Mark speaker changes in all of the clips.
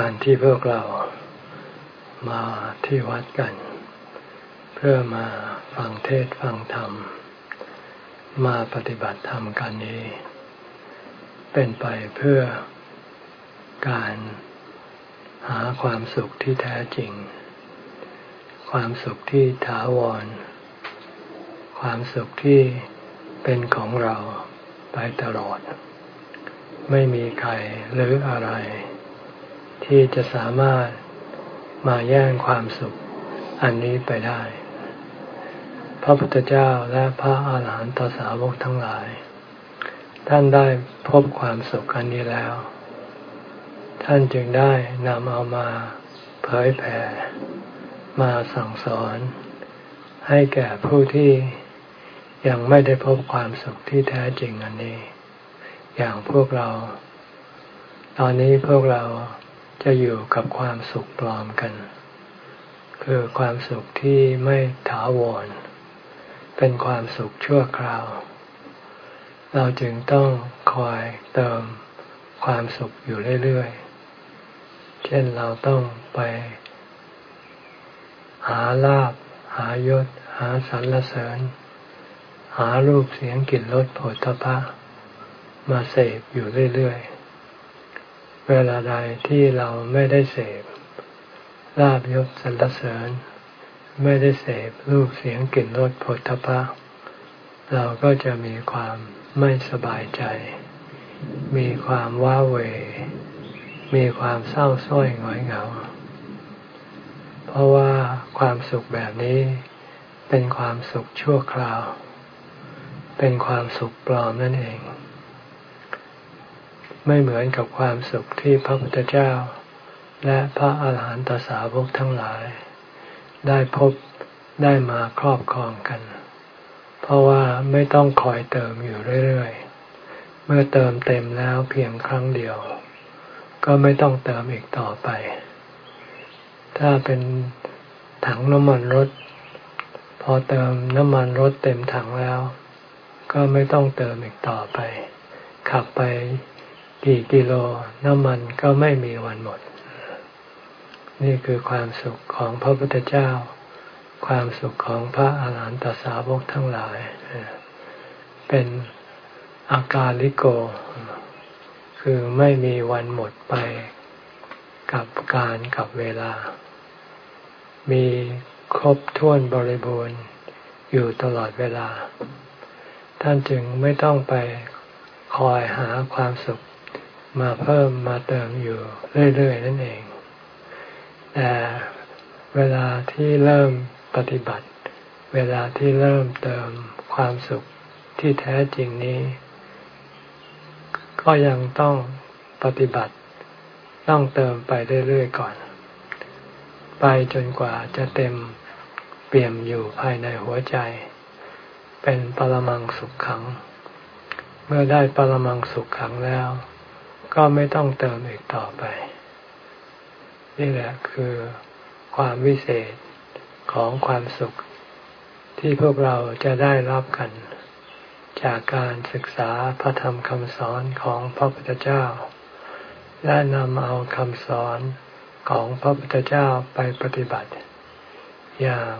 Speaker 1: การที่พวกเรามาที่วัดกัน เพื่อมาฟังเทศฟังธรรม มาปฏิบัติธรรมกันนี้ เป็นไปเพื่อการหาความสุขที่แท้จริง ความสุขที่ถาวร ความสุขที่เป็นของเราไปตลอด ไม่มีใครหรืออะไร ที่จะสามารถมาแย่งความสุขอันนี้ไปได้ พระพุทธเจ้าและพระอาหารหันตสาวกทั้งหลาย ท่านได้พบความสุขอันนี้แล้ว ท่านจึงได้นำเอามาเผยแผ่ มาสั่งสอน ให้แก่ผู้ที่ยังไม่ได้พบความสุขที่แท้จริงอันนี้ อย่างพวกเรา ตอนนี้พวกเรา จะอยู่กับความสุขปลอมกัน คือความสุขที่ไม่ถาวร เป็นความสุขชั่วคราว เราจึงต้องคอยเติมความสุขอยู่เรื่อยๆ เช่นเราต้องไป หาลาบ หายศ หาสรรเสริญ หารูปเสียงกลิ่นรสผลตภะมาเสพอยู่เรื่อยๆ เวลาใดที่เราไม่ได้เสพลาบยศสรรเสริญ ไม่ได้เสพรูปเสียงกลิ่นรสผลทพะ เราก็จะมีความไม่สบายใจ มีความว้าเหวมีความเศร้าส้อยหงอยเหงา เพราะว่าความสุขแบบนี้เป็นความสุขชั่วคราว เป็นความสุขปลอมนั่นเอง ไม่เหมือนกับความสุขที่พระพุทธเจ้า และพระอาหารหันตสาวกทั้งหลาย ได้พบได้มาครอบครองกัน เพราะว่าไม่ต้องคอยเติมอยู่เรื่อยๆ เมื่อเติมเต็มแล้วเพียงครั้งเดียว ก็ไม่ต้องเติมอีกต่อไป ถ้าเป็นถังน้ำมันรถ พอเติมน้ำมันรถเต็มถังแล้ว ก็ไม่ต้องเติมอีกต่อไป ขับไป กี่กิโลน้ำมันก็ไม่มีวันหมด นี่คือความสุขของพระพุทธเจ้า ความสุขของพระอาหารหันตสาวกทั้งหลาย เป็นอาการลิโก คือไม่มีวันหมดไปกับการกับเวลา มีครบถ้วนบริบูรณ์อยู่ตลอดเวลา ท่านจึงไม่ต้องไปคอยหาความสุข มาเพิ่มมาเติมอยู่เรื่อยๆนั่นเอง แต่เวลาที่เริ่มปฏิบัติ เวลาที่เริ่มเติมความสุขที่แท้จริงนี้ ก็ยังต้องปฏิบัติ ต้องเติมไปเรื่อยๆก่อน ไปจนกว่าจะเต็มเปี่ยมอยู่ภายในหัวใจ เป็นปรมังสุขขัง เมื่อได้ปรมังสุขขังแล้ว ก็ไม่ต้องเติมอีกต่อไป นี่แหละคือความวิเศษของความสุขที่พวกเราจะได้รับกัน จากการศึกษาพระธรรมคำสอนของพระพุทธเจ้า และนำเอาคำสอนของพระพุทธเจ้าไปปฏิบัติ อย่าง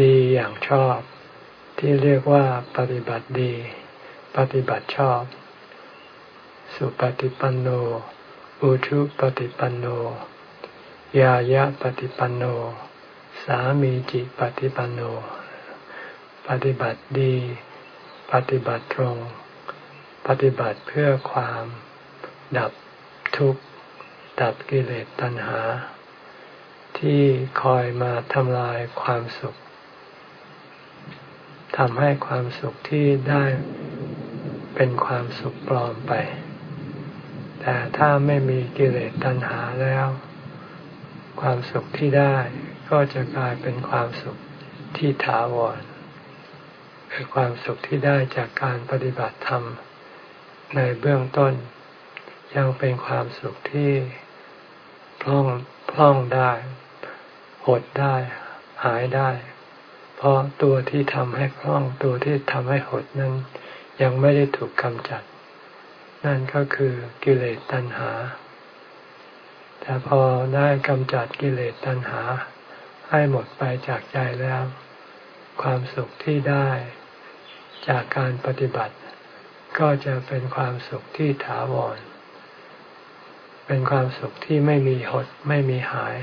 Speaker 1: ดีอย่างชอบ ที่เรียกว่าปฏิบัติดี ปฏิบัติชอบ สุปฏิปันโน อุชุปฏิปันโน ยายะปฏิปันโน สามีจิปฏิปันโน ปฏิบัติดี ปฏิบัติตรง ปฏิบัติเพื่อความ ดับทุกข์ ดับกิเลสตัณหา ที่คอยมาทำลายความสุขทำให้ความสุขที่ได้เป็นความสุขปลอมไป แต่ถ้าไม่มีกิเลสตัณหาแล้ว ความสุขที่ได้ก็จะกลายเป็นความสุขที่ถาวรคือความสุขที่ได้จากการปฏิบัติธรรม ในเบื้องต้น ยังเป็นความสุขที่พล่องพล่องได้ หดได้ หายได้ เพราะตัวที่ทำให้พล่องตัวที่ทำให้หดนั้น ยังไม่ได้ถูกกำจัด นั่นก็คือกิเลสตัณหา แต่พอได้กำจัดกิเลสตัณหา ให้หมดไปจากใจแล้ว ความสุขที่ได้ จากการปฏิบัติ ก็จะเป็นความสุขที่ถาวร เป็นความสุขที่ไม่มีหดไม่มีหาย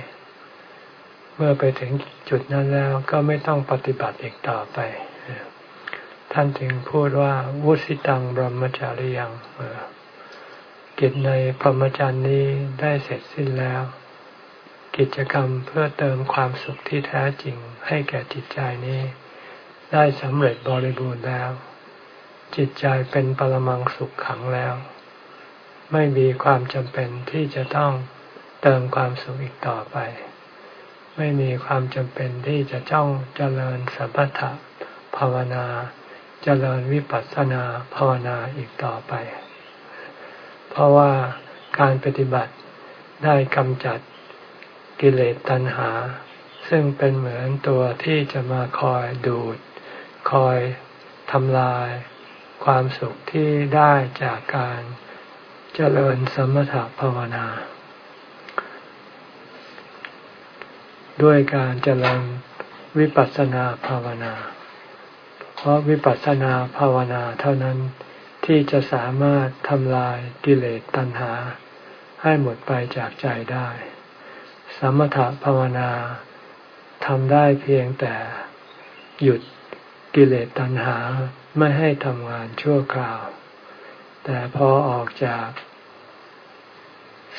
Speaker 1: เมื่อไปถึงจุดนั้นแล้วก็ไม่ต้องปฏิบัติอีกต่อไป ท่านจึงพูดว่าวุสิตังบรมจาริยังกิจในพรหมจรรย์นี้ได้เสร็จสิ้นแล้ว กิจกรรมเพื่อเติมความสุขที่แท้จริงให้แก่จิตใจนี้ ได้สำเร็จบริบูรณ์แล้ว จิตใจเป็นปรมังสุขขังแล้ว ไม่มีความจำเป็นที่จะต้องเติมความสุขอีกต่อไป ไม่มีความจำเป็นที่จะต้องเจริญสัมปทะภาวนา เจริญวิปัสสนาภาวนาอีกต่อไป เพราะว่าการปฏิบัติได้กำจัดกิเลสตัณหา ซึ่งเป็นเหมือนตัวที่จะมาคอยดูด คอยทำลาย ความสุขที่ได้จากการเจริญสมถภาวนา ด้วยการเจริญวิปัสสนาภาวนา เพราะวิปัสสนาภาวนาเท่านั้นที่จะสามารถทำลายกิเลสตัณหา ให้หมดไปจากใจได้ สมถภาวนาทำได้เพียงแต่หยุดกิเลสตัณหาไม่ให้ทำงานชั่วคราว แต่พอออกจาก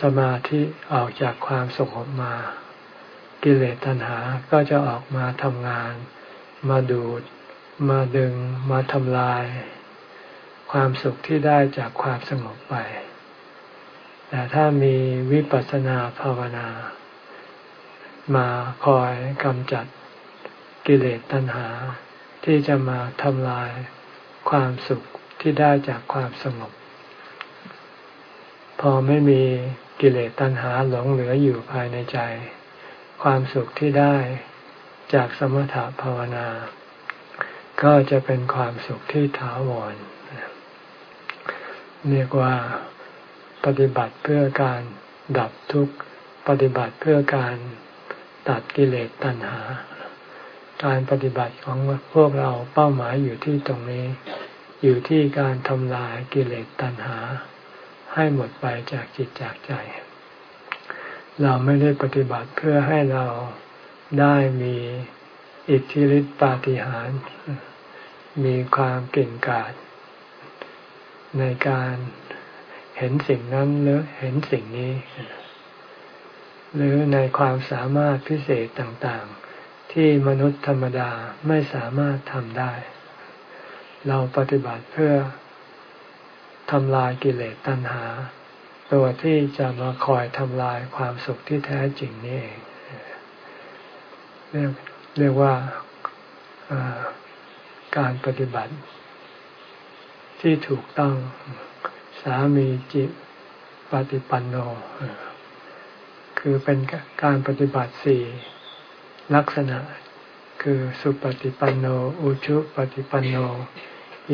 Speaker 1: สมาธิออกจากความสงบมา กิเลสตัณหาก็จะออกมาทำงาน มาดูด มาดึงมาทำลาย ความสุขที่ได้จากความสงบไป แต่ถ้ามีวิปัสสนาภาวนา มาคอยกำจัดกิเลสตัณหา ที่จะมาทำลายความสุขที่ได้จากความสงบ พอไม่มีกิเลสตัณหาหลงเหลืออยู่ภายในใจ ความสุขที่ได้จากสมถะภาวนา ก็จะเป็นความสุขที่ถาวรเรียกว่าปฏิบัติเพื่อการดับทุกข์ปฏิบัติเพื่อการตัดกิเลสตัณหา การปฏิบัติของพวกเราเป้าหมายอยู่ที่ตรงนี้ อยู่ที่การทำลายกิเลสตัณหา ให้หมดไปจากจิตจากใจ เราไม่ได้ปฏิบัติเพื่อให้เราได้มี อิทธิฤทธิปาฏิหาริย์มีความเก่งกาจในการเห็นสิ่งนั้นหรือเห็นสิ่งนี้ หรือในความสามารถพิเศษต่างๆ ที่มนุษย์ธรรมดาไม่สามารถทำได้ เราปฏิบัติเพื่อทำลายกิเลสตัณหา ตัวที่จะมาคอยทำลายความสุขที่แท้จริงนี่เอง เรียกว่าการปฏิบัติ ที่ถูกต้องสามีจิตปฏิปันโน คือเป็นการปฏิบัติสี่ลักษณะ คือสุปฏิปันโน อุชุปฏิปันโน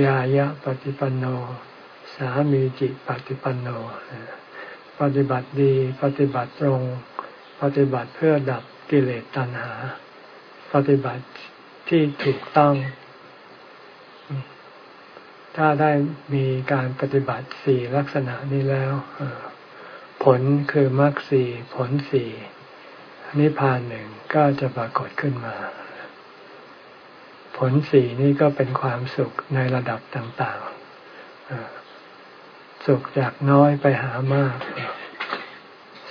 Speaker 1: ยายะปฏิปันโน สามีจิตปฏิปันโน ปฏิบัติดี ปฏิบัติตรง ปฏิบัติเพื่อดับกิเลสตัณหา ปฏิบัติที่ถูกต้อง ถ้าได้มีการปฏิบัติสี่ลักษณะนี้แล้วผลคือมรรคสี่ผลสี่นิพพานหนึ่งก็จะปรากฏขึ้นมา ผลสี่นี้ก็เป็นความสุขในระดับต่างๆ สุขจากน้อยไปหามาก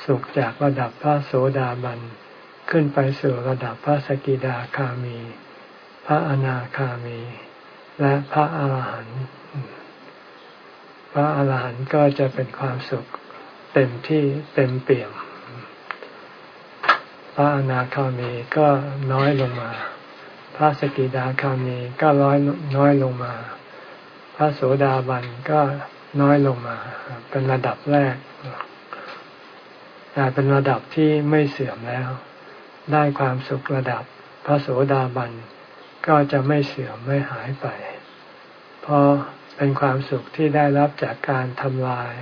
Speaker 1: สุขจากระดับพระโสดาบัน ขึ้นไปสู่ระดับพระสกิดาคามี พระอนาคามี และพระอาหารหันต์พระอาหารหันต์ก็จะเป็นความสุขเต็มที่เต็มเปี่ยม พระอนาคามีก็น้อยลงมา พระสกิดาคามีก็ร้อยน้อยลงมา พระโสดาบันก็น้อยลงมา เป็นระดับแรกแต่เป็นระดับที่ไม่เสื่อมแล้ว ได้ความสุขระดับพระโสดาบันก็จะไม่เสื่อมไม่หายไป เพราะเป็นความสุขที่ได้รับจากการทำลาย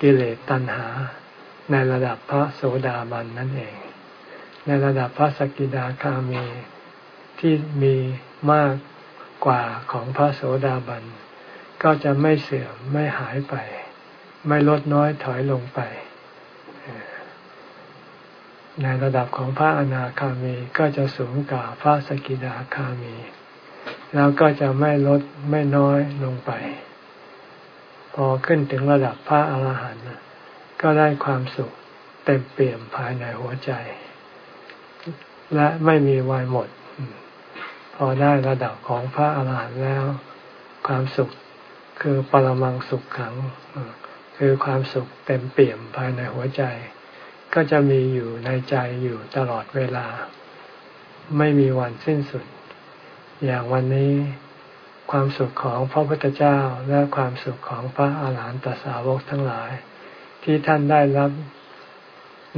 Speaker 1: กิเลสตัณหา ในระดับพระโสดาบันนั่นเอง ในระดับพระสกิดาคามีที่มีมากกว่าของพระโสดาบันก็จะไม่เสื่อมไม่หายไป ไม่ลดน้อยถอยลงไป ในระดับของพระอนาคามีก็จะสูงกว่าพระสกิดาคามี แล้วก็จะไม่ลดไม่น้อยลงไป พอขึ้นถึงระดับพระอาหารหันต์ก็ได้ความสุขเต็มเปี่ยมภายในหัวใจ และไม่มีวันหมด พอได้ระดับของพระอาหารหันต์แล้ว ความสุขคือปรมังสุขขัง คือความสุขเต็มเปี่ยมภายในหัวใจ ก็จะมีอยู่ในใจอยู่ตลอดเวลา ไม่มีวันสิ้นสุด อย่างวันนี้ความสุขของพระพุทธเจ้าและความสุขของพระอาหารหันตสาวกทั้งหลาย ที่ท่านได้รับ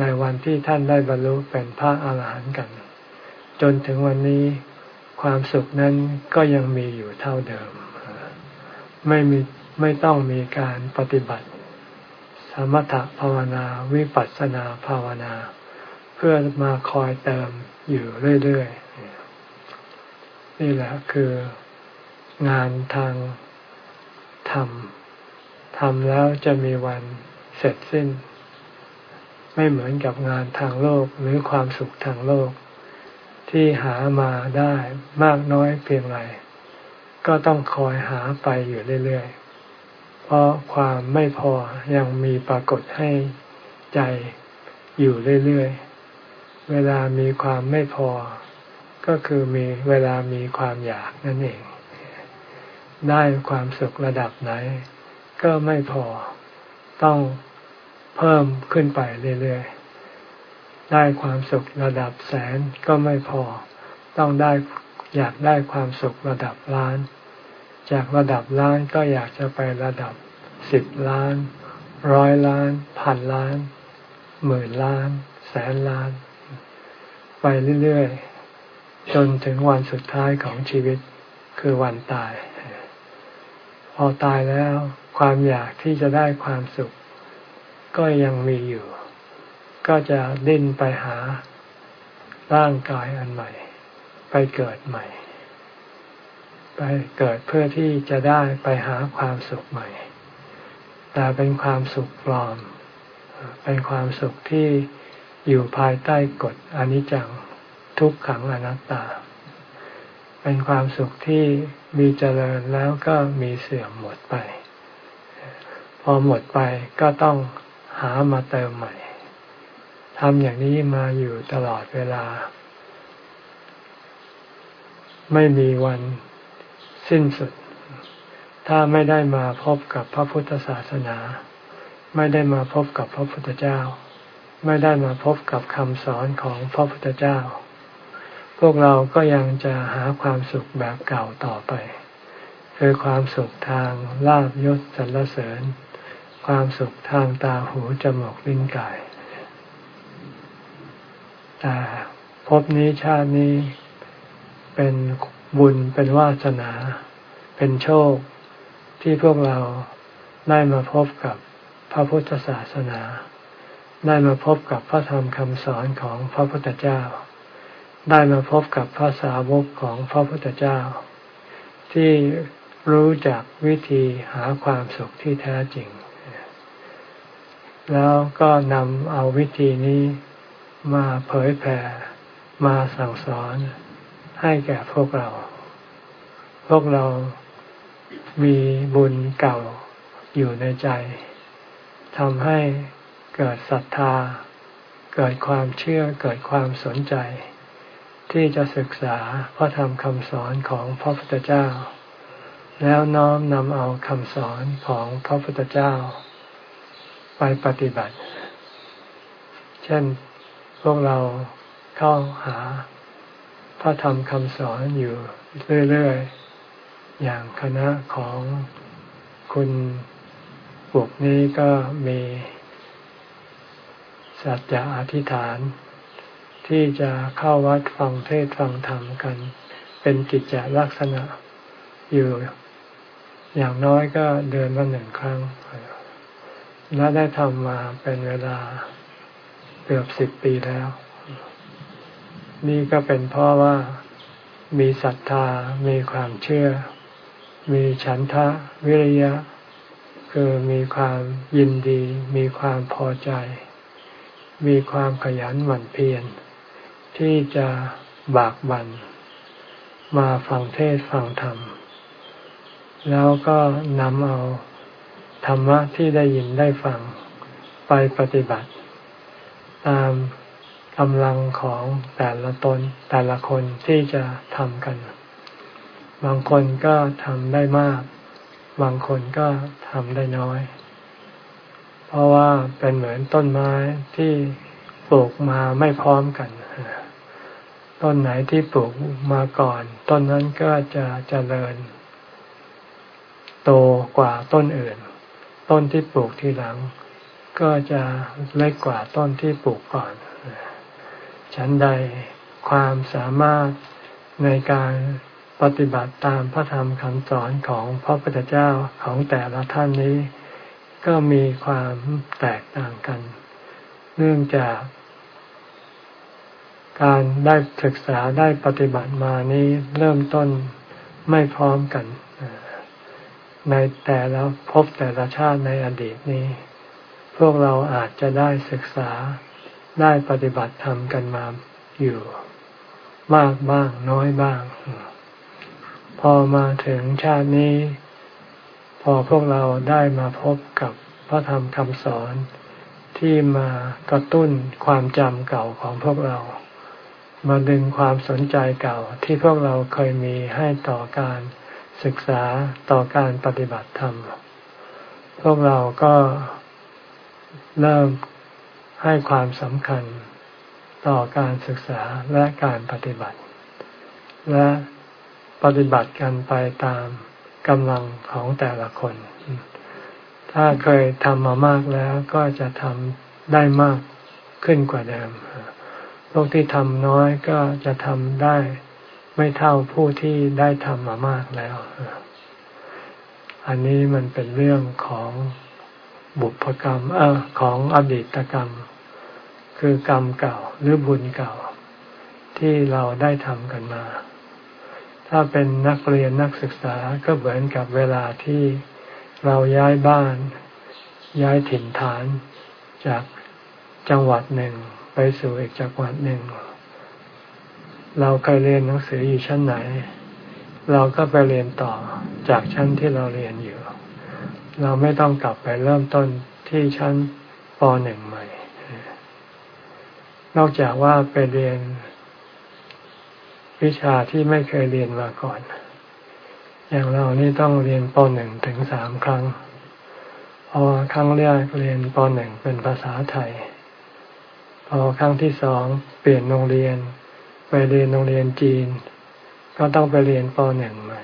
Speaker 1: ในวันที่ท่านได้บรรลุเป็นพระอาหารหันต์กัน จนถึงวันนี้ความสุขนั้นก็ยังมีอยู่เท่าเดิม ไม่มีไม่ต้องมีการปฏิบัติ สมถภาวนาวิปัสสนาภาวนา เพื่อมาคอยเติมอยู่เรื่อยๆ นี่แหละคืองานทางธรรมทำแล้วจะมีวันเสร็จสิ้น ไม่เหมือนกับงานทางโลกหรือความสุขทางโลก ที่หามาได้มากน้อยเพียงไรก็ต้องคอยหาไปอยู่เรื่อยๆ เพราะความไม่พอยังมีปรากฏให้ใจอยู่เรื่อยๆ เวลามีความไม่พอ ก็คือมีเวลามีความอยากนั่นเอง ได้ความสุขระดับไหน ก็ไม่พอ ต้องเพิ่มขึ้นไปเรื่อยๆ ได้ความสุขระดับแสนก็ไม่พอ ต้องได้อยากได้ความสุขระดับล้าน จากระดับล้านก็อยากจะไประดับสิบล้าน ร้อยล้านพันล้าน หมื่นล้าน แสนล้าน ไปเรื่อยๆ จนถึงวันสุดท้ายของชีวิตคือวันตาย พอตายแล้วความอยากที่จะได้ความสุข ก็ยังมีอยู่ ก็จะดิ้นไปหาร่างกายอันใหม่ ไปเกิดใหม่ ไปเกิดเพื่อที่จะได้ไปหาความสุขใหม่ แต่เป็นความสุขปลอม เป็นความสุขที่อยู่ภายใต้กฎอนิจจังทุกขังอนัตตา เป็นความสุขที่มีเจริญแล้วก็มีเสื่อมหมดไป พอหมดไปก็ต้องหามาเติมใหม่ทำอย่างนี้มาอยู่ตลอดเวลา ไม่มีวัน สิ้นสุด ถ้าไม่ได้มาพบกับพระพุทธศาสนา ไม่ได้มาพบกับพระพุทธเจ้า ไม่ได้มาพบกับคำสอนของพระพุทธเจ้า พวกเราก็ยังจะหาความสุขแบบเก่าต่อไป คือความสุขทางลาบยศสรรเสริญ ความสุขทางตาหูจมูกลิ้นกายแต่พบนี้ชาตินี้เป็น บุญเป็นวาสนา เป็นโชคที่พวกเราได้มาพบกับพระพุทธศาสนา ได้มาพบกับพระธรรมคำสอนของพระพุทธเจ้า ได้มาพบกับพระสาวกของพระพุทธเจ้า ที่รู้จักวิธีหาความสุขที่แท้จริง แล้วก็นำเอาวิธีนี้มาเผยแผ่มาสั่งสอน ให้แก่พวกเรา พวกเรามีบุญเก่าอยู่ในใจทำให้เกิดศรัทธา เกิดความเชื่อ เกิดความสนใจ ที่จะศึกษาพระธรรมคำสอนของพระพุทธเจ้า แล้วน้อมนำเอาคำสอนของพระพุทธเจ้า ไปปฏิบัติ เช่นพวกเราเข้าหา ระธรรมคำสอนอยู่เรื่อยๆ อย่างคณะของคุณปุกนี้ก็มีสัจจะอธิษฐาน ที่จะเข้าวัดฟังเทศฟังธรรมกัน เป็นกิจจลักษณะอยู่ อย่างน้อยก็เดือนละหนึ่งครั้ง และได้ทำมาเป็นเวลาเกือบสิบปีแล้ว นี่ก็เป็นเพราะว่ามีศรัทธา มีความเชื่อ มีฉันทะวิริยะ คือมีความยินดี มีความพอใจ มีความขยันหมั่นเพียรที่จะบากบัน่นมาฟังเทศฟังธรรม แล้วก็นำเอาธรรมะที่ได้ยินได้ฟังไปปฏิบัติ ตาม กำลังของแต่ละตนแต่ละคนที่จะทำกัน บางคนก็ทำได้มาก บางคนก็ทำได้น้อย เพราะว่าเป็นเหมือนต้นไม้ที่ปลูกมาไม่พร้อมกัน ต้นไหนที่ปลูกมาก่อน ต้นนั้นก็จะจะเจริญ โตกว่าต้นอื่น ต้นที่ปลูกทีหลัง ก็จะเล็กกว่าต้นที่ปลูกก่อน ฉันใดความสามารถในการปฏิบัติตามพระธรรมคำสอนของพระพุทธเจ้าของแต่ละท่านนี้ ก็มีความแตกต่างกัน เนื่องจาก การได้ศึกษาได้ปฏิบัติมานี้เริ่มต้นไม่พร้อมกัน ในแต่ละพบแต่ละชาติในอดีตนี้ พวกเราอาจจะได้ศึกษา ได้ปฏิบัติธรรมกันมาอยู่ มากบ้างน้อยบ้าง พอมาถึงชาตินี้ พอพวกเราได้มาพบกับพระธรรมคำสอนที่มากระตุ้นความจำเก่าของพวกเรา มาดึงความสนใจเก่าที่พวกเราเคยมีให้ต่อการศึกษาต่อการปฏิบัติธรรม พวกเราก็เริ่ม ให้ความสำคัญต่อการศึกษาและการปฏิบัติ และปฏิบัติกันไปตามกำลังของแต่ละคน ถ้าเคยทำมามากแล้วก็จะทำได้มากขึ้นกว่าเดิม พวกที่ทำน้อยก็จะทำได้ไม่เท่าผู้ที่ได้ทำมามากแล้ว อันนี้มันเป็นเรื่องของบุพกรรมเออของอดีตกรรม คือกรรมเก่าหรือบุญเก่า ที่เราได้ทำกันมา ถ้าเป็นนักเรียนนักศึกษาก็เหมือนกับเวลาที่เราย้ายบ้าน ย้ายถิ่นฐาน จากจังหวัดหนึ่งไปสู่อีกจังหวัดหนึ่ง เราเคยเรียนหนังสืออยู่ชั้นไหน เราก็ไปเรียนต่อจากชั้นที่เราเรียนอยู่ เราไม่ต้องกลับไปเริ่มต้นที่ชั้นปหนึ่งใหม่ นอกจากว่าไปเรียนวิชาที่ไม่เคยเรียนมาก่อน อย่างเรานี่ต้องเรียนปหนึ่งถึงสามครั้งพอครั้งแรกเรียนปหนึ่งเป็นภาษาไทย พอครั้งที่สองเปลี่ยนโรงเรียน ไปเรียนโรงเรียนจีน ก็ต้องไปเรียนปหนึ่งใหม่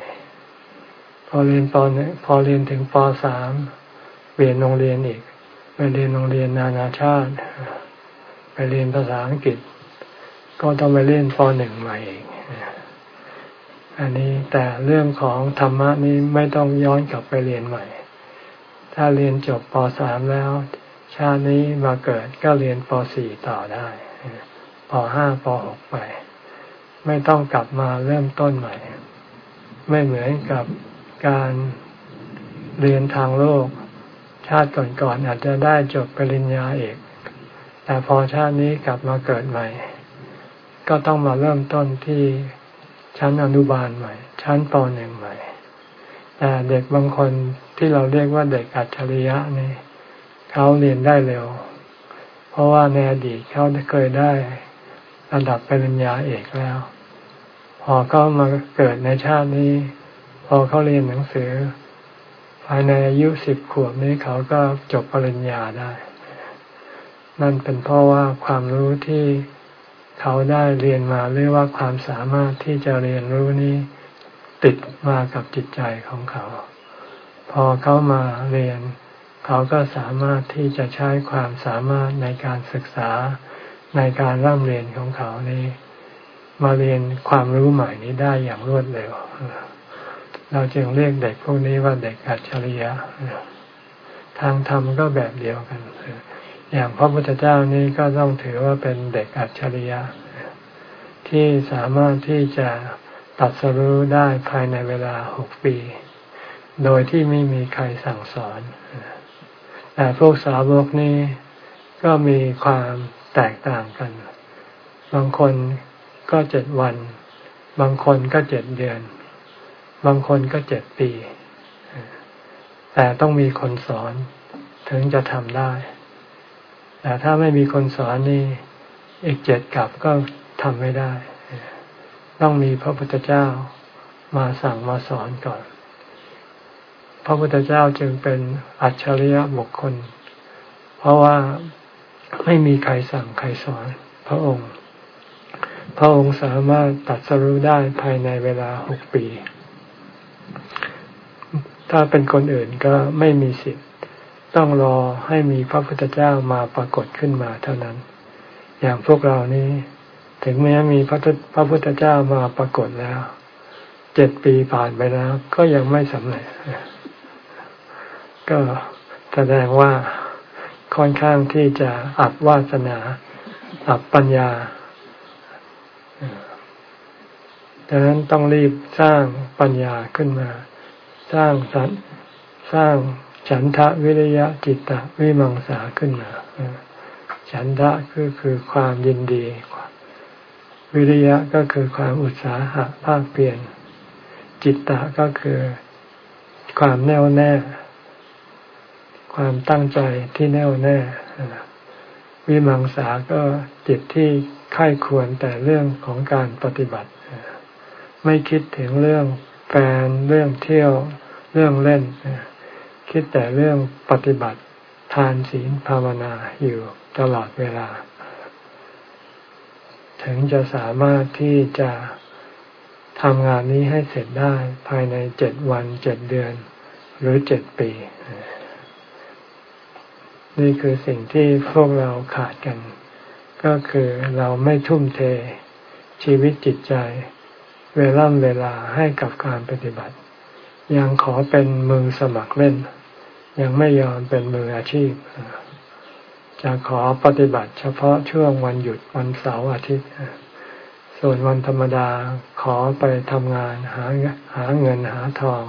Speaker 1: พอเรียนปหนึ่งพอเรียนถึงปสามเปลี่ยนโรงเรียนอีก ไปเรียนโรงเรียนนานาชาติ เรียนภาษาอังกฤษ ก็ต้องไปเล่นปหนึ่งใหม่เองอันนี้แต่เรื่องของธรรมะนี้ไม่ต้องย้อนกลับไปเรียนใหม่ ถ้าเรียนจบปสามแล้ว ชาตินี้มาเกิดก็เรียนปสี่ต่อได้ปห้าปหกไป ไม่ต้องกลับมาเริ่มต้นใหม่ ไม่เหมือนกับการเรียนทางโลก ชาติก่อนๆอาจจะได้จบปริญญาเอก แต่พอชาตินี้กลับมาเกิดใหม่ ก็ต้องมาเริ่มต้นที่ชั้นอนุบาลใหม่ ชั้นปหนึ่งใหม่ แต่เด็กบางคนที่เราเรียกว่าเด็กอัจฉริยะนี่เขาเรียนได้เร็ว เพราะว่าในอดีตเขาเคยได้ระดับปริญญาเอกแล้ว พอเขามาเกิดในชาตินี้ พอเขาเรียนหนังสือ ภายในอายุสิบขวบนี้เขาก็จบปริญญาได้ นั่นเป็นเพราะว่าความรู้ที่เขาได้เรียนมาหรือว่าความสามารถที่จะเรียนรู้นี้ ติดมากับจิตใจของเขา พอเขามาเรียน เขาก็สามารถที่จะใช้ความสามารถในการศึกษาในการร่ำเรียนของเขานี้ มาเรียนความรู้ใหม่นี้ได้อย่างรวดเร็ว เราจึงเรียกเด็กพวกนี้ว่าเด็กอัจฉริยะทางธรรมก็แบบเดียวกัน อย่างพระพุทธเจ้านี้ก็ต้องถือว่าเป็นเด็กอัจฉริยะ ที่สามารถที่จะตัดสรู้ได้ภายในเวลาหกปี โดยที่ไม่มีใครสั่งสอนแต่พวกสาวกนี้ก็มีความแตกต่างกัน บางคนก็เจ็ดวัน บางคนก็เจ็ดเดือน บางคนก็เจ็ดปี แต่ต้องมีคนสอนถึงจะทำได้ แต่ถ้าไม่มีคนสอนนี่อีกเจ็ดกับก็ทำไม่ได้ ต้องมีพระพุทธเจ้ามาสั่งมาสอนก่อน พระพุทธเจ้าจึงเป็นอัจฉริยะบุคคล เพราะว่าไม่มีใครสั่งใครสอนพระองค์ พระองค์สามารถตัดสรู้ได้ภายในเวลาหกปี ถ้าเป็นคนอื่นก็ไม่มีสิทธิ์ ต้องรอให้มีพระพุทธเจ้ามาปรากฏขึ้นมาเท่านั้น อย่างพวกเรานี้ ถึงแม้มีพระพระพุทธเจ้ามาปรากฏแล้ว เจ็ดปีผ่านไปแล้ว ก็ยังไม่สำเร็จ ก็แสดงว่าค่อนข้างที่จะอับวาสนา อับปัญญาดังนั้นต้องรีบสร้างปัญญาขึ้นมา สร้างสันสร้าง ฉันทะวิริยะจิตตะวิมังสาขึ้นมาฉันทะก็คือความยินดี วิริยะก็คือความอุตสาหะภาคเปลี่ยน จิตตะก็คือความแน่วแน่ ความตั้งใจที่แน่วแน่วิมังสาก็จิตที่ค่ายควรแต่เรื่องของการปฏิบัติ ไม่คิดถึงเรื่องแฟนเรื่องเที่ยวเรื่องเล่น คิดแต่เรื่องปฏิบัติทานศีลภาวนาอยู่ตลอดเวลา ถึงจะสามารถที่จะทำงานนี้ให้เสร็จได้ภายในเจ็ดวันเจ็ดเดือน หรือเจ็ดปี นี่คือสิ่งที่พวกเราขาดกัน ก็คือเราไม่ทุ่มเทชีวิตจิตใจ เวล่ำเวลาให้กับการปฏิบัติ ยังขอเป็นมือสมัครเล่น ยังไม่ยอมเป็นมืออาชีพ จะขอปฏิบัติเฉพาะช่วงวันหยุดวันเสาร์อาทิตย์ส่วนวันธรรมดาขอไปทำงานหาหาเงินหาทอง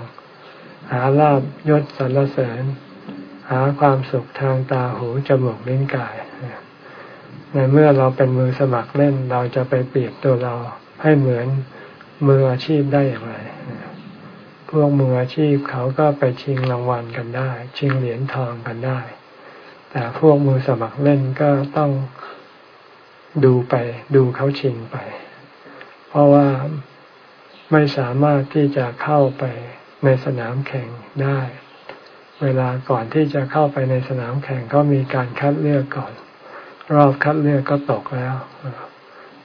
Speaker 1: หาลาบยศสรรเสริญ หาความสุขทางตาหูจมูกลิ้นกายในเมื่อเราเป็นมือสมัครเล่นเราจะไปเปรียบตัวเราให้เหมือนมืออาชีพได้อย่างไร พวกมืออาชีพเขาก็ไปชิงรางวัลกันได้ ชิงเหรียญทองกันได้ แต่พวกมือสมัครเล่นก็ต้องดูไป ดูเขาชิงไป เพราะว่าไม่สามารถที่จะเข้าไปในสนามแข่งได้ เวลาก่อนที่จะเข้าไปในสนามแข่งก็มีการคัดเลือกก่อน รอบคัดเลือกก็ตกแล้ว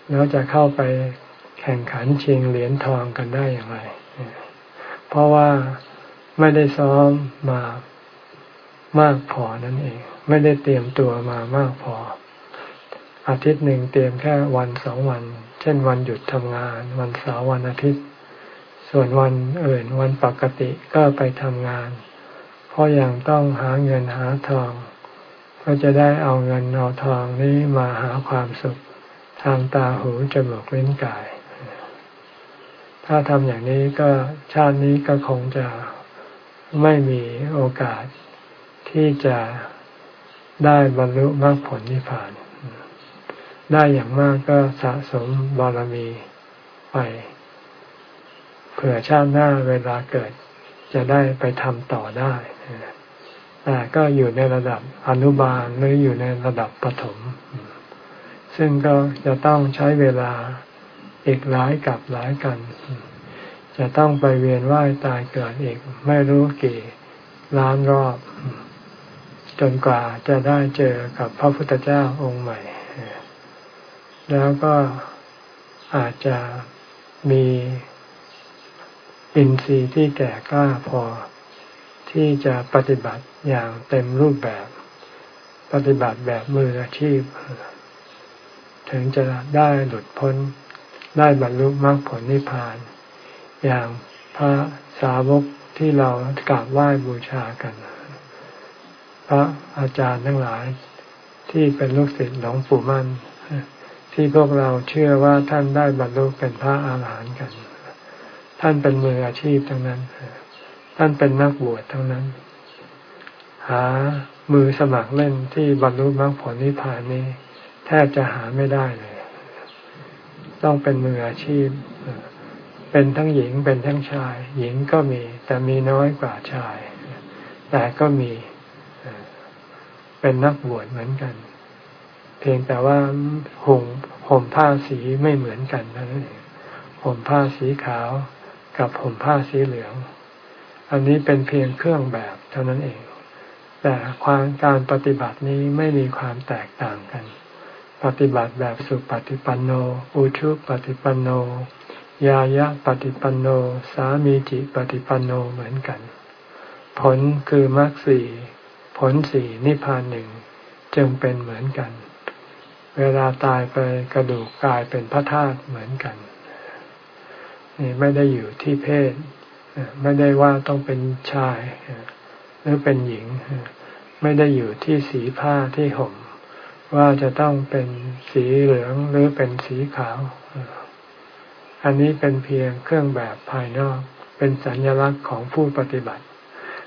Speaker 1: แล้วจะเข้าไปแข่งขันชิงเหรียญทองกันได้อย่างไร เพราะว่าไม่ได้ซ้อมมามากพอนั่นเอง ไม่ได้เตรียมตัวมามากพอ อาทิตย์หนึ่งเตรียมแค่วันสองวัน เช่นวันหยุดทำงาน วันเสาร์วันอาทิตย์ ส่วนวันอื่นวันปกติก็ไปทำงาน เพราะยังต้องหาเงินหาทอง ก็จะได้เอาเงินเอาทองนี้มาหาความสุข ทางตาหูจมูกลิ้นกาย ถ้าทำอย่างนี้ก็ชาตินี้ก็คงจะไม่มีโอกาสที่จะได้บรรลุมรรคผลนิพพาน ได้อย่างมากก็สะสมบารมีไปเผื่อชาติหน้าเวลาเกิดจะได้ไปทำต่อได้ แต่ก็อยู่ในระดับอนุบาลหรืออยู่ในระดับปฐม ซึ่งก็จะต้องใช้เวลา อีกหลายกับหลายกัน จะต้องไปเวียนว่ายตายเกิดอีก ไม่รู้กี่ล้านรอบ จนกว่าจะได้เจอกับพระพุทธเจ้าองค์ใหม่ แล้วก็อาจจะมีอินทรีย์ที่แก่กล้าพอที่จะปฏิบัติอย่างเต็มรูปแบบ ปฏิบัติแบบมืออาชีพ ถึงจะได้หลุดพ้น ได้บรรลุมรรคผลนิพพาน อย่างพระสาวกที่เรากราบไหว้บูชากัน พระอาจารย์ทั้งหลายที่เป็นลูกศิษย์หลวงปู่มั่น ที่พวกเราเชื่อว่าท่านได้บรรลุเป็นพระอาหารหันต์กัน ท่านเป็นมืออาชีพทั้งนั้น ท่านเป็นนักบวชทั้งนั้น หามือสมัครเล่นที่บรรลุมรรคผลนิพพานนี้ แทบจะหาไม่ได้เลย ต้องเป็นมืออาชีพ เป็นทั้งหญิงเป็นทั้งชาย หญิงก็มี แต่มีน้อยกว่าชาย แต่ก็มีเป็นนักบวชเหมือนกัน เพียงแต่ว่าห่มห่มผ้าสีไม่เหมือนกันนั่นเองห่มผ้าสีขาวกับห่มผ้าสีเหลือง อันนี้เป็นเพียงเครื่องแบบเท่านั้นเอง แต่ความการปฏิบัตินี้ไม่มีความแตกต่างกัน ปฏิบัติแบบสุปฏิปันโน อุชุปฏิปันโน ยายะปฏิปันโน สามีจิปฏิปันโนเหมือนกัน ผลคือมรรคสี่ผลสี่นิพพานหนึ่งจึงเป็นเหมือนกัน เวลาตายไปกระดูกกลายเป็นพระธาตุเหมือนกันนี่ไม่ได้อยู่ที่เพศ ไม่ได้ว่าต้องเป็นชาย หรือเป็นหญิง ไม่ได้อยู่ที่สีผ้าที่ห่ม ว่าจะต้องเป็นสีเหลืองหรือเป็นสีขาว อันนี้เป็นเพียงเครื่องแบบภายนอก เป็นสัญลักษณ์ของผู้ปฏิบัติ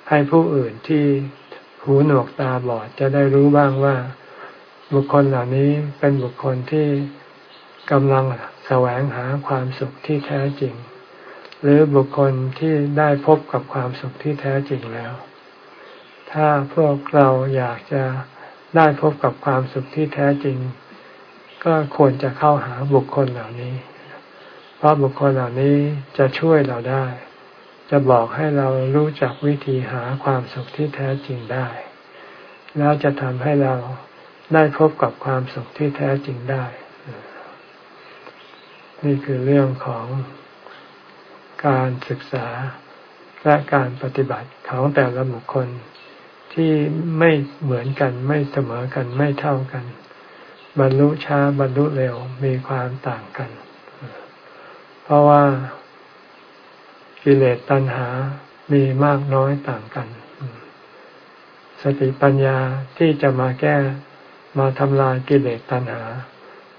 Speaker 1: ให้ผู้อื่นที่หูหนวกตาบอดจะได้รู้บ้างว่า บุคคลเหล่านี้เป็นบุคคลที่กำลังแสวงหาความสุขที่แท้จริง หรือบุคคลที่ได้พบกับความสุขที่แท้จริงแล้ว ถ้าพวกเราอยากจะ ได้พบกับความสุขที่แท้จริง ก็ควรจะเข้าหาบุคคลเหล่านี้ เพราะบุคคลเหล่านี้จะช่วยเราได้ จะบอกให้เรารู้จักวิธีหาความสุขที่แท้จริงได้ แล้วจะทำให้เราได้พบกับความสุขที่แท้จริงได้ นี่คือเรื่องของการศึกษาและการปฏิบัติของแต่ละบุคคล ที่ไม่เหมือนกันไม่เสมอกันไม่เท่ากัน บรรลุช้าบรรลุเร็วมีความต่างกัน เพราะว่ากิเลสตัณหามีมากน้อยต่างกัน สติปัญญาที่จะมาแก้มาทำลายกิเลสตัณหา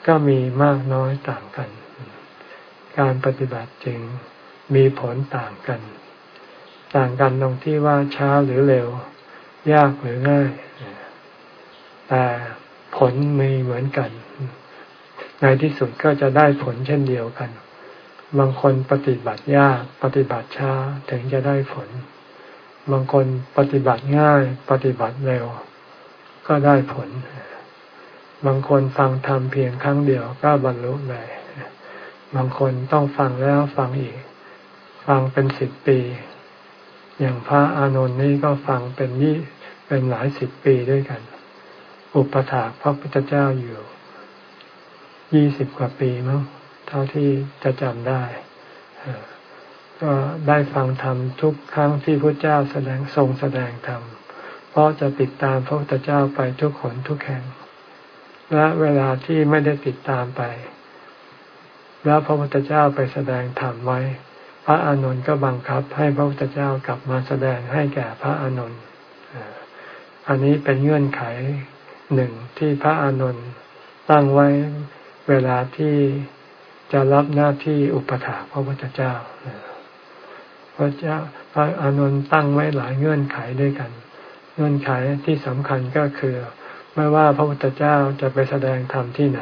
Speaker 1: ก็มีมากน้อยต่างกัน การปฏิบัติจึงมีผลต่างกัน ต่างกันตรงที่ว่าช้าหรือเร็ว ยากหรือง่าย แต่ผลมีเหมือนกัน ในที่สุดก็จะได้ผลเช่นเดียวกัน บางคนปฏิบัติยากปฏิบัติช้าถึงจะได้ผล บางคนปฏิบัติง่าย ปฏิบัติเร็ว ก็ได้ผล บางคนฟังธรรมเพียงครั้งเดียวก็บรรลุเลยบางคนต้องฟังแล้วฟังอีก ฟังเป็นสิบปี อย่างพระอานนท์นี่ก็ฟังเป็นยี่เป็นหลายสิบปีด้วยกัน อุปถากพระพุทธเจ้าอยู่ยี่สิบกว่าปีมั้งเท่าที่จะจำได้ก็ได้ฟังธรรมทุกครั้งที่พระเจ้าแสดงทรงแสดงธรรมเพราะจะติดตามพระพุทธเจ้าไปทุกคนทุกแห่ง และเวลาที่ไม่ได้ติดตามไป แล้วพระพุทธเจ้าไปแสดงธรรมไว้ พระอานนท์ก็บังคับให้พระพุทธเจ้ากลับมาแสดงให้แก่พระอานนท์อันนี้เป็นเงื่อนไขหนึ่งที่พระอานนท์ตั้งไว้เวลาที่จะรับหน้าที่อุปถาพระพุทธเจ้าพระเจ้าพระอานนท์ตั้งไว้หลายเงื่อนไขด้วยกัน เงื่อนไขที่สำคัญก็คือ ไม่ว่าพระพุทธเจ้าจะไปแสดงธรรมที่ไหน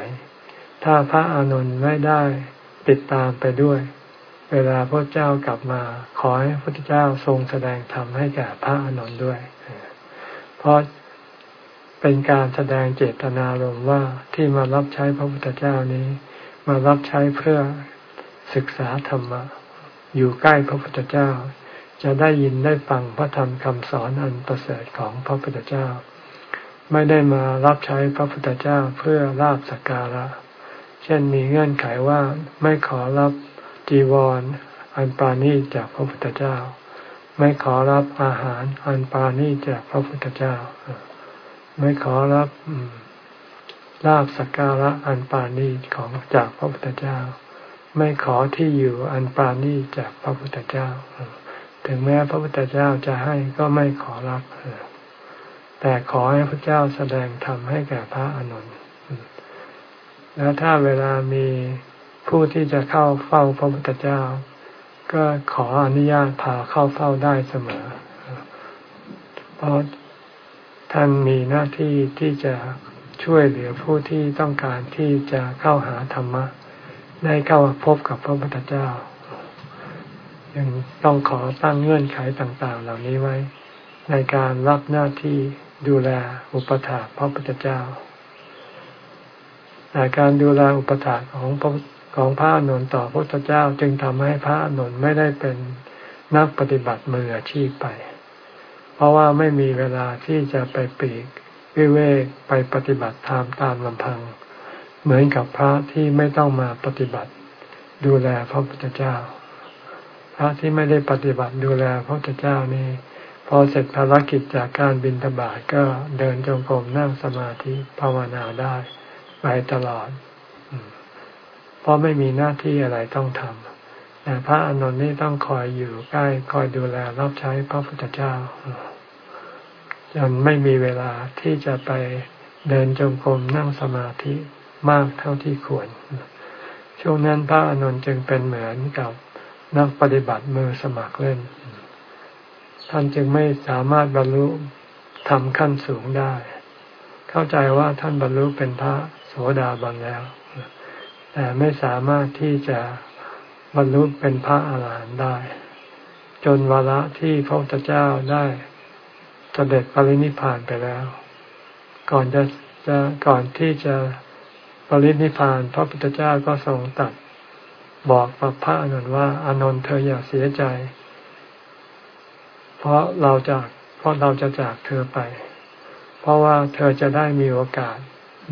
Speaker 1: ถ้าพระอานนท์ไม่ได้ติดตามไปด้วย เวลาพระเจ้ากลับมาขอให้พระพุทธเจ้าทรงแสดงธรรมให้แก่พระอานนท์ด้วย เพราะเป็นการแสดงเจตนารมณ์ว่าที่มารับใช้พระพุทธเจ้านี้ มารับใช้เพื่อศึกษาธรรมะอยู่ใกล้พระพุทธเจ้า จะได้ยินได้ฟังพระธรรมคำสอนอันประเสริฐของพระพุทธเจ้า ไม่ได้มารับใช้พระพุทธเจ้าเพื่อลาบสักการะ เช่นมีเงื่อนไขว่าไม่ขอรับ จีวรอันปาณีจากพระพุทธเจ้า ไม่ขอรับอาหารอันปาณีจากพระพุทธเจ้า ไม่ขอรับลาบสักการะอันปาณีของจากพระพุทธเจ้า ไม่ขอที่อยู่อันปาณีจากพระพุทธเจ้า ถึงแม้พระพุทธเจ้าจะให้ก็ไม่ขอรับแต่ขอให้พระเจ้าแสดงธรรมให้แก่พระอานนท์แล้วถ้าเวลามี ผู้ที่จะเข้าเฝ้าพระพุทธเจ้า ก็ขออนุญาตพาเข้าเฝ้าได้เสมอ เพราะท่านมีหน้าที่ที่จะช่วยเหลือผู้ที่ต้องการที่จะเข้าหาธรรมะ ได้เข้าพบกับพระพุทธเจ้า ยังต้องขอตั้งเงื่อนไขต่าง ๆ เหล่านี้ไว้ ในการรับหน้าที่ดูแลอุปถาพระพุทธเจ้าแต่การดูแลอุปถาของพระ ของพระอนุนต่อพระพุทธเจ้าจึงทำให้พระอนุนไม่ได้เป็นนักปฏิบัติมืออาชีพไป เพราะว่าไม่มีเวลาที่จะไปปีกวิเวกไปปฏิบัติธรรมตามลำพัง เหมือนกับพระที่ไม่ต้องมาปฏิบัติ ดูแลพระพุทธเจ้า พระที่ไม่ได้ปฏิบัติดูแลพระพุทธเจ้านี่พอเสร็จภารกิจจากการบินทบาทก็เดินจงกรมนั่งสมาธิภาวนาได้ ไปตลอด ราะไม่มีหน้าที่อะไรต้องทำแต่พระอนุนนี่ต้องคอยอยู่ใกล้คอยดูแลรับใช้พระพุทธเจ้าจนไม่มีเวลาที่จะไปเดินจงกรมนั่งสมาธิมากเท่าที่ควร ช่วงนั้นพระอนุนจึงเป็นเหมือนกับนักปฏิบัติมือสมัครเล่น ท่านจึงไม่สามารถบรรลุทำขั้นสูงได้ เข้าใจว่าท่านบรรลุเป็นพระโสดาบันแล้ว แต่ไม่สามารถที่จะบรรลุเป็นพระอาหารหันต์ได้ จนวาระที่พระพุทธเจ้าได้เสด็จปรินิพานไปแล้ว ก่อนจะจะก่อนที่จะปรินิพานพระพุทธเจ้าก็ทรงตัดบอกกับพระอนุนว่าอานนท์เธออย่าเสียใจ เพราะเราจากเพราะเราจะจากเธอไป เพราะว่าเธอจะได้มีโอกาส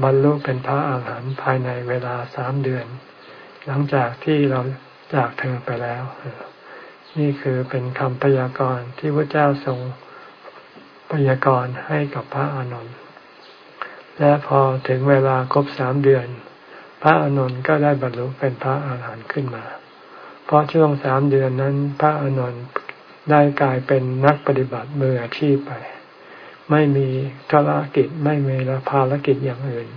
Speaker 1: บรรลุเป็นพระอาหารหันต์ภายในเวลาสามเดือน หลังจากที่เราจากเธอไปแล้ว นี่คือเป็นคำพยากรณ์ที่พระเจ้าทรงพยากรณ์ให้กับพระอานนท์และพอถึงเวลาครบสามเดือน พระอานนท์ก็ได้บรรลุเป็นพระอาหารหันต์ขึ้นมา เพราะช่วงสามเดือนนั้น พระอานนท์ได้กลายเป็นนักปฏิบัติมืออาชีพไป ไม่มีธุรกิจไม่มีภารกิจอย่างอื่น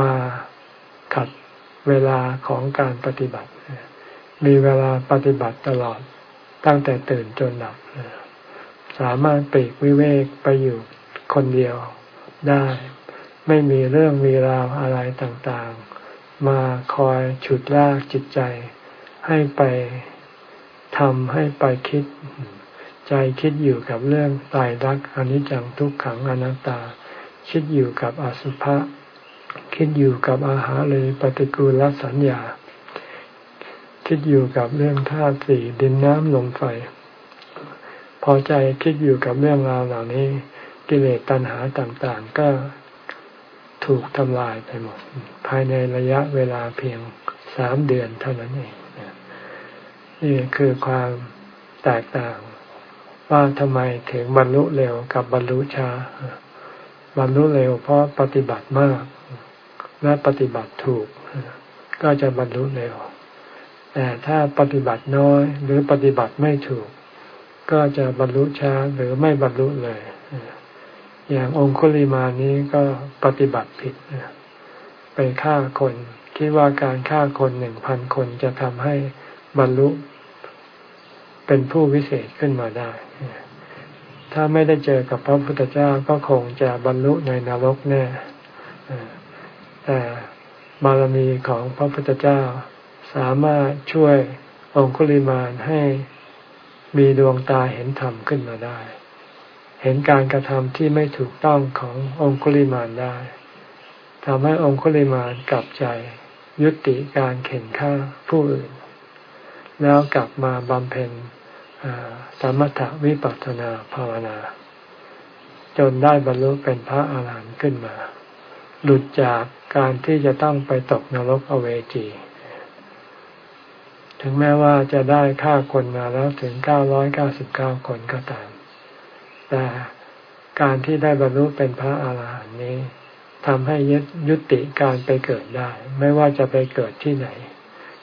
Speaker 1: มาขัดเวลาของการปฏิบัติ มีเวลาปฏิบัติตลอดตั้งแต่ตื่นจนหลับสามารถปีกวิเวกไปอยู่คนเดียวได้ ไม่มีเรื่องมีราวอะไรต่างๆ มาคอยฉุดลากจิตใจ ให้ไปทำให้ไปคิด ใจคิดอยู่กับเรื่องตายรักอนิจจังทุกขังอนัตตา คิดอยู่กับอสุภะคิดอยู่กับอาหารเลยปฏิกูลสัญญา คิดอยู่กับเรื่องธาตุสี่ดินน้ำลมไฟ พอใจคิดอยู่กับเรื่องราวเหล่านี้ กิเลสตัณหาต่างๆ ก็ถูกทำลายไปหมด ภายในระยะเวลาเพียงสามเดือนเท่านั้นเองนี่คือความแตกต่าง ว่าทำไมถึงบรรลุเร็วกับบรรลุช้า บรรลุเร็วเพราะปฏิบัติมาก และปฏิบัติถูก ก็จะบรรลุเร็ว แต่ถ้าปฏิบัติน้อยหรือปฏิบัติไม่ถูก ก็จะบรรลุช้าหรือไม่บรรลุเลย อย่างองคุลิมานี้ก็ปฏิบัติผิดไปฆ่าคน คิดว่าการฆ่าคนหนึ่งพันคนจะทำให้บรรลุเป็นผู้วิเศษขึ้นมาได้ ถ้าไม่ได้เจอกับพระพุทธเจ้าก็คงจะบรรลุในนรกแน่แต่บารมีของพระพุทธเจ้า สามารถช่วยองคุลิมานให้มีดวงตาเห็นธรรมขึ้นมาได้ เห็นการกระทำที่ไม่ถูกต้องขององคุลิมานได้ทำให้องคุลิมานกลับใจ ยุติการเข็นฆ่าผู้อื่น แล้วกลับมาบำเพ็ญ สมถะวิปัสนาภาวนา จนได้บรรลุเป็นพระอาหารหันต์ขึ้นมา หลุดจากการที่จะต้องไปตกนรกอเวจี ถึงแม้ว่าจะได้ฆ่าคนมาแล้วถึงเก้าร้อยเก้าสิบเก้าคนก็ตาม แต่การที่ได้บรรลุเป็นพระอาหารหันต์นี้ทำให้ยยุติการไปเกิดได้ ไม่ว่าจะไปเกิดที่ไหน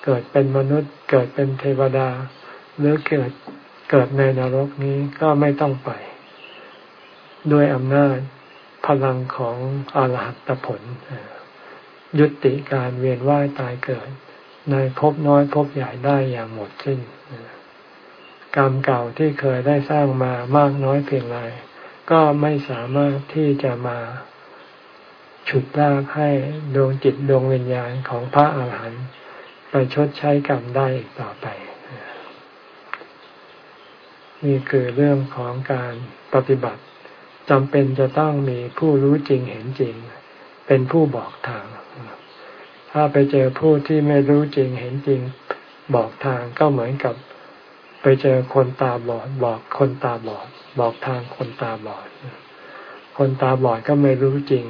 Speaker 1: เกิดเป็นมนุษย์ เกิดเป็นเทวดา หรือเกิด เกิดในนรกนี้ก็ไม่ต้องไป ด้วยอำนาจพลังของอรหัตผล ยุติการเวียนว่ายตายเกิด ในภพน้อยภพใหญ่ได้อย่างหมดสิ้นกรรมเก่าที่เคยได้สร้างมามากน้อยเพียงไรก็ไม่สามารถที่จะมาฉุดลากให้ดวงจิตดวงวิญญาณของพระอาหารหันต์ไปชดใช้กรรมได้อีกต่อไป นี่คือเรื่องของการปฏิบัติจำเป็นจะต้องมีผู้รู้จริงเห็นจริง เป็นผู้บอกทาง ถ้าไปเจอผู้ที่ไม่รู้จริงเห็นจริง บอกทางก็เหมือนกับ ไปเจอคนตาบอด บอกคนตาบอด บอกทางคนตาบอด คนตาบอดก็ไม่รู้จริง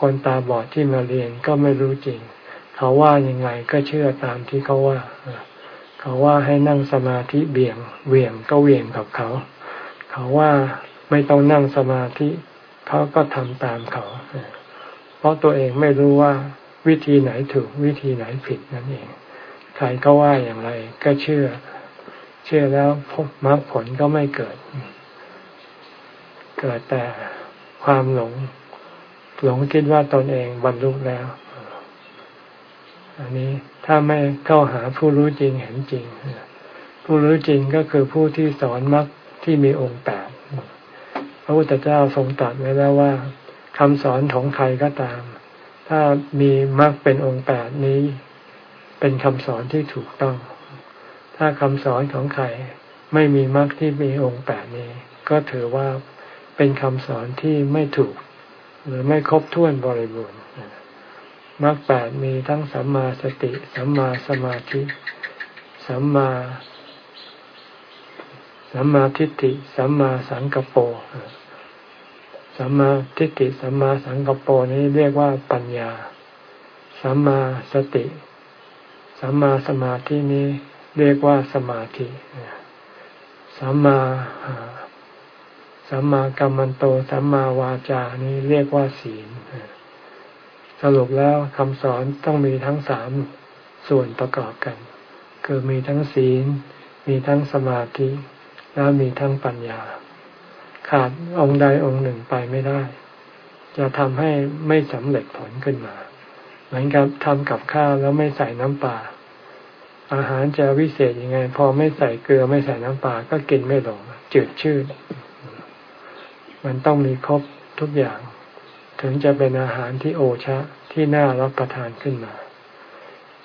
Speaker 1: คนตาบอดที่มาเรียนก็ไม่รู้จริง เขาว่ายังไงก็เชื่อตามที่เขาว่า เขาว่าให้นั่งสมาธิเบี่ยงเวี่ยงก็เวี่ยงกับเขา เขาว่าไม่ต้องนั่งสมาธิเขาก็ทำตามเขา เพราะตัวเองไม่รู้ว่าวิธีไหนถูกวิธีไหนผิดนั่นเอง ใครก็ว่าอย่างไรก็เชื่อ เชื่อแล้วมรรคผลก็ไม่เกิด เกิดแต่ความหลง หลงคิดว่าตนเองบรรลุแล้ว อันนี้ ถ้าไม่เข้าหาผู้รู้จริงเห็นจริง ผู้รู้จริงก็คือผู้ที่สอนมรรคที่มีองค์แปดพระพุทธเจ้าทรงตรัสไว้แล้วว่าคำสอนของใครก็ตาม ถ้ามีมรรคเป็นองค์แปดนี้ เป็นคำสอนที่ถูกต้อง ถ้าคำสอนของใครไม่มีมรรคที่มีองค์แปดนี้ ก็ถือว่าเป็นคำสอนที่ไม่ถูก หรือไม่ครบถ้วนบริบูรณ์ มรรคแปดมีทั้งสัมมาสติสัมมาสมาธิ สัมมาสัมมาทิฏฐิสัมมาสังกปรสัมมาทิฏฐิสัมมาสังกปรนี้เรียกว่าปัญญา สัมมาสติ สัมมาสมาธินี้เรียกว่าสมาธิสัมมาสัมมากัมมันโตสัมมาวาจานี้เรียกว่าศีล สรุปแล้วคำสอนต้องมีทั้งสามส่วนประกอบกัน คือมีทั้งศีล มีทั้งสมาธิ แล้วมีทั้งปัญญา ขาดองค์ใดองค์หนึ่งไปไม่ได้ จะทำให้ไม่สำเร็จผลขึ้นมา เหมือนกับทำกับข้าวแล้วไม่ใส่น้ำปลาอาหารจะวิเศษยังไง พอไม่ใส่เกลือไม่ใส่น้ำปลาก็กินไม่ลงจืดชืดมันต้องมีครบทุกอย่าง ถึงจะเป็นอาหารที่โอชะที่น่ารับประทานขึ้นมา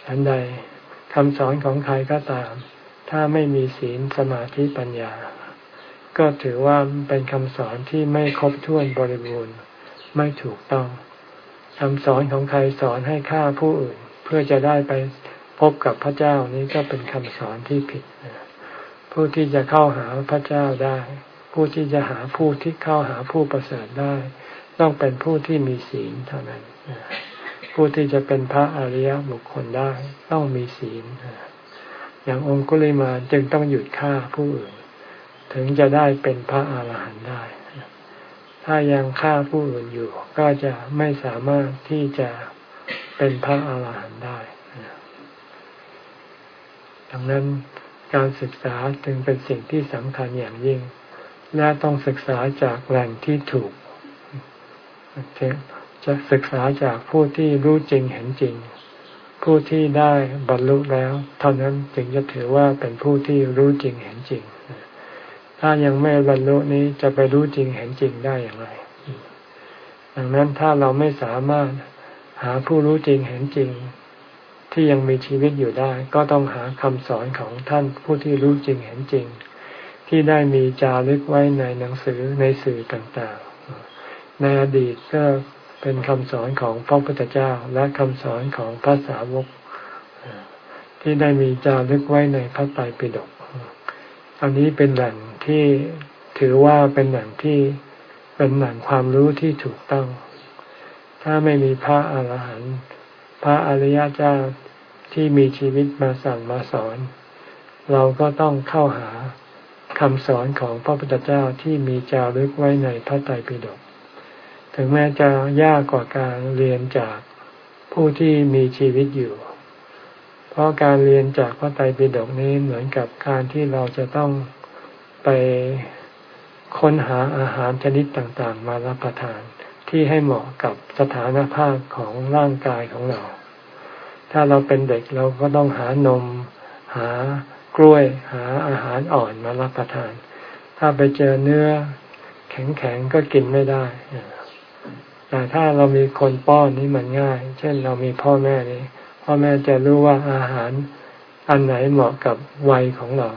Speaker 1: ฉันใดคำสอนของใครก็ตาม ถ้าไม่มีศีลสมาธิปัญญา ก็ถือว่าเป็นคำสอนที่ไม่ครบถ้วนบริบูรณ์ ไม่ถูกต้องคำสอนของใครสอนให้ฆ่าผู้อื่น เพื่อจะได้ไปพบกับพระเจ้านี้ก็เป็นคำสอนที่ผิดผู้ที่จะเข้าหาพระเจ้าได้ ผู้ที่จะหาผู้ที่เข้าหาผู้ประเสริฐได้ ต้องเป็นผู้ที่มีศีลเท่านั้น ผู้ที่จะเป็นพระอริยบุคคลได้ต้องมีศีล อย่างองคุลิมาจึงต้องหยุดฆ่าผู้อื่น ถึงจะได้เป็นพระอาหารหันต์ได้ ถ้ายังฆ่าผู้อื่นอยู่ ก็จะไม่สามารถที่จะเป็นพระอาหารหันต์ได้ ดังนั้นการศึกษาจึงเป็นสิ่งที่สำคัญอย่างยิ่ง และต้องศึกษาจากแหล่งที่ถูก จะศึกษาจากผู้ที่รู้จริงเห็นจริง ผู้ที่ได้บรรลุแล้ว เท่านั้นจึงจะถือว่าเป็นผู้ที่รู้จริงเห็นจริง ถ้ายังไม่บรรลุนี้จะไปรู้จริงเห็นจริงได้อย่างไร ดังนั้นถ้าเราไม่สามารถหาผู้รู้จริงเห็นจริง ที่ยังมีชีวิตอยู่ได้ ก็ต้องหาคำสอนของท่านผู้ที่รู้จริงเห็นจริง ที่ได้มีจารึกไว้ในหนังสือในสื่อต่าง ในอดีตก็เป็นคำสอนของพระพุทธเจ้าและคำสอนของพระสาวก ที่ได้มีจารึกไว้ในพระไตรปิฎกอันนี้เป็นแหล่งที่ถือว่าเป็นแหล่งที่เป็นแหล่งความรู้ที่ถูกต้อง ถ้าไม่มีพระอาหารหันต์พระอริยเจ้าที่มีชีวิตมาสั่งมาสอน เราก็ต้องเข้าหาคำสอนของพระพุทธเจ้าที่มีจารึกไว้ในพระไตรปิฎก ถึงแม้จะยากกว่าการเรียนจากผู้ที่มีชีวิตอยู่ เพราะการเรียนจากพระไตรปิฎกนี้เหมือนกับการที่เราจะต้องไปค้นหาอาหารชนิดต่างๆ มารับประทานที่ให้เหมาะกับสถานภาพของร่างกายของเรา ถ้าเราเป็นเด็กเราก็ต้องหานม หากล้วย หาอาหารอ่อนมารับประทาน ถ้าไปเจอเนื้อแข็งๆก็กินไม่ได้ แต่ถ้าเรามีคนป้อนนี่มันง่าย เช่นเรามีพ่อแม่นี่พ่อแม่จะรู้ว่าอาหารอันไหนเหมาะกับวัยของเรา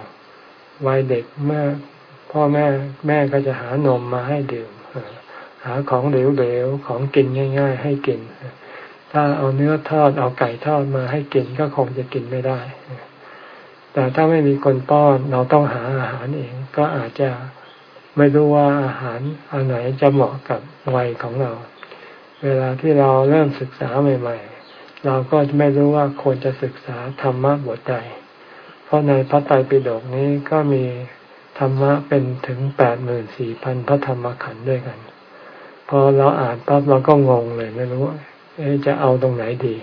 Speaker 1: วัยเด็กเมื่อพ่อแม่แม่ก็จะหานมมาให้ดื่มหาของเหลวๆของกินง่าย ๆ ให้กิน ถ้าเอาเนื้อทอดเอาไก่ทอดมาให้กินก็คงจะกินไม่ได้ แต่ถ้าไม่มีคนป้อนเราต้องหาอาหารเองก็อาจจะ ไม่รู้ว่าอาหารอันไหนจะเหมาะกับวัยของเรา เวลาที่เราเริ่มศึกษาใหม่ ๆ เราก็ไม่รู้ว่าควรจะศึกษาธรรมะบทใด เพราะในพระไตรปิฎกนี้ก็มีธรรมะเป็นถึงแปดหมื่นสี่พันพระธรรมขันธ์ด้วยกัน พอเราอ่านปั๊บเราก็งงเลยไม่รู้ว่าจะเอาตรงไหนดี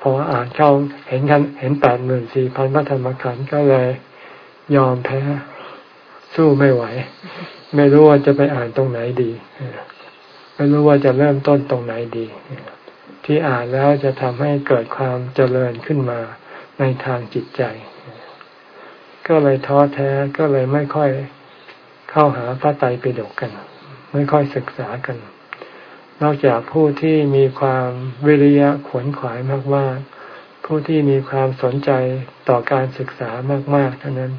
Speaker 1: พออ่านเข้าเห็นกันเห็นแปดหมื่นสี่พันพระธรรมขันธ์ก็เลยยอมแพ้ สู้ไม่ไหว ไม่รู้ว่าจะไปอ่านตรงไหนดี ไม่รู้ว่าจะเริ่มต้นตรงไหนดี ที่อ่านแล้วจะทำให้เกิดความเจริญขึ้นมาในทางจิตใจ ก็เลยท้อแท้ก็เลยไม่ค่อยเข้าหาพระไตรปิฎกกัน ไม่ค่อยศึกษากัน นอกจากผู้ที่มีความวิริยะขวนขวายมากๆผู้ที่มีความสนใจต่อการศึกษามากๆเท่านั้น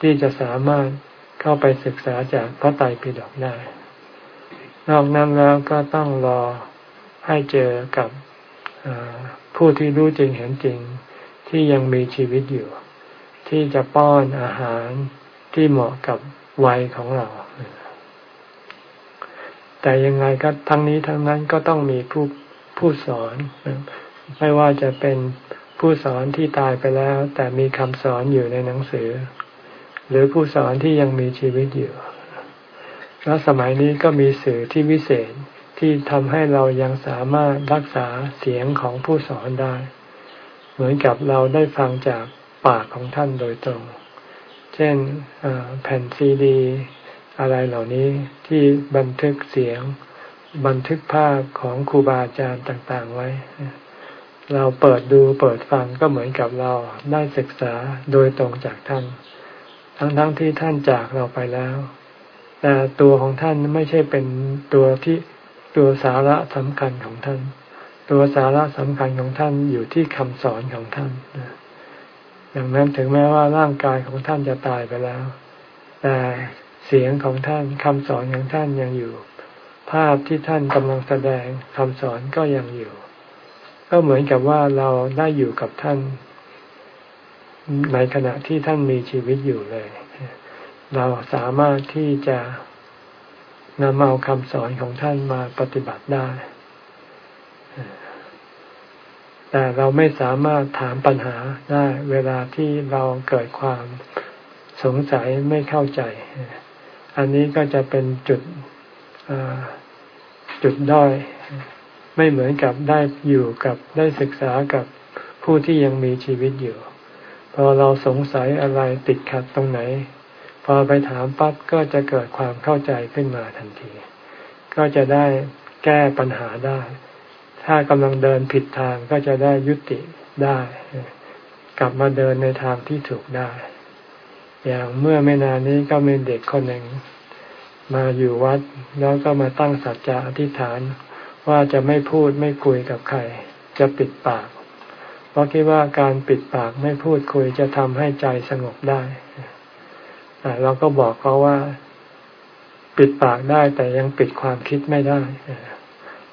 Speaker 1: ที่จะสามารถ เข้าไปศึกษาจากพระไตรปิฎกได้ นอกนั้นแล้วก็ต้องรอให้เจอกับผู้ที่รู้จริงเห็นจริงที่ยังมีชีวิตอยู่ ที่จะป้อนอาหารที่เหมาะกับวัยของเรา แต่ยังไงก็ทั้งนี้ทั้งนั้นก็ต้องมีผู้ผู้สอน ไม่ว่าจะเป็นผู้สอนที่ตายไปแล้ว แต่มีคำสอนอยู่ในหนังสือ หรือผู้สอนที่ยังมีชีวิตอยู่ แล้วสมัยนี้ก็มีสื่อที่วิเศษที่ทำให้เรายังสามารถรักษาเสียงของผู้สอนได้ เหมือนกับเราได้ฟังจากปากของท่านโดยตรง เช่นแผ่นซีดี อะไรเหล่านี้ที่บันทึกเสียง บันทึกภาพของครูบาอาจารย์ต่างๆไว้ เราเปิดดูเปิดฟังก็เหมือนกับเราได้ศึกษาโดยตรงจากท่าน ทั้งๆทที่ท่านจากเราไปแล้ว แต่ตัวของท่านไม่ใช่เป็นตัวที่ตัวสาระสำคัญของท่าน ตัวสาระสำคัญของท่านอยู่ที่คำสอนของท่านอย่างนั้นถึงแม้ว่าร่างกายของท่านจะตายไปแล้ว แต่เสียงของท่านคำสอนของท่านยังอยู่ ภาพที่ท่านกำลังแสดงคำสอนก็ยังอยู่ ก็เหมือนกับว่าเราได้อยู่กับท่าน ในขณะที่ท่านมีชีวิตอยู่เลย เราสามารถที่จะนำเอาคำสอนของท่านมาปฏิบัติได้ แต่เราไม่สามารถถามปัญหาได้ เวลาที่เราเกิดความสงสัยไม่เข้าใจ อันนี้ก็จะเป็นจุดจุดด้อย ไม่เหมือนกับได้อยู่กับได้ศึกษากับผู้ที่ยังมีชีวิตอยู่ พอเราสงสัยอะไรติดขัดตรงไหน พอไปถามปั๊บก็จะเกิดความเข้าใจขึ้นมาทันที ก็จะได้แก้ปัญหาได้ ถ้ากำลังเดินผิดทางก็จะได้ยุติได้ กลับมาเดินในทางที่ถูกได้ อย่างเมื่อไม่นานนี้ก็มีเด็กคนหนึ่ง มาอยู่วัดแล้วก็มาตั้งสัจจะอธิษฐาน ว่าจะไม่พูดไม่คุยกับใคร จะปิดปาก ราะคิดว่าการปิดปากไม่พูดคุยจะทำให้ใจสงบได้เราก็บอกเขาว่า ปิดปากได้แต่ยังปิดความคิดไม่ได้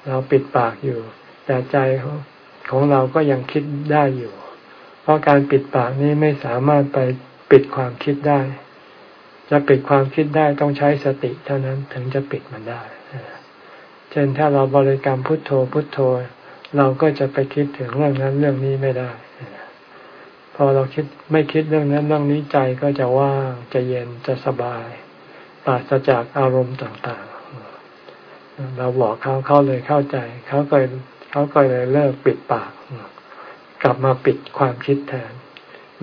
Speaker 1: เราปิดปากอยู่ แต่ใจของเราก็ยังคิดได้อยู่ เพราะการปิดปากนี้ไม่สามารถไปปิดความคิดได้ จะปิดความคิดได้ต้องใช้สติเท่านั้นถึงจะปิดมันได้ เช่นถ้าเราบริกรรมพุทโธพุทโธ เราก็จะไปคิดถึงเรื่องนั้นเรื่องนี้ไม่ได้ พอเราคิดไม่คิดเรื่องนั้นเรื่องนี้ใจก็จะว่างจะเย็นจะสบายปราศจากอารมณ์ต่างๆ เราบอกเขาเขาเลยเข้าใจ เขาก็เขาก็เลยเลิกปิดปาก กลับมาปิดความคิดแทน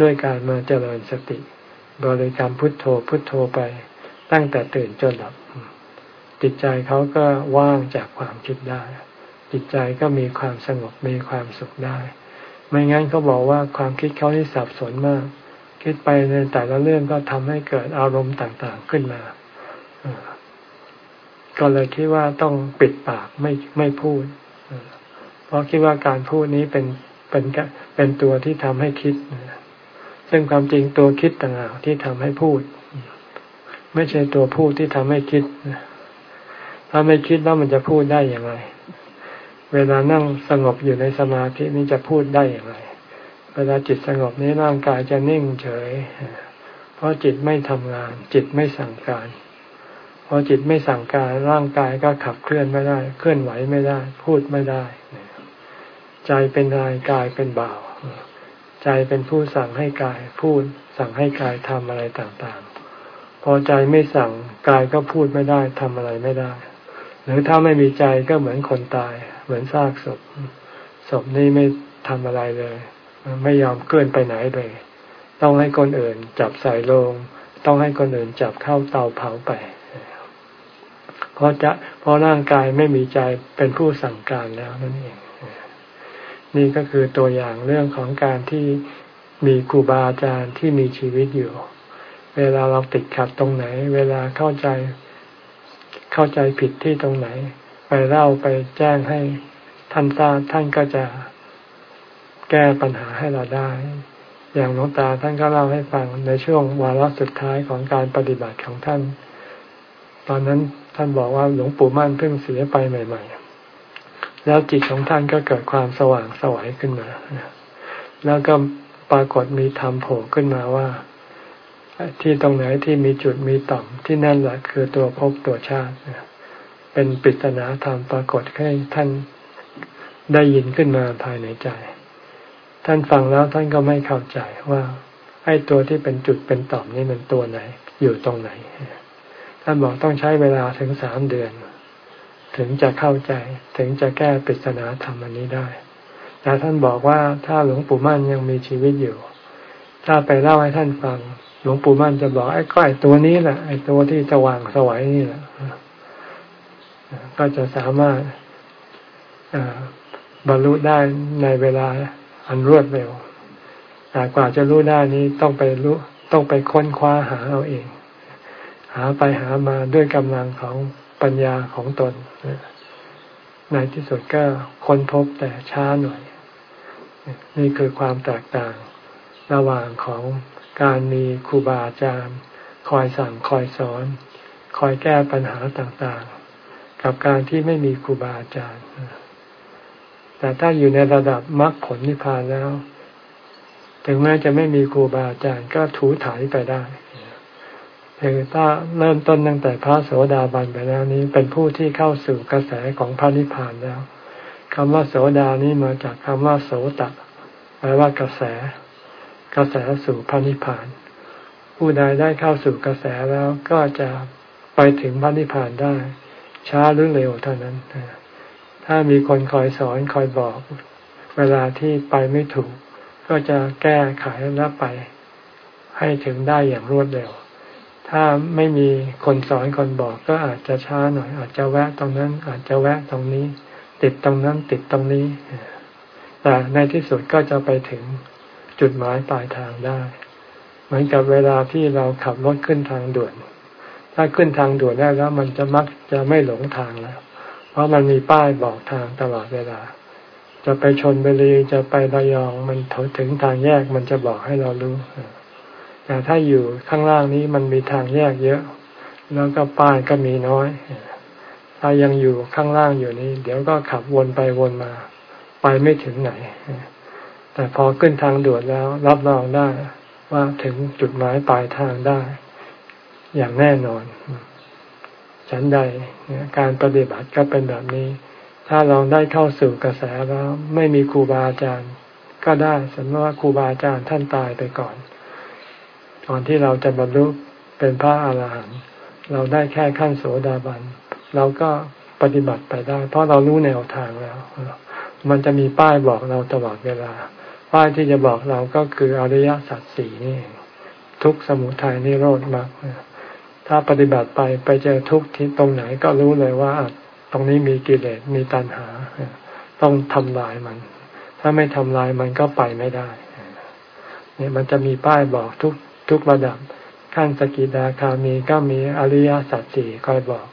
Speaker 1: ด้วยการมาเจริญสติ บริกรรมพุทโธพุทโธไป ตั้งแต่ตื่นจนหลับ จิตใจเขาก็ว่างจากความคิดได้ จิตใจก็มีความสงบมีความสุขได้ ไม่งั้นเขาบอกว่าความคิดเขาที่สับสนมาก คิดไปในแต่ละเรื่องก็ทำให้เกิดอารมณ์ต่างๆขึ้นมาก็เลยคิดว่าต้องปิดปากไม่ไม่พูดเพราะคิดว่าการพูดนี้เป็นเป็นเป็นตัวที่ทำให้คิดซึ่งความจริงตัวคิดต่างหากที่ทำให้พูด ไม่ใช่ตัวพูดที่ทำให้คิดถ้าไม่คิดแล้วมันจะพูดได้อย่างไร เวลานั่งสงบอยู่ในสมาธินี้จะพูดได้อย่างไร เวลาจิตสงบนี้ร่างกายจะนิ่งเฉย เพราะจิตไม่ทำงาน จิตไม่สั่งการ พอจิตไม่สั่งการร่างกายก็ขับเคลื่อนไม่ได้ เคลื่อนไหวไม่ได้ พูดไม่ได้ ใจเป็นนายกายเป็นบ่าว ใจเป็นผู้สั่งให้กายพูด สั่งให้กายทำอะไรต่างๆ พอใจไม่สั่งกายก็พูดไม่ได้ทำอะไรไม่ได้ หรือถ้าไม่มีใจก็เหมือนคนตาย เหมือนซากศพ ศพนี้ไม่ทำอะไรเลย ไม่ยอมเคลื่อนไปไหนเลยต้องให้คนอื่นจับใส่ลง ต้องให้คนอื่นจับเข้าเตาเผาไป เพราะจะเพราะร่างกายไม่มีใจเป็นผู้สั่งการแล้วนั่นเอง นี่ก็คือตัวอย่างเรื่องของการที่มีครูบาอาจารย์ที่มีชีวิตอยู่ เวลาเราติดขัดตรงไหน เวลาเข้าใจเข้าใจผิดที่ตรงไหน ไปเล่าไปแจ้งให้ท่านทราบท่านก็จะแก้ปัญหาให้เราได้ อย่างหลวงตาท่านก็เล่าให้ฟังในช่วงวาระสุดท้ายของการปฏิบัติของท่าน ตอนนั้นท่านบอกว่าหลวงปู่มั่นเพิ่งเสียไปใหม่ ๆ แล้วจิตของท่านก็เกิดความสว่างสวัยขึ้นมา แล้วก็ปรากฏมีธรรมโผล่ขึ้นมาว่า ที่ตรงไหนที่มีจุดมีต่อมที่นั่นแหละคือตัวภพตัวชาติ เป็นปริศนาธรรมปรากฏให้ท่านได้ยินขึ้นมาภายในใจ ท่านฟังแล้วท่านก็ไม่เข้าใจว่าไอ้ตัวที่เป็นจุดเป็นต่อมนี่มันตัวไหน อยู่ตรงไหน ท่านบอกต้องใช้เวลาถึงสามเดือน ถึงจะเข้าใจถึงจะแก้ปริศนาธรรมอันนี้ได้ แต่ท่านบอกว่าถ้าหลวงปู่มั่นยังมีชีวิตอยู่ ถ้าไปเล่าให้ท่านฟัง หลวงปู่มั่นจะบอกไอ้ก้อยตัวนี้แหละไอ้ตัวที่สว่างสวัยนี่แหละ ก็จะสามารถบรรลุได้ในเวลาอันรวดเร็วแต่กว่าจะรู้ได้นี้ต้องไปรู้ต้องไปค้นคว้าหาเอาเอง หาไปหามาด้วยกำลังของปัญญาของตน ในที่สุดก็ค้นพบแต่ช้าหน่อย นี่คือความแตกต่างระหว่างของการมีครูบาอาจารย์ คอยสั่งคอยสอน คอยแก้ปัญหาต่างๆ กับการที่ไม่มีครูบาอาจารย์แต่ถ้าอยู่ในระดับมรรคผลนิพพานแล้ว ถึงแม้จะไม่มีครูบาอาจารย์ก็ถูถ่ายไปได้คือถ้าเริ่มต้นตั้งแต่พระโสดาบันไปแล้วนี้ เป็นผู้ที่เข้าสู่กระแสของพระนิพพานแล้วคำว่าโสดานี้มาจากคำว่าโสตแปลว่ากระแส กระแสสู่พระนิพพาน ผู้ใดได้เข้าสู่กระแสแล้วก็จะไปถึงพระนิพพานได้ ช้าหรือเร็วเท่านั้น ถ้ามีคนคอยสอนคอยบอก เวลาที่ไปไม่ถูก ก็จะแก้ไขแล้วไป ให้ถึงได้อย่างรวดเร็ว ถ้าไม่มีคนสอนคนบอกก็อาจจะช้าหน่อย อาจจะแวะตรงนั้น อาจจะแวะตรงนี้ ติดตรงนั้นติดตรงนี้ แต่ในที่สุดก็จะไปถึงจุดหมายปลายทางได้ เหมือนกับเวลาที่เราขับรถขึ้นทางด่วน ถ้าขึ้นทางด่วนได้แล้วมันจะมักจะไม่หลงทางแล้ว เพราะมันมีป้ายบอกทางตลอดเวลา จะไปชนบุรีจะไประยองมันถึงทางแยกมันจะบอกให้เรารู้แต่ถ้าอยู่ข้างล่างนี้มันมีทางแยกเยอะ แล้วก็ป้ายก็มีน้อย ถ้ายังอยู่ข้างล่างอยู่นี้ เดี๋ยวก็ขับวนไปวนมา ไปไม่ถึงไหน แต่พอขึ้นทางด่วนแล้ว รับรองได้ว่าถึงจุดหมายปลายทางได้ อย่างแน่นอน ฉันใดการปฏิบัติก็เป็นแบบนี้ ถ้าเราได้เข้าสู่กระแสแล้ว ไม่มีครูบาอาจารย์ ก็ได้สมมติว่าครูบาอาจารย์ท่านตายไปก่อนก่อนที่เราจะบรรลุเป็นพระอาหารหันต์เราได้แค่ขั้นโสดาบันเราก็ปฏิบัติไปได้ เพราะเรารู้แนวทางแล้ว มันจะมีป้ายบอกเราตลอดเวลา ป้ายที่จะบอกเราก็คืออริยสัจสี่นี่ ทุกสมุทัยนิโรธมรรค ถ้าปฏิบัติไปไปเจอทุกข์ที่ตรงไหนก็รู้เลยว่าตรงนี้มีกิเลสมีตัณหา ต้องทำลายมัน ถ้าไม่ทำลายมันก็ไปไม่ได้เนี่ยมันจะมีป้ายบอกทุกทุกระดับ ขั้นสกิดาคามีก็มีอริยสัจสี่คอยบอก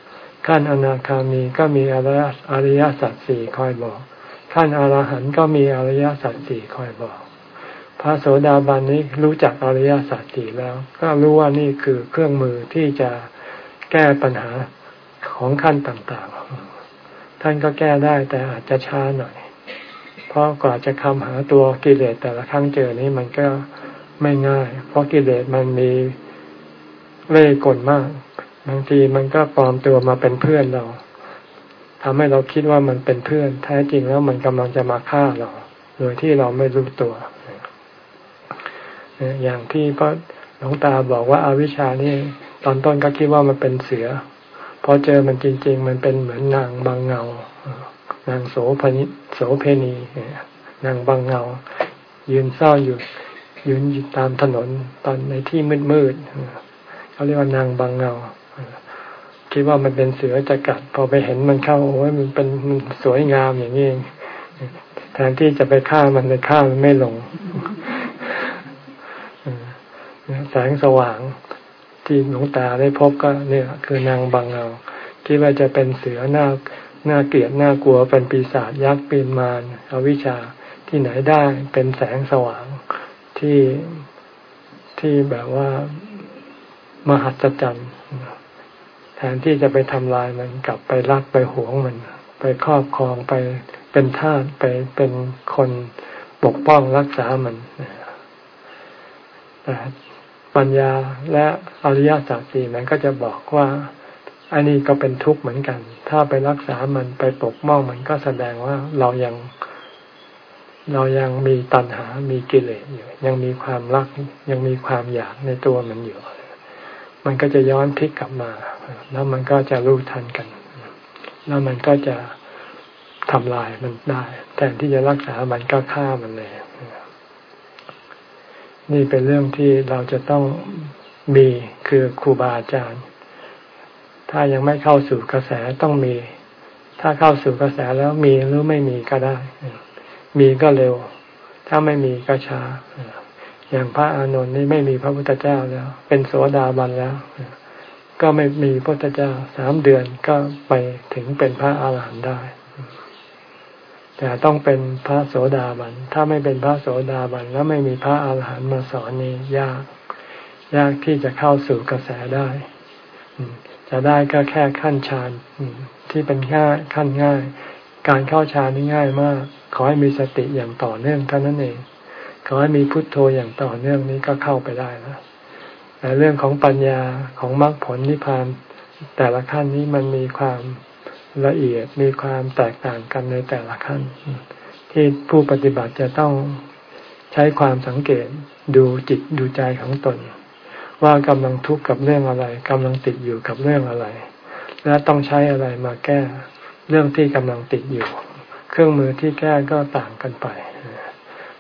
Speaker 1: ขั้นอนาคามีก็มีอริยสัจสี่คอยบอก ขั้นอรหันต์ก็มีอริยสัจสี่คอยบอก พระโสดาบันนี้รู้จักอริยสัจสี่แล้ว ก็รู้ว่านี่คือเครื่องมือที่จะแก้ปัญหาของขั้นต่างๆ ท่านก็แก้ได้แต่อาจจะช้าหน่อย เพราะกว่าจะคำหาตัวกิเลสแต่ละครั้งเจอนี้มันก็ไม่ง่าย เพราะกิเลสมันมีเล่กลมาก บางทีมันก็ปลอมตัวมาเป็นเพื่อนเราทำให้เราคิดว่ามันเป็นเพื่อน แท้จริงแล้วมันกำลังจะมาฆ่าเรา โดยที่เราไม่รู้ตัว อย่างที่พระหลวงตาบอกว่าอาวิชชานี่ตอนต้นก็คิดว่ามันเป็นเสือพอเจอมันจริง ๆ มันเป็นเหมือนนางบางเงานางโสพนิโสเพณีนางบางเงา ยืนเศร้าอยู่ยืนอยู่ตามถนนตอนในที่มืดๆเขาเรียกว่านางบางเงา คิดว่ามันเป็นเสือจะกัด พอไปเห็นมันเข้าโอ้ยมันเป็นมันสวยงามอย่างนี้แทนที่จะไปฆ่ามันเลยฆ่ามันไม่ลง แสงสว่างที่หลวงตาได้พบก็เนี่ย คือนางบางเงาคิดว่าจะเป็นเสือหน้าหน้าเกลียดหน้ากลัวเป็นปีศาจยักษ์ปีนมารอวิชชาที่ไหนได้เป็นแสงสว่างที่ที่แบบว่ามหัศจรรย์แทนที่จะไปทำลายมันกลับไปรักไปหวงมัน ไปครอบครองไปเป็นทาสไปเป็นคนปกป้องรักษามันแต่ ปัญญาและอริยสัจสี่มันก็จะบอกว่าอันนี้ก็เป็นทุกข์เหมือนกัน ถ้าไปรักษามันไปปกป้องมันก็แสดงว่าเรายัง เรายังมีตัณหา มีกิเลสอยู่ ยังมีความรัก ยังมีความอยากในตัวมันอยู่ มันก็จะย้อนพลิกกลับมา แล้วมันก็จะรู้ทันกัน แล้วมันก็จะทำลายมันได้ แทนที่จะรักษามันก็ฆ่ามันเลย นี่เป็นเรื่องที่เราจะต้องมีคือครูบาอาจารย์ ถ้ายังไม่เข้าสู่กระแสต้องมี ถ้าเข้าสู่กระแสแล้วมีหรือไม่มีก็ได้ มีก็เร็ว ถ้าไม่มีก็ช้า อย่างพระอานนท์นี่ไม่มีพระพุทธเจ้าแล้ว เป็นโสดาบันแล้ว ก็ไม่มีพระพุทธเจ้าสามเดือนก็ไปถึงเป็นพระอาหารหันต์ได้ แต่ต้องเป็นพระโสดาบัน ถ้าไม่เป็นพระโสดาบัน แล้วไม่มีพระอาหารหันต์มาสอนนี้ยาก ยากที่จะเข้าสู่กระแสได้ จะได้ก็แค่ขั้นฌานที่เป็นง่ายขั้นง่าย การเข้าฌานนี่ง่ายมาก ขอให้มีสติอย่างต่อเนื่องเท่านั้นเอง ขอให้มีพุทโธอย่างต่อเนื่องนี้ก็เข้าไปได้แล้วแต่เรื่องของปัญญาของมรรคผลนิพพานแต่ละขั้นนี้มันมีความ ละเอียดมีความแตกต่างกันในแต่ละขั้น ที่ผู้ปฏิบัติจะต้องใช้ความสังเกตดูจิตดูใจของตน ว่ากำลังทุกข์กับเรื่องอะไรกำลังติดอยู่กับเรื่องอะไร และต้องใช้อะไรมาแก้เรื่องที่กำลังติดอยู่ เครื่องมือที่แก้ก็ต่างกันไป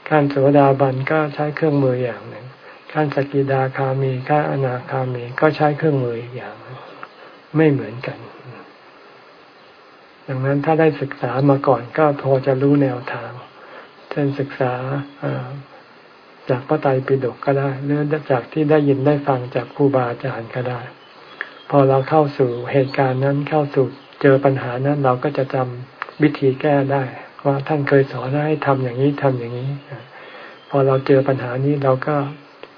Speaker 1: ขั้นโสดาบันก็ใช้เครื่องมืออย่างหนึ่งขั้นสกิดาคามีขั้นอนาคามีก็ใช้เครื่องมืออีกอย่าง ไม่เหมือนกัน ดังนั้นถ้าได้ศึกษามาก่อนก็พอจะรู้แนวทาง เช่นศึกษาจากพระไตรปิฎกก็ได้หรือจากที่ได้ยินได้ฟังจากครูบาอาจารย์ก็ได้ พอเราเข้าสู่เหตุการณ์นั้นเข้าสู่เจอปัญหานั้นเราก็จะจำวิธีแก้ได้ว่าท่านเคยสอนให้ทำอย่างนี้ทำอย่างนี้ พอเราเจอปัญหานี้เราก็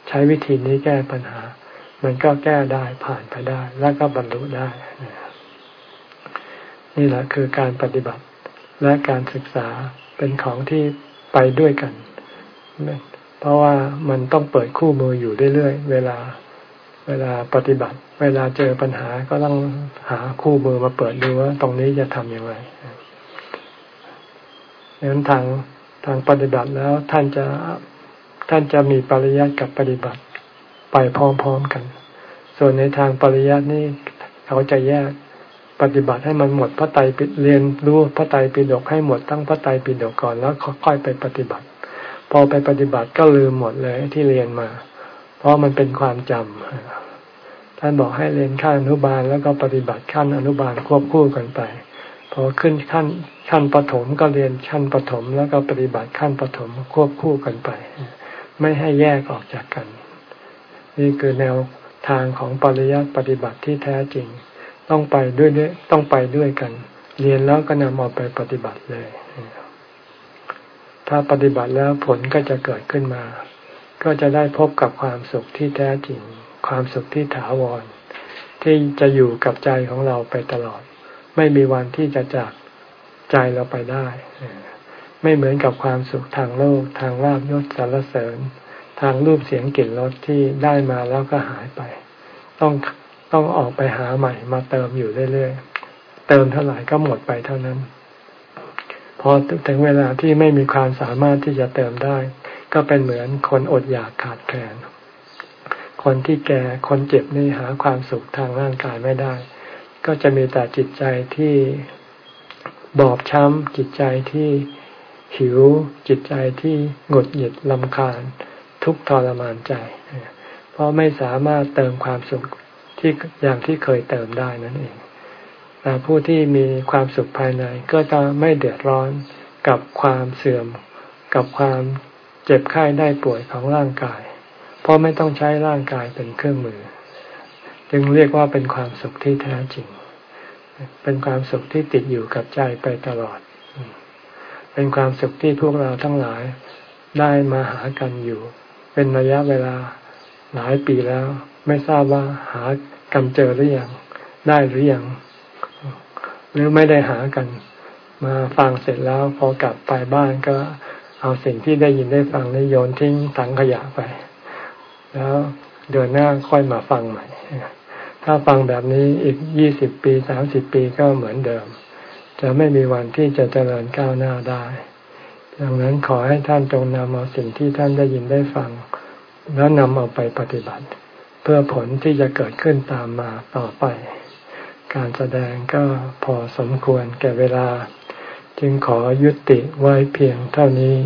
Speaker 1: ใช้วิธีนี้แก้ปัญหา มันก็แก้ได้ผ่านไปได้ แล้วก็บรรลุได้ นี่แหละคือการปฏิบัติและการศึกษาเป็นของที่ไปด้วยกัน เพราะว่ามันต้องเปิดคู่มืออยู่เรื่อยๆ เวลาเวลาปฏิบัติ เวลาเจอปัญหาก็ต้องหาคู่มือมาเปิดดูว่าตรงนี้จะทำอย่างไรดังนั้นทางทางปฏิบัติแล้วท่านจะท่านจะมีปริยัติกับปฏิบัติไปพร้อมๆกัน ส่วนในทางปริยัตินี่เขาจะแยก ปฏิบัติให้มันหมดพระไตรปิฎเรียนรู้พระไตรปิฎกให้หมดทั้งพระไตรปิฎกก่อนแล้วค่อยไปปฏิบัติ พอไปปฏิบัติก็ลืมหมดเลยที่เรียนมา เพราะมันเป็นความจำท่านบอกให้เรียนขั้นอนุบาลแล้วก็ปฏิบัติขั้นอนุบาลควบคู่กันไป พอขึ้นขั้นขั้นปฐมก็เรียนขั้นปฐมแล้วก็ปฏิบัติขั้นปฐมควบคู่กันไป ไม่ให้แยกออกจากกัน นี่คือแนวทางของปริยัติปฏิบัติที่แท้จริง ต้องไปด้วยต้องไปด้วยกัน เรียนแล้วก็นำเอาไปปฏิบัติเลย ถ้าปฏิบัติแล้วผลก็จะเกิดขึ้นมา ก็จะได้พบกับความสุขที่แท้จริง ความสุขที่ถาวร ที่จะอยู่กับใจของเราไปตลอด ไม่มีวันที่จะจากใจเราไปได้ ไม่เหมือนกับความสุขทางโลก ทางลาบยศสารเสริญ ทางรูปเสียงกลิ่นรสที่ได้มาแล้วก็หายไป ต้อง ต้องออกไปหาใหม่มาเติมอยู่เรื่อยๆ เติมเท่าไหร่ก็หมดไปเท่านั้น พอถึงเวลาที่ไม่มีความสามารถที่จะเติมได้ ก็เป็นเหมือนคนอดอยากขาดแคลน คนที่แก่คนเจ็บนี่หาความสุขทางร่างกายไม่ได้ ก็จะมีแต่จิตใจที่บอบช้ำจิตใจที่หิวจิตใจที่หงุดหงิดลำคาญ ทุกทรมานใจ เพราะไม่สามารถเติมความสุข ที่อย่างที่เคยเติมได้นั่นเอง แต่ผู้ที่มีความสุขภายในก็จะไม่เดือดร้อนกับความเสื่อม กับความเจ็บไข้ได้ป่วยของร่างกาย เพราะไม่ต้องใช้ร่างกายเป็นเครื่องมือ จึงเรียกว่าเป็นความสุขที่แท้จริง เป็นความสุขที่ติดอยู่กับใจไปตลอด เป็นความสุขที่พวกเราทั้งหลายได้มาหากันอยู่ เป็นระยะเวลาหลายปีแล้ว ไม่ทราบว่าหากันเจอหรือยังได้หรือยังหรือไม่ได้หากัน มาฟังเสร็จแล้วพอกลับไปบ้านก็เอาสิ่งที่ได้ยินได้ฟังนี้โยนทิ้งถังขยะไป แล้วเดือนหน้าค่อยมาฟังใหม่ถ้าฟังแบบนี้อีกยี่สิบปีสามสิบปีก็เหมือนเดิม จะไม่มีวันที่จะเจริญก้าวหน้าได้ ดังนั้นขอให้ท่านจงนำเอาสิ่งที่ท่านได้ยินได้ฟัง แล้วนำเอาไปปฏิบัติ พื่อผลที่จะเกิดขึ้นตามมาต่อไป การแสดงก็พอสมควรแก่เวลา จึงขอยุติไว้เพียงเท่านี้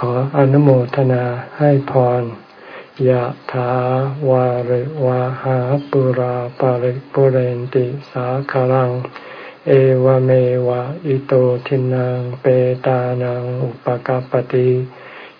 Speaker 1: ขออนุโมทนาให้พรยะถาวาริวาหาปุราปาริปุเรนติสาคารัง เอวเมวะอิโตทินังเปตานังอุปกาปติ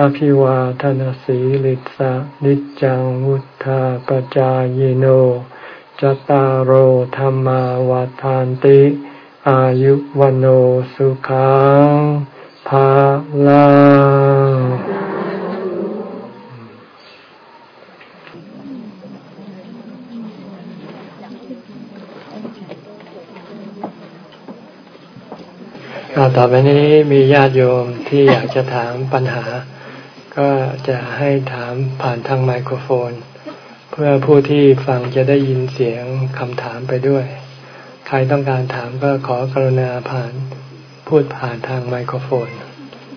Speaker 1: อภิวาทนสีลิสะนิจังวุธาปจายโนจตารโหธรรมวาทานติ อายุวันโอสุขังภาลังต่อไปนี้มีญาติโยมที่อยากจะถามปัญหา ก็จะให้ถามผ่านทางไมโครโฟน เพื่อผู้ที่ฟังจะได้ยินเสียงคำถามไปด้วย ใครต้องการถามก็ขอกรุณาผ่านพูดผ่านทางไมโครโฟน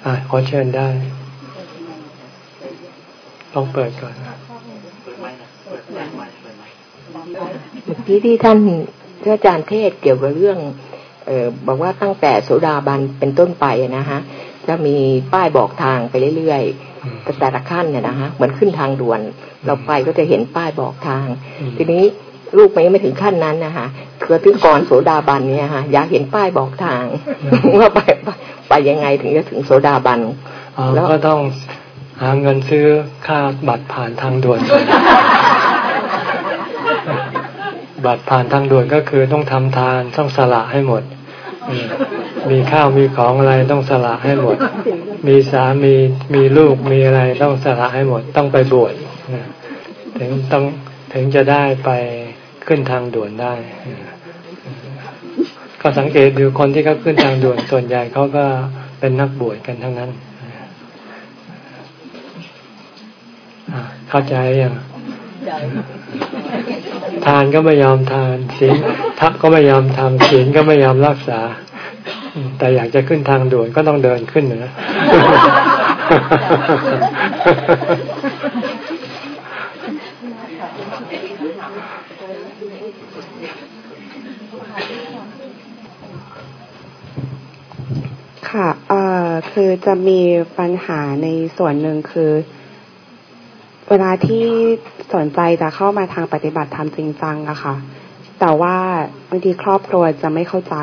Speaker 1: อะขอเชิญได้ ต้องเปิดก่อนนะ
Speaker 2: เมื่อกี้ที่ท่านท่านอาจารย์เทศเกี่ยวกับเรื่อง เออบอกว่าตั้งแต่โสดาบันเป็นต้นไปนะฮะ จะมีป้ายบอกทางไปเรื่อยๆแต่ละขั้นเนี่ยนะฮะเหมือนขึ้นทางด่วน เราไปก็จะเห็นป้ายบอกทาง ทีนี้ลูกมันยังไม่ถึงขั้นนั้นนะคะคือถึงก่อนโสดาบันเนี่ยค่ะอยากเห็นป้ายบอกทางว่าไปไปยังไงถึงจะถึงโสดาบัน
Speaker 1: แล้วก็ต้องหาเงินซื้อค่าบัตรผ่านทางด่วน บัตรผ่านทางด่วนก็คือต้องทำทานต้องสละให้หมด มีข้าวมีของอะไรต้องสละให้หมด มีสามีมีลูกมีอะไรต้องสละให้หมดต้องไปบวชถึงต้องถึงจะได้ไปขึ้นทางด่วนได้ ก็สังเกตดูคนที่เขาขึ้นทางด่วนส่วนใหญ่เขาก็เป็นนักบวชกันทั้งนั้นเข้าใจยังทานก็ไม่ยอมทานศีลทักก็ไม่ยอมทำศีลก็ไม่ยอมรักษา แต่อยากจะขึ้นทางด่วนก็ต้องเดินขึ้นนะ
Speaker 3: ค่ะเอ่อคือจะมีปัญหาในส่วนหนึ่งคือ เวลาที่สนใจจะเข้ามาทางปฏิบัติธรรมจริงจังอะค่ะ แต่ว่าบางทีครอบครัวจะไม่เข้าใจ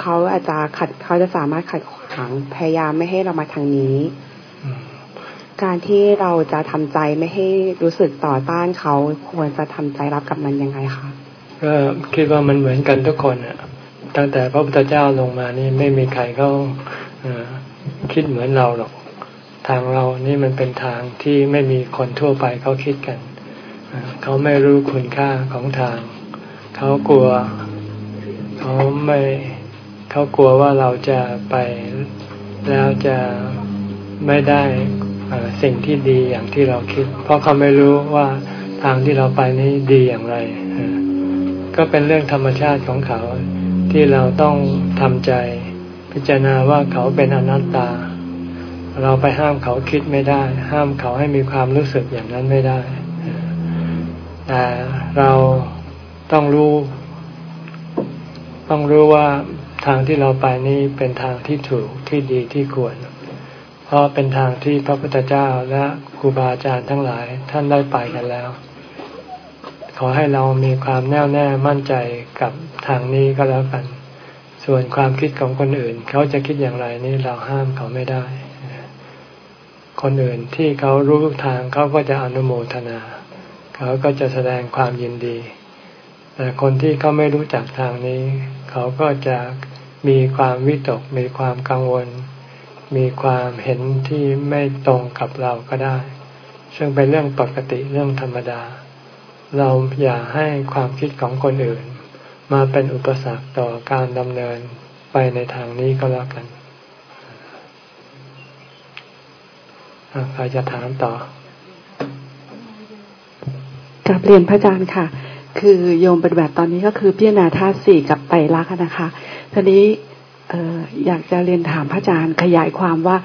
Speaker 3: เขาอาจจะขัดเขาจะสามารถขัดขวางพยายามไม่ให้เรามาทางนี้ การที่เราจะทำใจไม่ให้รู้สึกต่อต้านเขาควรจะทำใจรับกับมันยังไงคะ
Speaker 1: ก็คิดว่ามันเหมือนกันทุกคนอะตั้งแต่พระพุทธเจ้าลงมานี่ไม่มีใครเขาคิดเหมือนเราหรอกทางเรานี่มันเป็นทางที่ไม่มีคนทั่วไปเขาคิดกัน เขาไม่รู้คุณค่าของทาง เขากลัว เขาไม่ เขากลัวว่าเราจะไปแล้วจะไม่ได้สิ่งที่ดีอย่างที่เราคิด เพราะเขาไม่รู้ว่าทางที่เราไปนี้ดีอย่างไร ก็เป็นเรื่องธรรมชาติของเขาที่เราต้องทำใจ พิจารณาว่าเขาเป็นอนัตตา เราไปห้ามเขาคิดไม่ได้ ห้ามเขาให้มีความรู้สึกอย่างนั้นไม่ได้แต่เราต้องรู้ ต้องรู้ว่า ทางที่เราไปนี้เป็นทางที่ถูกที่ดีที่ควร เพราะเป็นทางที่พระพุทธเจ้าและครูบาอาจารย์ทั้งหลายท่านได้ไปกันแล้ว ขอให้เรามีความแน่วแน่มั่นใจกับทางนี้ก็แล้วกัน ส่วนความคิดของคนอื่น เขาจะคิดอย่างไรนี่เราห้ามเขาไม่ได้ คนอื่นที่เขารู้ทางเขาก็จะอนุโมทนา เขาก็จะแสดงความยินดี แต่คนที่เขาไม่รู้จักทางนี้ เขาก็จะมีความวิตก มีความกังวล มีความเห็นที่ไม่ตรงกับเราก็ได้ ซึ่งเป็นเรื่องปกติเรื่องธรรมดา เราอย่าให้ความคิดของคนอื่น มาเป็นอุปสรรคต่อการดำเนินไปในทางนี้ก็แล้วกันใครจะถามต่อ
Speaker 3: กับเรียนพระอาจารย์ค่ะ คือโยมปฏิบัติตอนนี้ก็คือพิจารณาธาตุสี่กับไตรลักษณ์นะคะทีนี้เอออยากจะเรียนถามพระอาจารย์ขยายความว่า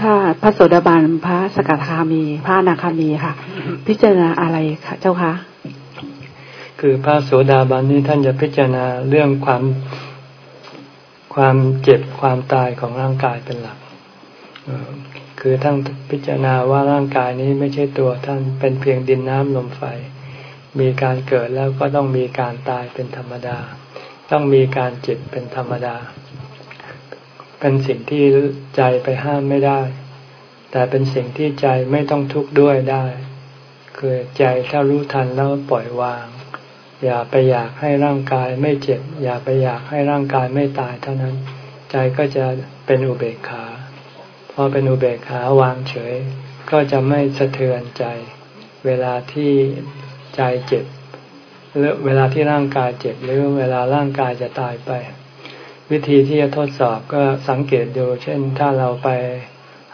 Speaker 3: ถ้าพระโสดาบันพระสกทามี พระนาคามีค่ะ พิจารณาอะไรคะเจ้าคะ
Speaker 1: คือพระโสดาบันนี้ท่านจะพิจารณาเรื่องความความเจ็บความตายของร่างกายเป็นหลักคือท่านพิจารณาว่าร่างกายนี้ไม่ใช่ตัวท่านเป็นเพียงดินน้ำลมไฟ มีการเกิดแล้วก็ต้องมีการตายเป็นธรรมดา ต้องมีการเจ็บเป็นธรรมดา เป็นสิ่งที่ใจไปห้ามไม่ได้ แต่เป็นสิ่งที่ใจไม่ต้องทุกข์ด้วยได้ คือใจถ้ารู้ทันแล้วปล่อยวาง อย่าไปอยากให้ร่างกายไม่เจ็บ อย่าไปอยากให้ร่างกายไม่ตายเท่านั้น ใจก็จะเป็นอุเบกขาพอเป็นอุเบกขาวางเฉย ก็จะไม่สะเทือนใจ เวลาที่ ใจเจ็บหรือเวลาที่ร่างกายเจ็บหรือเวลาร่างกายจะตายไป วิธีที่จะทดสอบก็สังเกตดู เช่นถ้าเราไป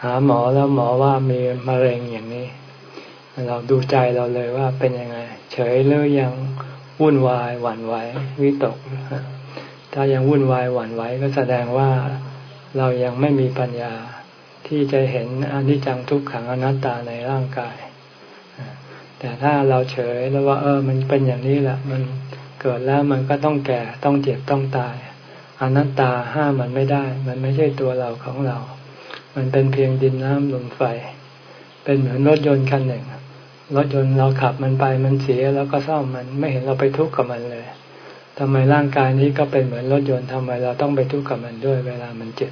Speaker 1: หาหมอแล้วหมอว่ามีมะเร็งอย่างนี้ เราดูใจเราเลยว่าเป็นยังไง เฉยหรือยังวุ่นวายหวั่นไหววิตก ถ้ายังวุ่นวายหวั่นไหวก็แสดงว่าเรายังไม่มีปัญญาที่จะเห็นอนิจจังทุกขังอนัตตาในร่างกาย แต่ถ้าเราเฉยแล้วว่า เออ มันเป็นอย่างนี้แหละ มันเกิดแล้วมันก็ต้องแก่ต้องเจ็บต้องตายอนัตตาห้ามมันไม่ได้ มันไม่ใช่ตัวเราของเรา มันเป็นเพียงดินน้ำลมไฟ เป็นเหมือนรถยนต์คันหนึ่ง รถยนต์เราขับมันไปมันเสียแล้วก็ซ่อมมันไม่เห็นเราไปทุกข์กับมันเลยทำไมร่างกายนี้ก็เป็นเหมือนรถยนต์ทำไมเราต้องไปทุกข์กับมันด้วยเวลามันเจ็บ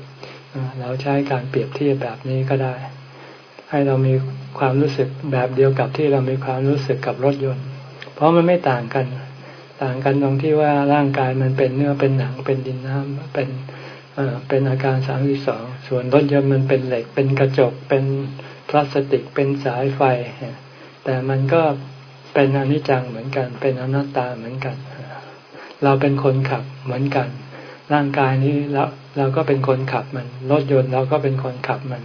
Speaker 1: เราใช้การเปรียบเทียบแบบนี้ก็ได้ ให้เรามีความรู้สึกแบบเดียวกับที่เรามีความรู้สึกกับรถยนต์ เพราะมันไม่ต่างกัน ต่างกันตรงที่ว่าร่างกายมันเป็นเนื้อเป็นหนังเป็นดินน้ำเป็นเป็นอาการสามสิบสองส่วนรถยนต์มันเป็นเหล็กเป็นกระจกเป็นพลาสติกเป็นสายไฟ แต่มันก็เป็นอนิจจังเหมือนกัน เป็นอนัตตาเหมือนกัน เราเป็นคนขับเหมือนกัน ร่างกายนี้เราเราก็เป็นคนขับมัน รถยนต์เราก็เป็นคนขับมัน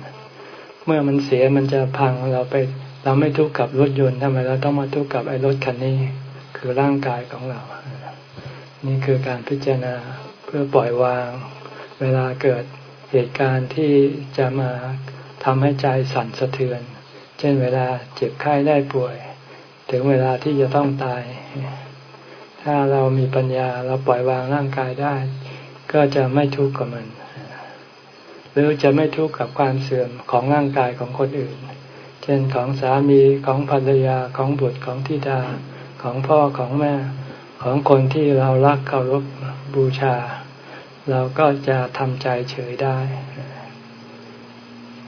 Speaker 1: เมื่อมันเสียมันจะพังเราไป เราไม่ทุกข์กับรถยนต์ทำไมเราต้องมาทุกข์กับไอ้รถคันนี้ คือร่างกายของเรา นี่คือการพิจารณาเพื่อปล่อยวาง เวลาเกิดเหตุการณ์ที่จะมาทำให้ใจสั่นสะเทือน เช่นเวลาเจ็บไข้ได้ป่วย ถึงเวลาที่จะต้องตาย ถ้าเรามีปัญญาเราปล่อยวางร่างกายได้ ก็จะไม่ทุกข์กับมัน หรือจะไม่ทุกข์กับความเสื่อมของร่างกายของคนอื่น เช่นของสามีของภรรยาของบุตรของธิดาของพ่อของแม่ของคนที่เรารักเคารพบูชา เราก็จะทำใจเฉยได้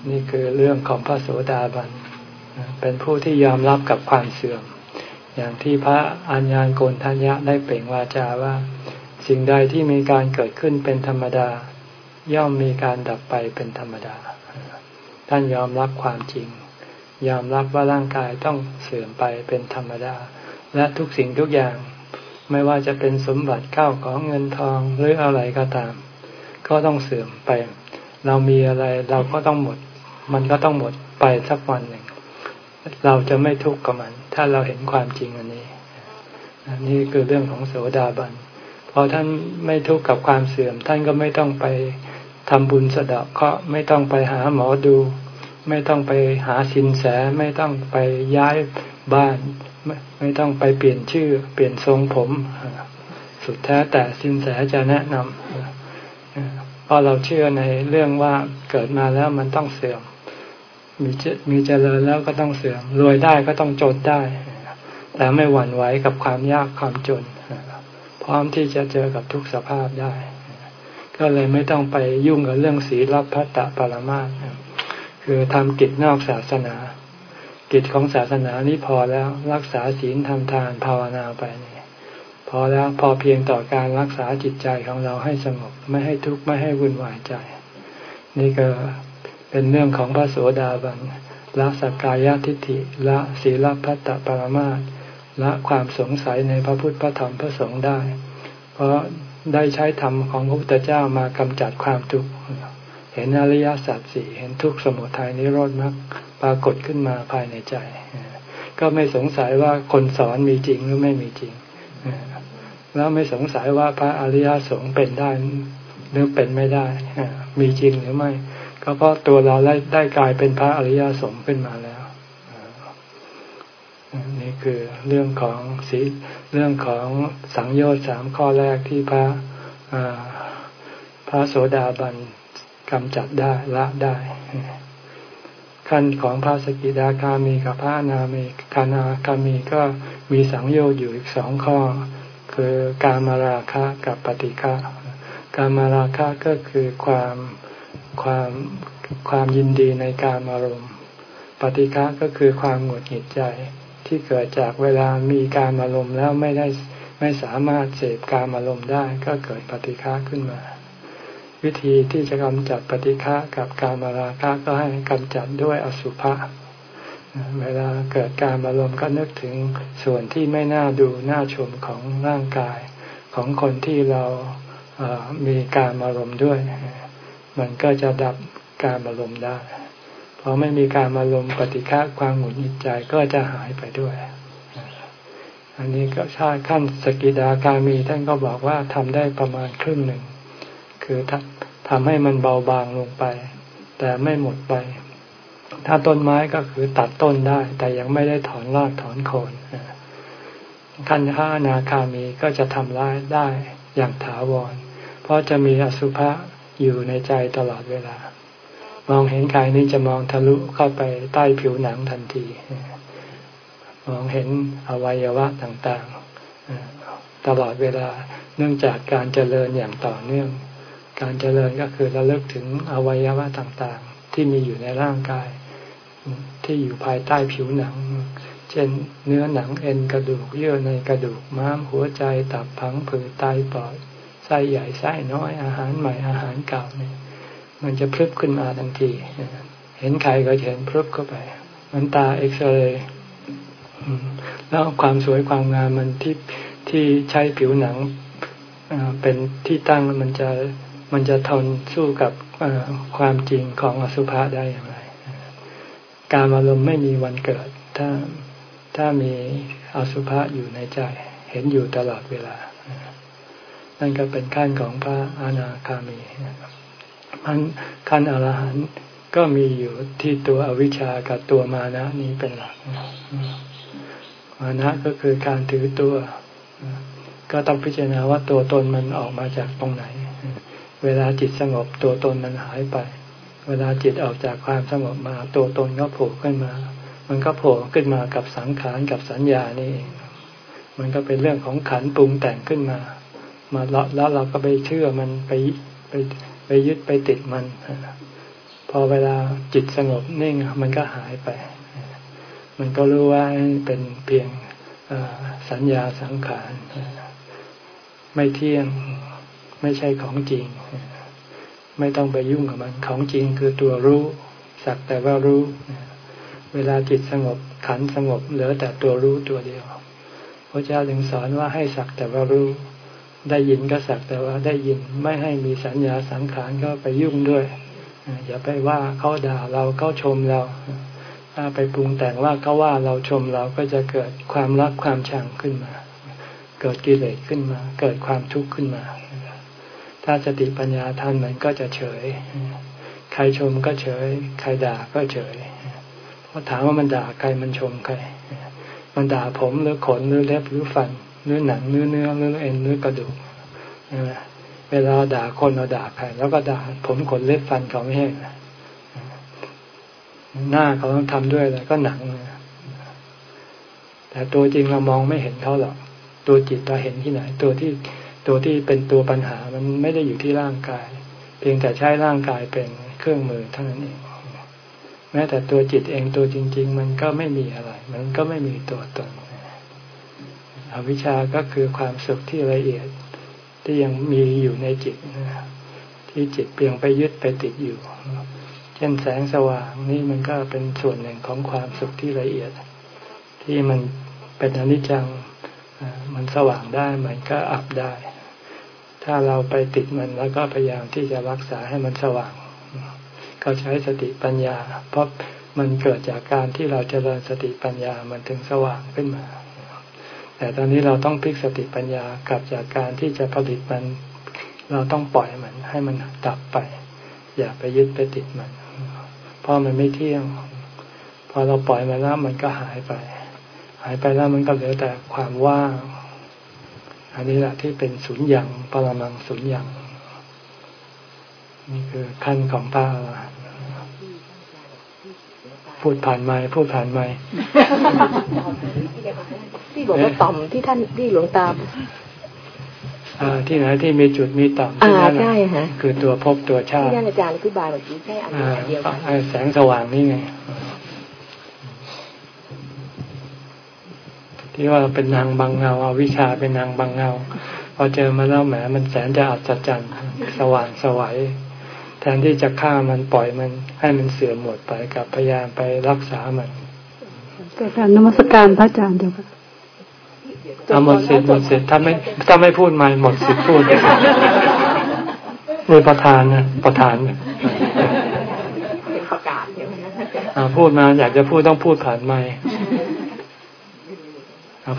Speaker 1: นี่คือเรื่องของพระโสดาบัน เป็นผู้ที่ยอมรับกับความเสื่อม อย่างที่พระอัญญาณโกนทัญญะได้เปล่งวาจาว่า สิ่งใดที่มีการเกิดขึ้นเป็นธรรมดา ย่อมมีการดับไปเป็นธรรมดา ท่านยอมรับความจริง ยอมรับว่าร่างกายต้องเสื่อมไปเป็นธรรมดา และทุกสิ่งทุกอย่างไม่ว่าจะเป็นสมบัติเข้าของเงินทองหรืออะไรก็ตาม ก็ต้องเสื่อมไป เรามีอะไรเราก็ต้องหมด มันก็ต้องหมดไปสักวันหนึ่ง เราจะไม่ทุกข์กับมัน ถ้าเราเห็นความจริงอันนี้นี่คือเรื่องของโสดาบันพอท่านไม่ทุกข์กับความเสื่อม ท่านก็ไม่ต้องไป ทำบุญสะเดาะเคราะห์ไม่ต้องไปหาหมอดู ไม่ต้องไปหาสินแสไม่ต้องไปย้ายบ้านไม่ไม่ต้องไปเปลี่ยนชื่อ เปลี่ยนทรงผม สุดแท้แต่สินแสจะแนะนำเพราะเราเชื่อในเรื่องว่าเกิดมาแล้วมันต้องเสื่อม มีมีเจริญแล้วก็ต้องเสื่อมรวยได้ก็ต้องจนได้ แต่ไม่หวั่นไหวกับความยากความจนพร้อมที่จะเจอกับทุกสภาพได้ ก็เลยไม่ต้องไปยุ่งกับเรื่องศีลพัตตปรมาสคือทำกิจนอกศาสนา กิจของศาสนานี้พอแล้วรักษาศีลทำทานภาวนาไปนี่พอแล้วพอเพียงต่อการรักษาจิตใจของเราให้สงบไม่ให้ทุกข์ไม่ให้วุ่นวายใจ นี่ก็เป็นเรื่องของพระโสดาบันละสักกายทิฏฐิละศีลพัตตปรมาตละความสงสัยในพระพุทธพระธรรมพระสงฆ์ได้ เพราะ ได้ใช้ธรรมของพระพุทธเจ้ามากำจัดความทุกข์เห็นอริยสัจสี่เห็นทุกข์สมุทัยนิโรธมรรคปรากฏขึ้นมาภายในใจ ก็ไม่สงสัยว่าคนสอนมีจริงหรือไม่มีจริง แล้วไม่สงสัยว่าพระอริยสงฆ์เป็นได้หรือเป็นไม่ได้มีจริงหรือไม่ ก็เพราะตัวเราได้ได้กลายเป็นพระอริยสงฆ์ขึ้นมาแล้ว นี่คือเรื่องของสีเรื่องของสังโยชน์สามข้อแรกที่พระพระโสดาบันกำจัดได้ละได้ ขั้นของพระสกิดาคามีกับพระนามีคานาคามีก็มีสังโยชน์อยู่อีกสองข้อ คือการมาราคะกับปฏิฆะการมาราคะก็คือความความความยินดีในการอารมณ์ ปฏิฆะก็คือความหงุดหงิดใจ ที่เกิดจากเวลามีการอารมณ์แล้วไม่ได้ไม่สามารถเสพการอารมณ์ได้ก็เกิดปฏิฆะขึ้นมา วิธีที่จะกำจัดปฏิฆะกับการมาราคะก็ให้กำจัดด้วยอสุภะเวลาเกิดการอารมณ์ก็นึกถึงส่วนที่ไม่น่าดูน่าชมของร่างกายของคนที่เรามีการอารมณ์ด้วย มันก็จะดับการอารมณ์ได้ พอไม่มีการอารมปฏิฆะความหงุดหงิดใจก็จะหายไปด้วย อันนี้ก็ชาขั้นสกิดาการมีท่านก็บอกว่าทำได้ประมาณครึ่งหนึ่ง คือทำให้มันเบาบางลงไป แต่ไม่หมดไป ถ้าต้นไม้ก็คือตัดต้นได้ แต่ยังไม่ได้ถอนรากถอนโคนขั้นห้านาคามีก็จะทำร้ายได้อย่างถาวร เพราะจะมีอสุภะอยู่ในใจตลอดเวลา มองเห็นใครนี่จะมองทะลุเข้าไปใต้ผิวหนังทันที มองเห็นอวัยวะต่างๆ ตลอดเวลาเนื่องจากการเจริญอย่างต่อเนื่อง การเจริญก็คือระลึกถึงอวัยวะต่างๆ ที่มีอยู่ในร่างกาย ที่อยู่ภายใต้ผิวหนัง เช่น เนื้อหนังเอ็นกระดูกเยื่อในกระดูกม้ามหัวใจตับผังผืดไตปอดไส้ใหญ่ไส้น้อยอาหารใหม่อาหารเก่าเนี่ย มันจะพลึบขึ้นมาทันที เห็นใครก็เห็นพลึบเข้าไป มันตาเอ็กซเรย์แล้วความสวยความงามมันที่ที่ใช้ผิวหนังเป็นที่ตั้งมันจะมันจะทนสู้กับความจริงของอสุภะได้อย่างไร การอารมณ์ไม่มีวันเกิด ถ้าถ้ามีอสุภะอยู่ในใจ เห็นอยู่ตลอดเวลา นั่นก็เป็นขั้นของพระอนาคามี มันขั้นอรหันต์ก็มีอยู่ที่ตัวอวิชชากับตัวมานะนี้เป็นหลัก มานะก็คือการถือตัว ก็ต้องพิจารณาว่าตัวตนมันออกมาจากตรงไหน เวลาจิตสงบตัวตนมันหายไป เวลาจิตออกจากความสงบมาตัวตนก็โผล่ขึ้นมา มันก็โผล่ขึ้นมากับสังขารกับสัญญานี่เองมันก็เป็นเรื่องของขันปรุงแต่งขึ้นมา มาแล้วเราก็ไปเชื่อมันไปไป ไปยึดไปติดมัน พอเวลาจิตสงบนิ่งมันก็หายไป มันก็รู้ว่าเป็นเพียงสัญญาสังขารไม่เที่ยงไม่ใช่ของจริง ไม่ต้องไปยุ่งกับมันของจริงคือตัวรู้สักแต่ว่ารู้ เวลาจิตสงบขันสงบเหลือแต่ตัวรู้ตัวเดียวพระเจ้าจึงสอนว่าให้สักแต่ว่ารู้ ได้ยินก็สักแต่ว่าได้ยินไม่ให้มีสัญญาสังขารก็ไปยุ่งด้วยอย่าไปว่าเขาด่าเราเขาชมเรา ถ้าไปปรุงแต่งว่าเขาว่าเราชมเราก็จะเกิดความรักความชังขึ้นมา เกิดกิเลสขึ้นมา เกิดความทุกข์ขึ้นมา ถ้าสติปัญญาท่านมันก็จะเฉย ใครชมก็เฉย ใครด่าก็เฉยเพราะถามว่ามันด่าใครมันชมใคร มันด่าผมหรือขนหรือเล็บหรือฟัน หรือหนังหรือเนื้อหรือเอ็นหรือกระดูกเวลาด่าคนเราด่าใครแล้วก็ด่าผมขนเล็บฟันเขาไม่ให้หน้าเขาต้องทำด้วยอะไรก็หนังแต่ตัวจริงเรามองไม่เห็นเขาหรอกตัวจิตเราเห็นที่ไหน ตัวที่ตัวที่เป็นตัวปัญหามันไม่ได้อยู่ที่ร่างกาย เพียงแต่ใช้ร่างกายเป็นเครื่องมือเท่านั้นเองแม้แต่ตัวจิตเองตัวจริง ๆ มันก็ไม่มีอะไร มันก็ไม่มีตัวตน อวิชชาก็คือความสุขที่ละเอียดที่ยังมีอยู่ในจิตที่จิตเพียงไปยึดไปติดอยู่ เช่นแสงสว่างนี่มันก็เป็นส่วนหนึ่งของความสุขที่ละเอียด ที่มันเป็นอนิจจังมันสว่างได้มันก็อับได้ ถ้าเราไปติดมันแล้วก็พยายามที่จะรักษาให้มันสว่าง ก็ใช้สติปัญญา เพราะมันเกิดจากการที่เราจเจริญสติปัญญามันถึงสว่างขึ้นมา แต่ตอนนี้เราต้องพลิกสติปัญญากลับจากการที่จะผลิตมัน เราต้องปล่อยมัน ให้มันดับไป อย่าไปยึดไปติดมัน เพราะมันไม่เที่ยง พอเราปล่อยมาแล้วมันก็หายไป หายไปแล้วมันก็เหลือแต่ความว่าง อันนี้แหละที่เป็นสุญญ์ย่งปรมังสุญญ์ย่งนี่คือขั้นของพระอรหันต์พูดผ่านไม่พูดผ่านไม่
Speaker 2: ที่บอกว่าต่อมที่ท่านที่หลวงตา
Speaker 1: ที่ไหนที่มีจุดมีต่ำที่นั่นคือตัวพบตัวชาติ
Speaker 2: ที่นั่นอาจารย์อธิบายเมื่อกี้ใช่อันเดียวกัน
Speaker 1: แสงสว่างนี่ไงที่ว่าเป็นนางบางเงาเอาวิชาเป็นนางบางเงา พอเจอมาแล้วแหมมันแสนจะอัศจรรย์สว่างสวัยแทนที่จะฆ่ามันปล่อยมัน ให้มันเสื่อมหมดไปกับพยายามไปรักษามัน
Speaker 4: เกิดการนมัสการพระอาจารย์เดียวกัน
Speaker 1: เอาหมดสิทธิ์หมดสิทธิ์ถ้าไม่ถ้าไม่พูดไม่หมดสิทธิ์พูดมีประธานนะประธาน
Speaker 2: ประกาศ
Speaker 1: พูดมาอยากจะพูดต้องพูดผ่านไม่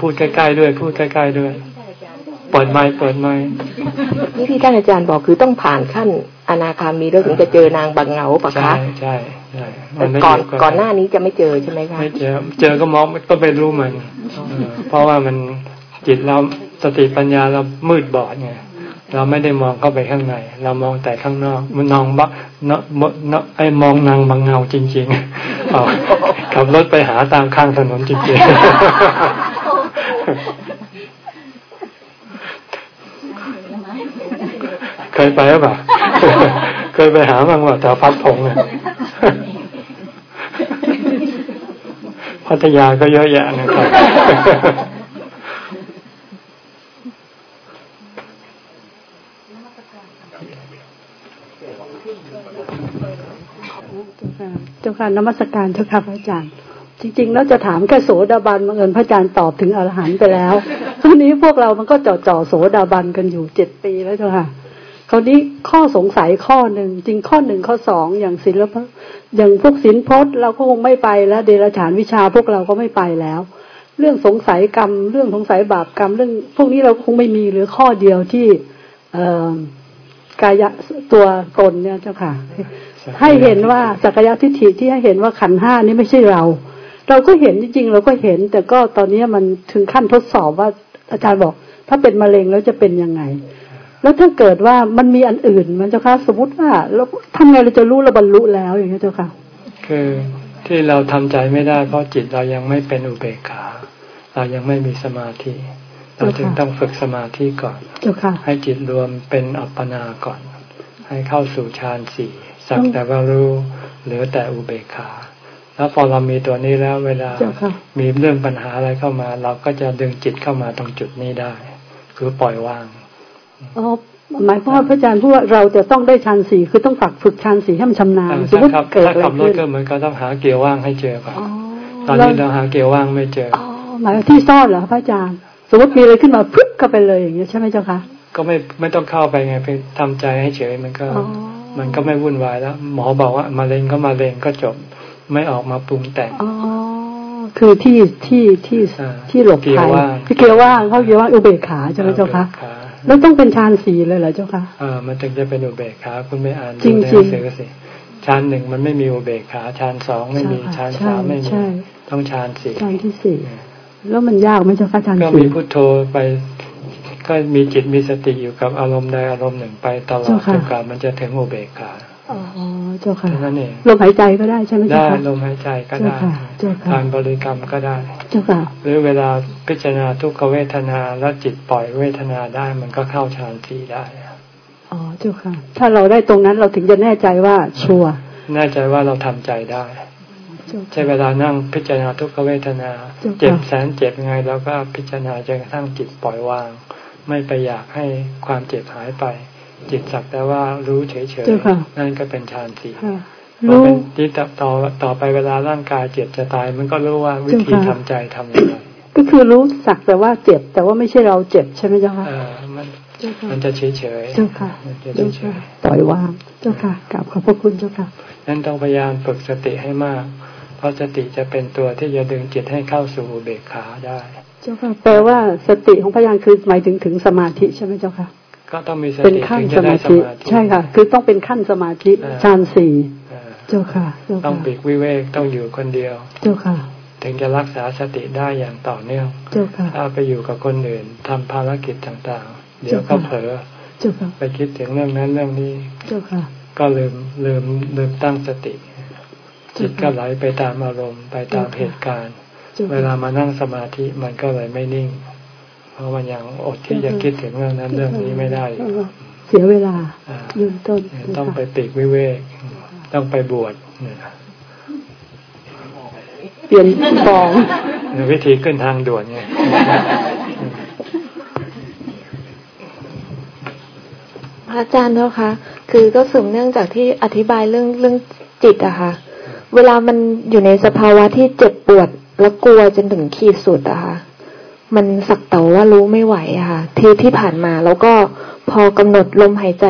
Speaker 1: พูดใกล้ๆด้วย พูดใกล้ๆด้วย เปิดไม้เปิดไม้
Speaker 2: นี่ที่ท่านอาจารย์บอกคือต้องผ่านขั้นอนาคามีแล้วถึงจะเจอนางบางเงาปะคะ
Speaker 1: ใช่ใช่
Speaker 2: แต่ ก่อนก่อนหน้านี้จะไม่เจอใช่ไหมคะ
Speaker 1: ไม่เจอ เจอก็มองก็ไปรู้มันเพราะว่ามันจิตเราสติปัญญาเรามืดบอดไงเราไม่ได้มองเข้าไปข้างใน เรามองแต่ข้างนอก มันนองบักเนาะเนาะไอ้มองนางบางเงาจริงๆขับรถไปหาตามข้างถนนจริงๆ เคยไปหรือเปล่า เคยไปหาบ้างว่าแถวพัดผงเนี่ย พัทยาก็เยอะแยะนะครับ
Speaker 4: เจ้าค่ะนมัสการเจ้าค่ะพระอาจารย์ จริง ๆ แล้วจะถามแค่โสดาบันบังเอิญพระอาจารย์ตอบถึงอรหันต์ไปแล้วตอนนี้พวกเรามันก็จ่อจ่อโสดาบันกันอยู่เจ็ดปีแล้วเจ้าค่ะ คราวนี้ข้อสงสัยข้อหนึ่งจริงข้อหนึ่งข้อสองอย่างศิลปะอย่างพวกศิลพจน์เราก็คงไม่ไปแล้ว เดรัจฉานวิชาพวกเราก็ไม่ไปแล้ว เรื่องสงสัยกรรม เรื่องสงสัยบาปกรรม เรื่อง พวกนี้เราคงไม่มีหรือข้อเดียวที่เอกายะตัวตนเนี่ยเจ้าค่ะ ให้เห็นว่าสักยะทิฏฐิที่ให้เห็นว่าขันห้านี้ไม่ใช่เรา เราก็เห็นจริงๆเราก็เห็น แต่ก็ตอนนี้มันถึงขั้นทดสอบว่าอาจารย์บอก ถ้าเป็นมะเร็งแล้วจะเป็นยังไง แล้วถ้าเกิดว่ามันมีอันอื่น มันเจ้าค่ะสมมติว่าเราทำไงเราจะรู้เราบรรลุแล้วอย่างนี้เจ้าค่ะ
Speaker 1: คือที่เราทำใจไม่ได้ เพราะจิตเรายังไม่เป็นอุเบกขา เรายังไม่มีสมาธิ เราจึงต้องฝึกสมาธิก่อน
Speaker 4: เจ้าค่ะ
Speaker 1: ให้จิตรวมเป็นอัปปนาก่อน ให้เข้าสู่ฌานสี่สักแต่ว่ารู้เหลือแต่อุเบกขา แล้วพอเรามีตัวนี้แล้วเวลา
Speaker 4: เจ้าค่ะ
Speaker 1: มีเรื่องปัญหาอะไรเข้ามา เราก็จะดึงจิตเข้ามาตรงจุดนี้ได้ คือปล่อยวาง
Speaker 4: อ๋อหมายความว่าพระอาจารย์พูดว่าเราจะต้องได้ฌานสี่คือต้องฝักฝึกฌานสี่ให้มันชำนาญสมมติ
Speaker 1: ถ้าขับ
Speaker 4: เกิด
Speaker 1: ถ้า
Speaker 4: อะไร
Speaker 1: ขับรถ
Speaker 4: ขึ้น
Speaker 1: ก็เหมือนก็ต้องหาเกียร์ว่างให้เจอก่อน
Speaker 4: อ๋อ
Speaker 1: ตอนนี้เราหาเกียร์ว่างไม่เจอ
Speaker 4: อ๋อหมายว่าที่ซ่อนเหรอพระอาจารย์ สมมติมีอะไรขึ้นมาพึบเข้าไปเลยอย่างเงี้ยใช่ไหมเจ้าคะ
Speaker 1: ก็ไม่ไม่ต้องเข้าไปไงเพียงทำใจให้เฉยมันก็
Speaker 4: อ๋อ
Speaker 1: มันก็ไม่วุ่นวายแล้ว หมอบอกว่ามะเร็งก็มะเร็งก็จบไม่ออกมาปรุงแต่ง
Speaker 4: อ๋อคือที่ที่ที่
Speaker 1: อ่า
Speaker 4: ที่หลบ
Speaker 1: เกียร์
Speaker 4: ภัย
Speaker 1: ว่าง
Speaker 4: ที่เกียร์ว่างเขาเกียร์ว่างอุเบกขาใช่ไหมเจ้าคะ
Speaker 1: อุบกขา
Speaker 4: แล้วต้องเป็นฌานสี่เลยเหรอเจ้าคะ
Speaker 1: เออมันถึงจะเป็นอุเบกขาคุณไม่อ่าน
Speaker 4: จริ
Speaker 1: ดู
Speaker 4: ง
Speaker 1: ใน
Speaker 4: จริ
Speaker 1: หนั
Speaker 4: ง
Speaker 1: งสือสิฌานหนึ่งมันไม่มีอุเบกขาฌานสองไม่มี
Speaker 4: ใช่
Speaker 1: ฌานสามไม่มี
Speaker 4: ใช่
Speaker 1: ต้องฌานสี่
Speaker 4: ฌานที่สี่แล้วมันยากไหมเจ้าคะฌาน
Speaker 1: ก็
Speaker 4: สี่
Speaker 1: มีพุทโธไปก็มีจิตมีสติอยู่กับอารมณ์ใดอารมณ์หนึ่งไปตลอดจนกว่ามันจะถึงอุเบกขา
Speaker 4: อ๋อ เจ้าค่ะ
Speaker 1: เท่านั้นเอง
Speaker 4: ลมหายใจก็ได้ใช่ไหมเจ้า
Speaker 1: ได้
Speaker 4: ค่ะ
Speaker 1: ลมหายใจก็ได้
Speaker 4: เจ้าค่ะเจ้าค่ะ
Speaker 1: การบริกรรมก็ได้
Speaker 4: เจ้าค่ะ
Speaker 1: หรือเวลาพิจารณาทุกขเวทนาแล้วจิตปล่อยเวทนาได้มันก็เข้าฌานสี่ได้
Speaker 4: อ๋อเจ้าค่ะ ถ้าเราได้ตรงนั้นเราถึงจะแน่ใจว่าชัวร์
Speaker 1: แน่ใจว่าเราทำใจได้
Speaker 4: เจ้า
Speaker 1: ใช่
Speaker 4: ค่ะ
Speaker 1: เวลานั่งพิจารณาทุกขเวทนา
Speaker 4: เจ้าค่ะ
Speaker 1: เจ็บแสนเจ็บไงเราก็พิจารณาจนกระทั่งจิตปล่อยวาง ไม่ไปอยากให้ความเจ็บหายไป จิตสักแต่ว่ารู้เฉย
Speaker 4: เจ้าค่ะ
Speaker 1: ๆนั่นก็เป็นฌานสี่
Speaker 4: ค่ะ
Speaker 1: พอ
Speaker 4: รู้
Speaker 1: เป็นที่ต่อต่อต่อไปเวลาร่างกายเจ็บจะตาย มันก็รู้ว่าวิธี
Speaker 4: เจ้าค่ะ
Speaker 1: ทำใจทำอย่างไร
Speaker 4: ก็คือรู้สักแต่ว่าเจ็บ แต่ว่าไม่ใช่เราเจ็บใช่ไหมเจ้าค่ะ
Speaker 1: เออมัน
Speaker 4: เจ้าค่ะ
Speaker 1: มันจะเฉยเฉยๆ
Speaker 4: เจ้าค่ะ
Speaker 1: มันจะ
Speaker 4: เจ้า
Speaker 1: เฉ
Speaker 4: ค่ะ
Speaker 1: ย
Speaker 4: ปล่อยวางเจ้าค่ะกราบขอบพระคุณเจ้าค่ะ
Speaker 1: ๆนั่นต้องพยายามฝึกสติให้มาก เพราะสติจะเป็นตัวที่จะดึงจิตให้เข้าสู่อุเบกขาได้
Speaker 4: เจ้าค่ะแปลว่าสติของพระยานคือหมายถึงถึงสมาธิใช่ไหมเจ้าค่ะ
Speaker 1: ก็ต้องมีส
Speaker 4: เป็น
Speaker 1: ติ
Speaker 4: ขั้น
Speaker 1: ถึง
Speaker 4: ส
Speaker 1: จะได้
Speaker 4: มา
Speaker 1: ส
Speaker 4: ธิ
Speaker 1: มาธิ
Speaker 4: ใช่ค่ะ คือต้องเป็นขั้นสมาธิ
Speaker 1: อ่า
Speaker 4: ฌานสี่
Speaker 1: เออ
Speaker 4: เจ้าค่ะเจ้า
Speaker 1: ต้อง
Speaker 4: ค่ะ
Speaker 1: ปีกวิเวกต้องอยู่คนเดียว
Speaker 4: เจ้าค่ะ
Speaker 1: ถึงจะรักษาสติได้อย่างต่อเนื่อง
Speaker 4: เจ้าค่ะ
Speaker 1: ถ้าไปอยู่กับคนอื่นทำภารกิจต่างๆ เดี๋ยวก็เผลอ
Speaker 4: เจ้าค่ะ
Speaker 1: ไปคิดถึงเรื่องนั้นเรื่องนี้
Speaker 4: เจ้าค่ะ
Speaker 1: ก็ลืมลืมลืมตั้งสติ จิตก็ไหลไปตามอารมณ์ไปตามเหตุการณ์
Speaker 4: เจ้า
Speaker 1: เว
Speaker 4: ค่ะ
Speaker 1: ลามานั่งสมาธิมันก็เลยไม่นิ่ง เพราะมันยังอดที่จะคิดถึงเรื่องนั้นเรื่องนี้ไม่ได้อยู่
Speaker 4: เสียเวลา
Speaker 1: อ่า
Speaker 4: เริ่มต้น
Speaker 1: ต้องไปปีกวิเวกต้องไปบวชเนี่ย
Speaker 4: เปลี่ยนฟอง
Speaker 1: วิธีขึ้นทางด่วนไง
Speaker 5: พระอาจารย์เจ้าคะคือก็สืบเนื่องจากที่อธิบายเรื่องเรื่องจิตอะค่ะ เวลามันอยู่ในสภาวะที่เจ็บปวดแล้วกลัวจนถึงขีดสุดอะค่ะ มันสักแต่ว่ารู้ไม่ไหวอะค่ะ ที่ที่ผ่านมาแล้วก็พอกำหนดลมหายใจ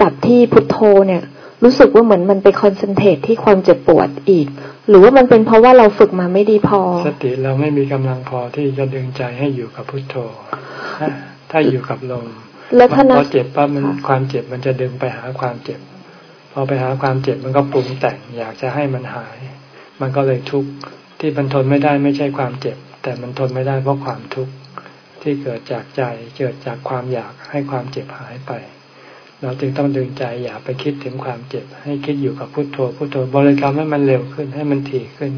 Speaker 5: จับที่พุทโธเนี่ย รู้สึกว่าเหมือนมันไปคอนเซนเทรตที่ความเจ็บปวดอีก หรือว่ามันเป็นเพราะว่าเราฝึกมาไม่ดีพอ
Speaker 1: สติเราไม่มีกำลังพอที่จะดึงใจให้อยู่กับพุทโธ ถ้าถ้าอยู่กับลม
Speaker 5: แล้วถ้านั
Speaker 1: พ
Speaker 5: บ
Speaker 1: อเจ็บปั๊บมัน
Speaker 5: ค่ะ
Speaker 1: ความเจ็บมันจะดึงไปหาความเจ็บ พอไปหาความเจ็บมันก็ปรุงแต่งอยากจะให้มันหาย มันก็เลยทุกข์ที่มันทนไม่ได้ไม่ใช่ความเจ็บ แต่มันทนไม่ได้เพราะความทุกข์ที่เกิดจากใจเกิดจากความอยากให้ความเจ็บหายไป เราจึงต้องดึงใจอย่าไปคิดถึงความเจ็บ ให้คิดอยู่กับพุทโธพุทโธบริกรรมให้มันเร็วขึ้นให้มันถี่ขึ้น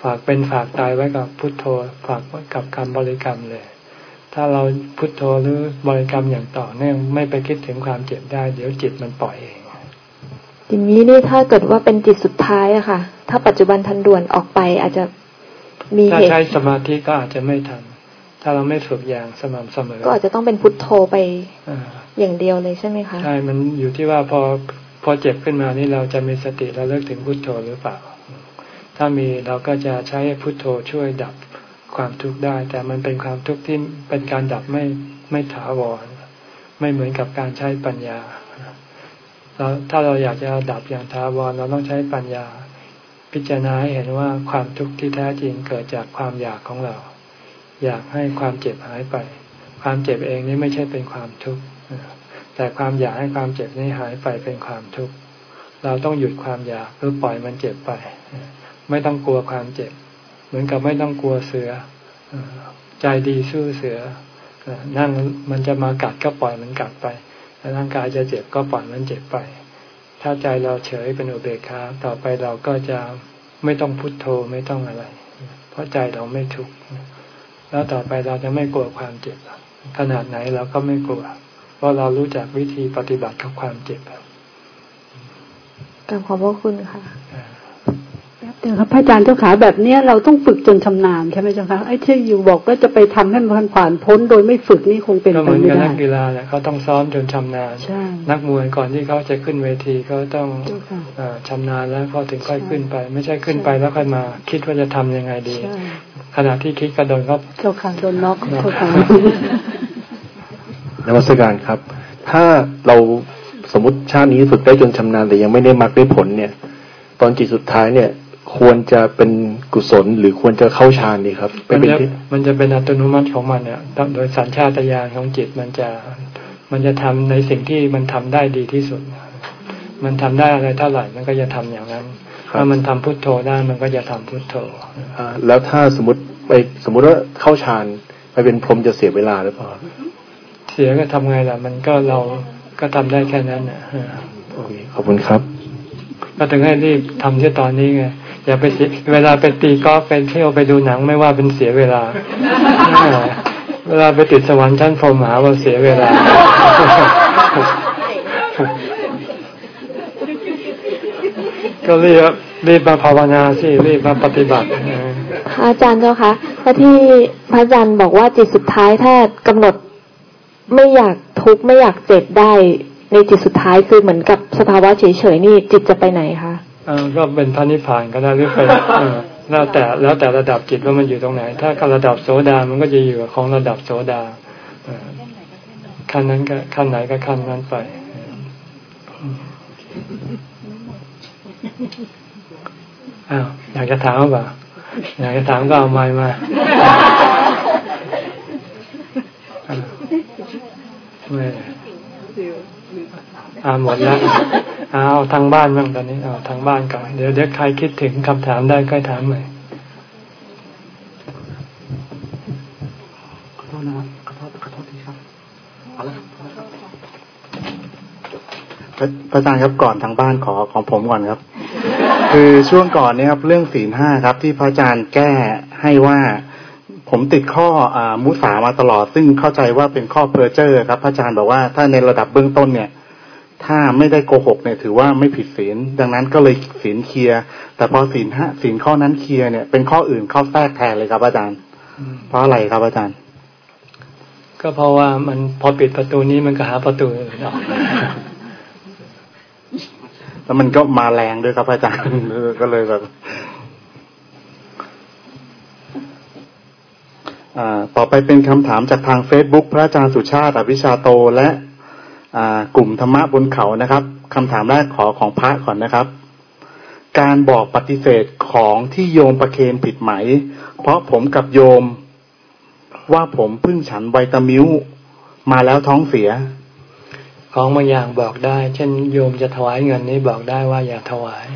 Speaker 1: ฝากเป็นฝากตายไว้กับพุทโธ ฝากไว้กับคำบริกรรมเลย ถ้าเราพุทโธหรือบริกรรมอย่างต่อเนื่องไม่ไปคิดถึงความเจ็บได้ เดี๋ยวจิตมันปล่อยเอง
Speaker 5: อย่างนี้นี่ถ้าเกิดว่าเป็นจิตสุดท้ายอะค่ะ ถ้าปัจจุบันทันด่วนออกไปอาจจะ มี
Speaker 1: ถ้า
Speaker 5: เหตุ
Speaker 1: ใช้สมาธิก็อาจจะไม่ทัน ถ้าเราไม่ฝึกอย่างสม่ำเสมอ
Speaker 5: ก็อาจจะต้องเป็นพุทโธไป
Speaker 1: อ่า
Speaker 5: อย่างเดียวเลยใช่ไหมคะ
Speaker 1: ใช่ มันอยู่ที่ว่าพอพอเจ็บขึ้นมานี่เราจะมีสติแล้วเลิกถึงพุทโธหรือเปล่า ถ้ามีเราก็จะใช้พุทโธช่วยดับความทุกข์ได้ แต่มันเป็นความทุกข์ที่เป็นการดับไม่ไม่ถาวร ไม่เหมือนกับการใช้ปัญญาเราถ้าเราอยากจะดับอย่างทาวรเราต้องใช้ปัญญา พิจารณาเห็นว่าความทุกข์ที่แท้จริงเกิดจากความอยากของเรา อยากให้ความเจ็บหายไป ความเจ็บเองนี่ไม่ใช่เป็นความทุกข์แต่ความอยากให้ความเจ็บนี้หายไปเป็นความทุกข์เราต้องหยุดความอยากหรือปล่อยมันเจ็บไป ไม่ต้องกลัวความเจ็บ เหมือนกับไม่ต้องกลัวเสือใจดีสู้เสือนั่งมันจะมากัดก็ปล่อยมันกัดไปร่างกายจะเจ็บก็ปล่อยมันเจ็บไป ถ้าใจเราเฉยเป็นอุเบกขาต่อไปเราก็จะไม่ต้องพุโทโธไม่ต้องอะไร เพราะใจเราไม่ทุกข์แล้วต่อไปเราจะไม่กลัวความเจ็บ ขนาดไหนเราก็ไม่กลัว เพราะเรารู้จักวิธีปฏิบัติกับความเจ็บ
Speaker 5: กับขอบพระคุณค่ะ
Speaker 4: เดี๋ยวครับพระอาจารย์เจ้าขาแบบเนี้ยเราต้องฝึกจนชำนาญใช่ไหมเจ้าคะไอ้ที่อยู่บอกว่าจะไปทำให้มันผ่านพ้นโดยไม่ฝึกนี่คงเป็นไปไม่ได้ก็เหมือนกับ
Speaker 1: นักกีฬาเนี่ยเขาต้องซ้อมจนชำนาญนักมวยก่อนที่เขาจะขึ้นเวทีเขาต้องชำนาญแล้วเขาถึงค่อยขึ้นไป ไม่ใช่ขึ้นไปแล้วค่อยมา คิดว่าจะทํำยังไงดี ขณะที่คิดกระโดดก็
Speaker 4: เจ้าค่ะโดนน็อกเจ้าค่ะ
Speaker 6: นวัตการครับ ถ้าเราสมมติชาตินี้ฝึกได้จนชำนาญแต่ยังไม่ได้มักได้ผลเนี่ย ตอนจิตสุดท้ายเนี่ย ควรจะเป็นกุศลหรือควรจะเข้าฌานดีครับ
Speaker 1: มันจะมันจะเป็นอัตโนมัติของมันเนี่ยโดยสัญชาตญาณของจิตมันจะมันจะทำในสิ่งที่มันทำได้ดีที่สุด มันทำได้อะไรเท่าไหร่มันก็จะทำอย่างนั้นถ้ามันทำพุทโธได้มันก็จะทำพุทโธ
Speaker 6: อแล้วถ้าสมมติไปสมมุติว่าเข้าฌานไปเป็นพรหมจะเสียเวลาหรือเปล่า
Speaker 1: เสียก็ทำไงล่ะ มันก็เราก็ทำได้แค่นั้นอะ
Speaker 6: โอเคขอบคุณครับ
Speaker 1: ก็ถึงให้รีบทำที่ตอนนี้ไง อย่าไปเสียเวลาไปตีกอล์ฟไปเที่ยวไปดูหนังไม่ว่าเป็นเสียเวลา เวลาไปติดสวรรค์ชั้นพรหมหาว่าเสียเวลา ก็รีบรีบมาภาวนาสิรีบมาปฏิบัติ
Speaker 5: อาจารย์เจ้าคะพระที่พระอาจารย์บอกว่าจิตสุดท้ายถ้ากำหนดไม่อยากทุกข์ไม่อยากเจ็บได้ ในจิตสุดท้ายคือเหมือนกับสภาวะเฉยๆนี่จิตจะไปไหนคะ
Speaker 1: ก็เป็นพระนิพพานก็ได้หรือไปแล้วแต่แล้วแต่ระดับจิตว่ามันอยู่ตรงไหน ถ้าระดับโสดา มันก็จะอยู่ของระดับโสดาขั้นนั้นก็ขั้นไหนก็ขั้นนั้นไปอ้าวอยากจะถามป่ะอยากจะถามก็เอาไม้มาไม่ อ่าหมดแล้วเอาทางบ้านบ้างตอนนี้เอาทางบ้านก่อนเดี๋ยวเดี๋ยวใครคิดถึงคำถามได้ก็ถามใหม่ขอโทษนะครับขอโทษขอโทษทีครับเอาละ
Speaker 7: พระอาจารย์ครับก่อนทางบ้านขอของผมก่อนครับ คือช่วงก่อนนี้ครับ เรื่องศีลห้าครับ ที่พระอาจารย์แก้ให้ว่าผมติดข้อมุสามาตลอด ซึ่งเข้าใจว่าเป็นข้อเพอร์เจอร์ครับ พระอาจารย์บอกว่าถ้าในระดับเบื้องต้นเนี่ย ถ้าไม่ได้โกหกเนี่ยถือว่าไม่ผิดศีล ดังนั้นก็เลยศีลเคลียร์แต่พอศีลห้าศีลข้อนั้นเคลียร์เนี่ยเป็นข้ออื่นเข้าแทรกแทนเลยครับอาจารย์ เพราะอะไรครับอาจารย์
Speaker 1: ก็เพราะว่ามันพอปิดประตูนี้มันก็หาประตูอื่นออก
Speaker 7: แล้วมันก็มาแรงด้วยครับอาจารย์ก็เลยแบบต่อไปเป็นคำถามจากทางเฟซบุ๊กพระอาจารย์สุชาติอภิชาโตและ กลุ่มธรรมะบนเขานะครับคำถามแรกขอของพระก่อนนะครับ การบอกปฏิเสธของที่โยมประเคนผิดไหม เพราะผมกับโยม ว่าผมเพิ่งฉันไวตามิวมาแล้วท้องเสีย
Speaker 1: ของบางอย่างบอกได้ เช่น โยมจะถวายเงินนี้บอกได้ว่าอย่าถวาย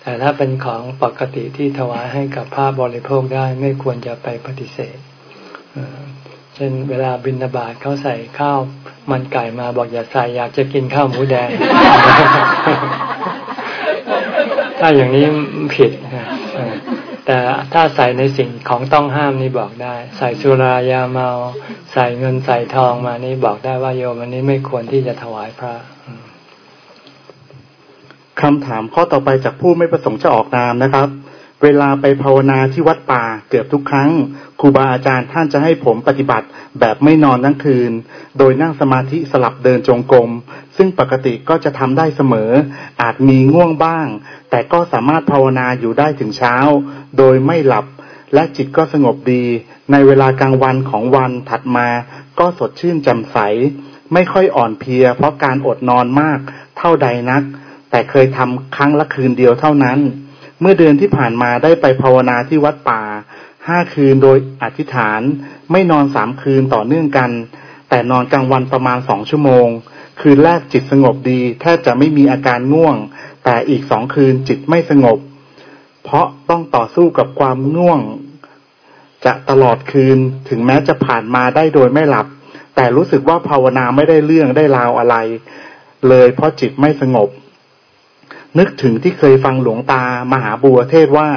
Speaker 1: แต่ถ้าเป็นของปกติที่ถวายให้กับภาพบริโภคได้ไม่ควรจะไปปฏิเสธ เช่นเวลาบินบาตเขาใส่ข้าวมันไก่มาบอกอย่าใส่อยากจะกินข้าวหมูแดง ถ้าอย่างนี้ผิดแต่ถ้าใส่ในสิ่งของต้องห้ามนี่บอกได้ ใส่สุรายาเมา ใส่เงินใส่ทองมานี่บอกได้ว่าโยมอันนี้ไม่ควรที่จะถวายพระ
Speaker 7: คำถามข้อต่อไปจากผู้ไม่ประสงค์จะออกนามนะครับ เวลาไปภาวนาที่วัดป่าเกือบทุกครั้งครูบาอาจารย์ท่านจะให้ผมปฏิบัติแบบไม่นอนทั้งคืน โดยนั่งสมาธิสลับเดินจงกรมซึ่งปกติก็จะทำได้เสมอ อาจมีง่วงบ้าง แต่ก็สามารถภาวนาอยู่ได้ถึงเช้า โดยไม่หลับและจิตก็สงบดี ในเวลากลางวันของวันถัดมาก็สดชื่นแจ่มใส ไม่ค่อยอ่อนเพลีย เพราะการอดนอนมากเท่าใดนัก แต่เคยทำครั้งละคืนเดียวเท่านั้น เมื่อเดือนที่ผ่านมาได้ไปภาวนาที่วัดป่าห้าคืนโดยอธิษฐานไม่นอนสามคืนต่อเนื่องกัน แต่นอนกลางวันประมาณสองชั่วโมง คืนแรกจิตสงบดีแทบจะไม่มีอาการง่วง แต่อีกสองคืนจิตไม่สงบ เพราะต้องต่อสู้กับความง่วง จะตลอดคืนถึงแม้จะผ่านมาได้โดยไม่หลับ แต่รู้สึกว่าภาวนาไม่ได้เรื่องได้ราวอะไร เลยเพราะจิตไม่สงบ นึกถึงที่เคยฟังหลวงตามหาบัวเทศว่า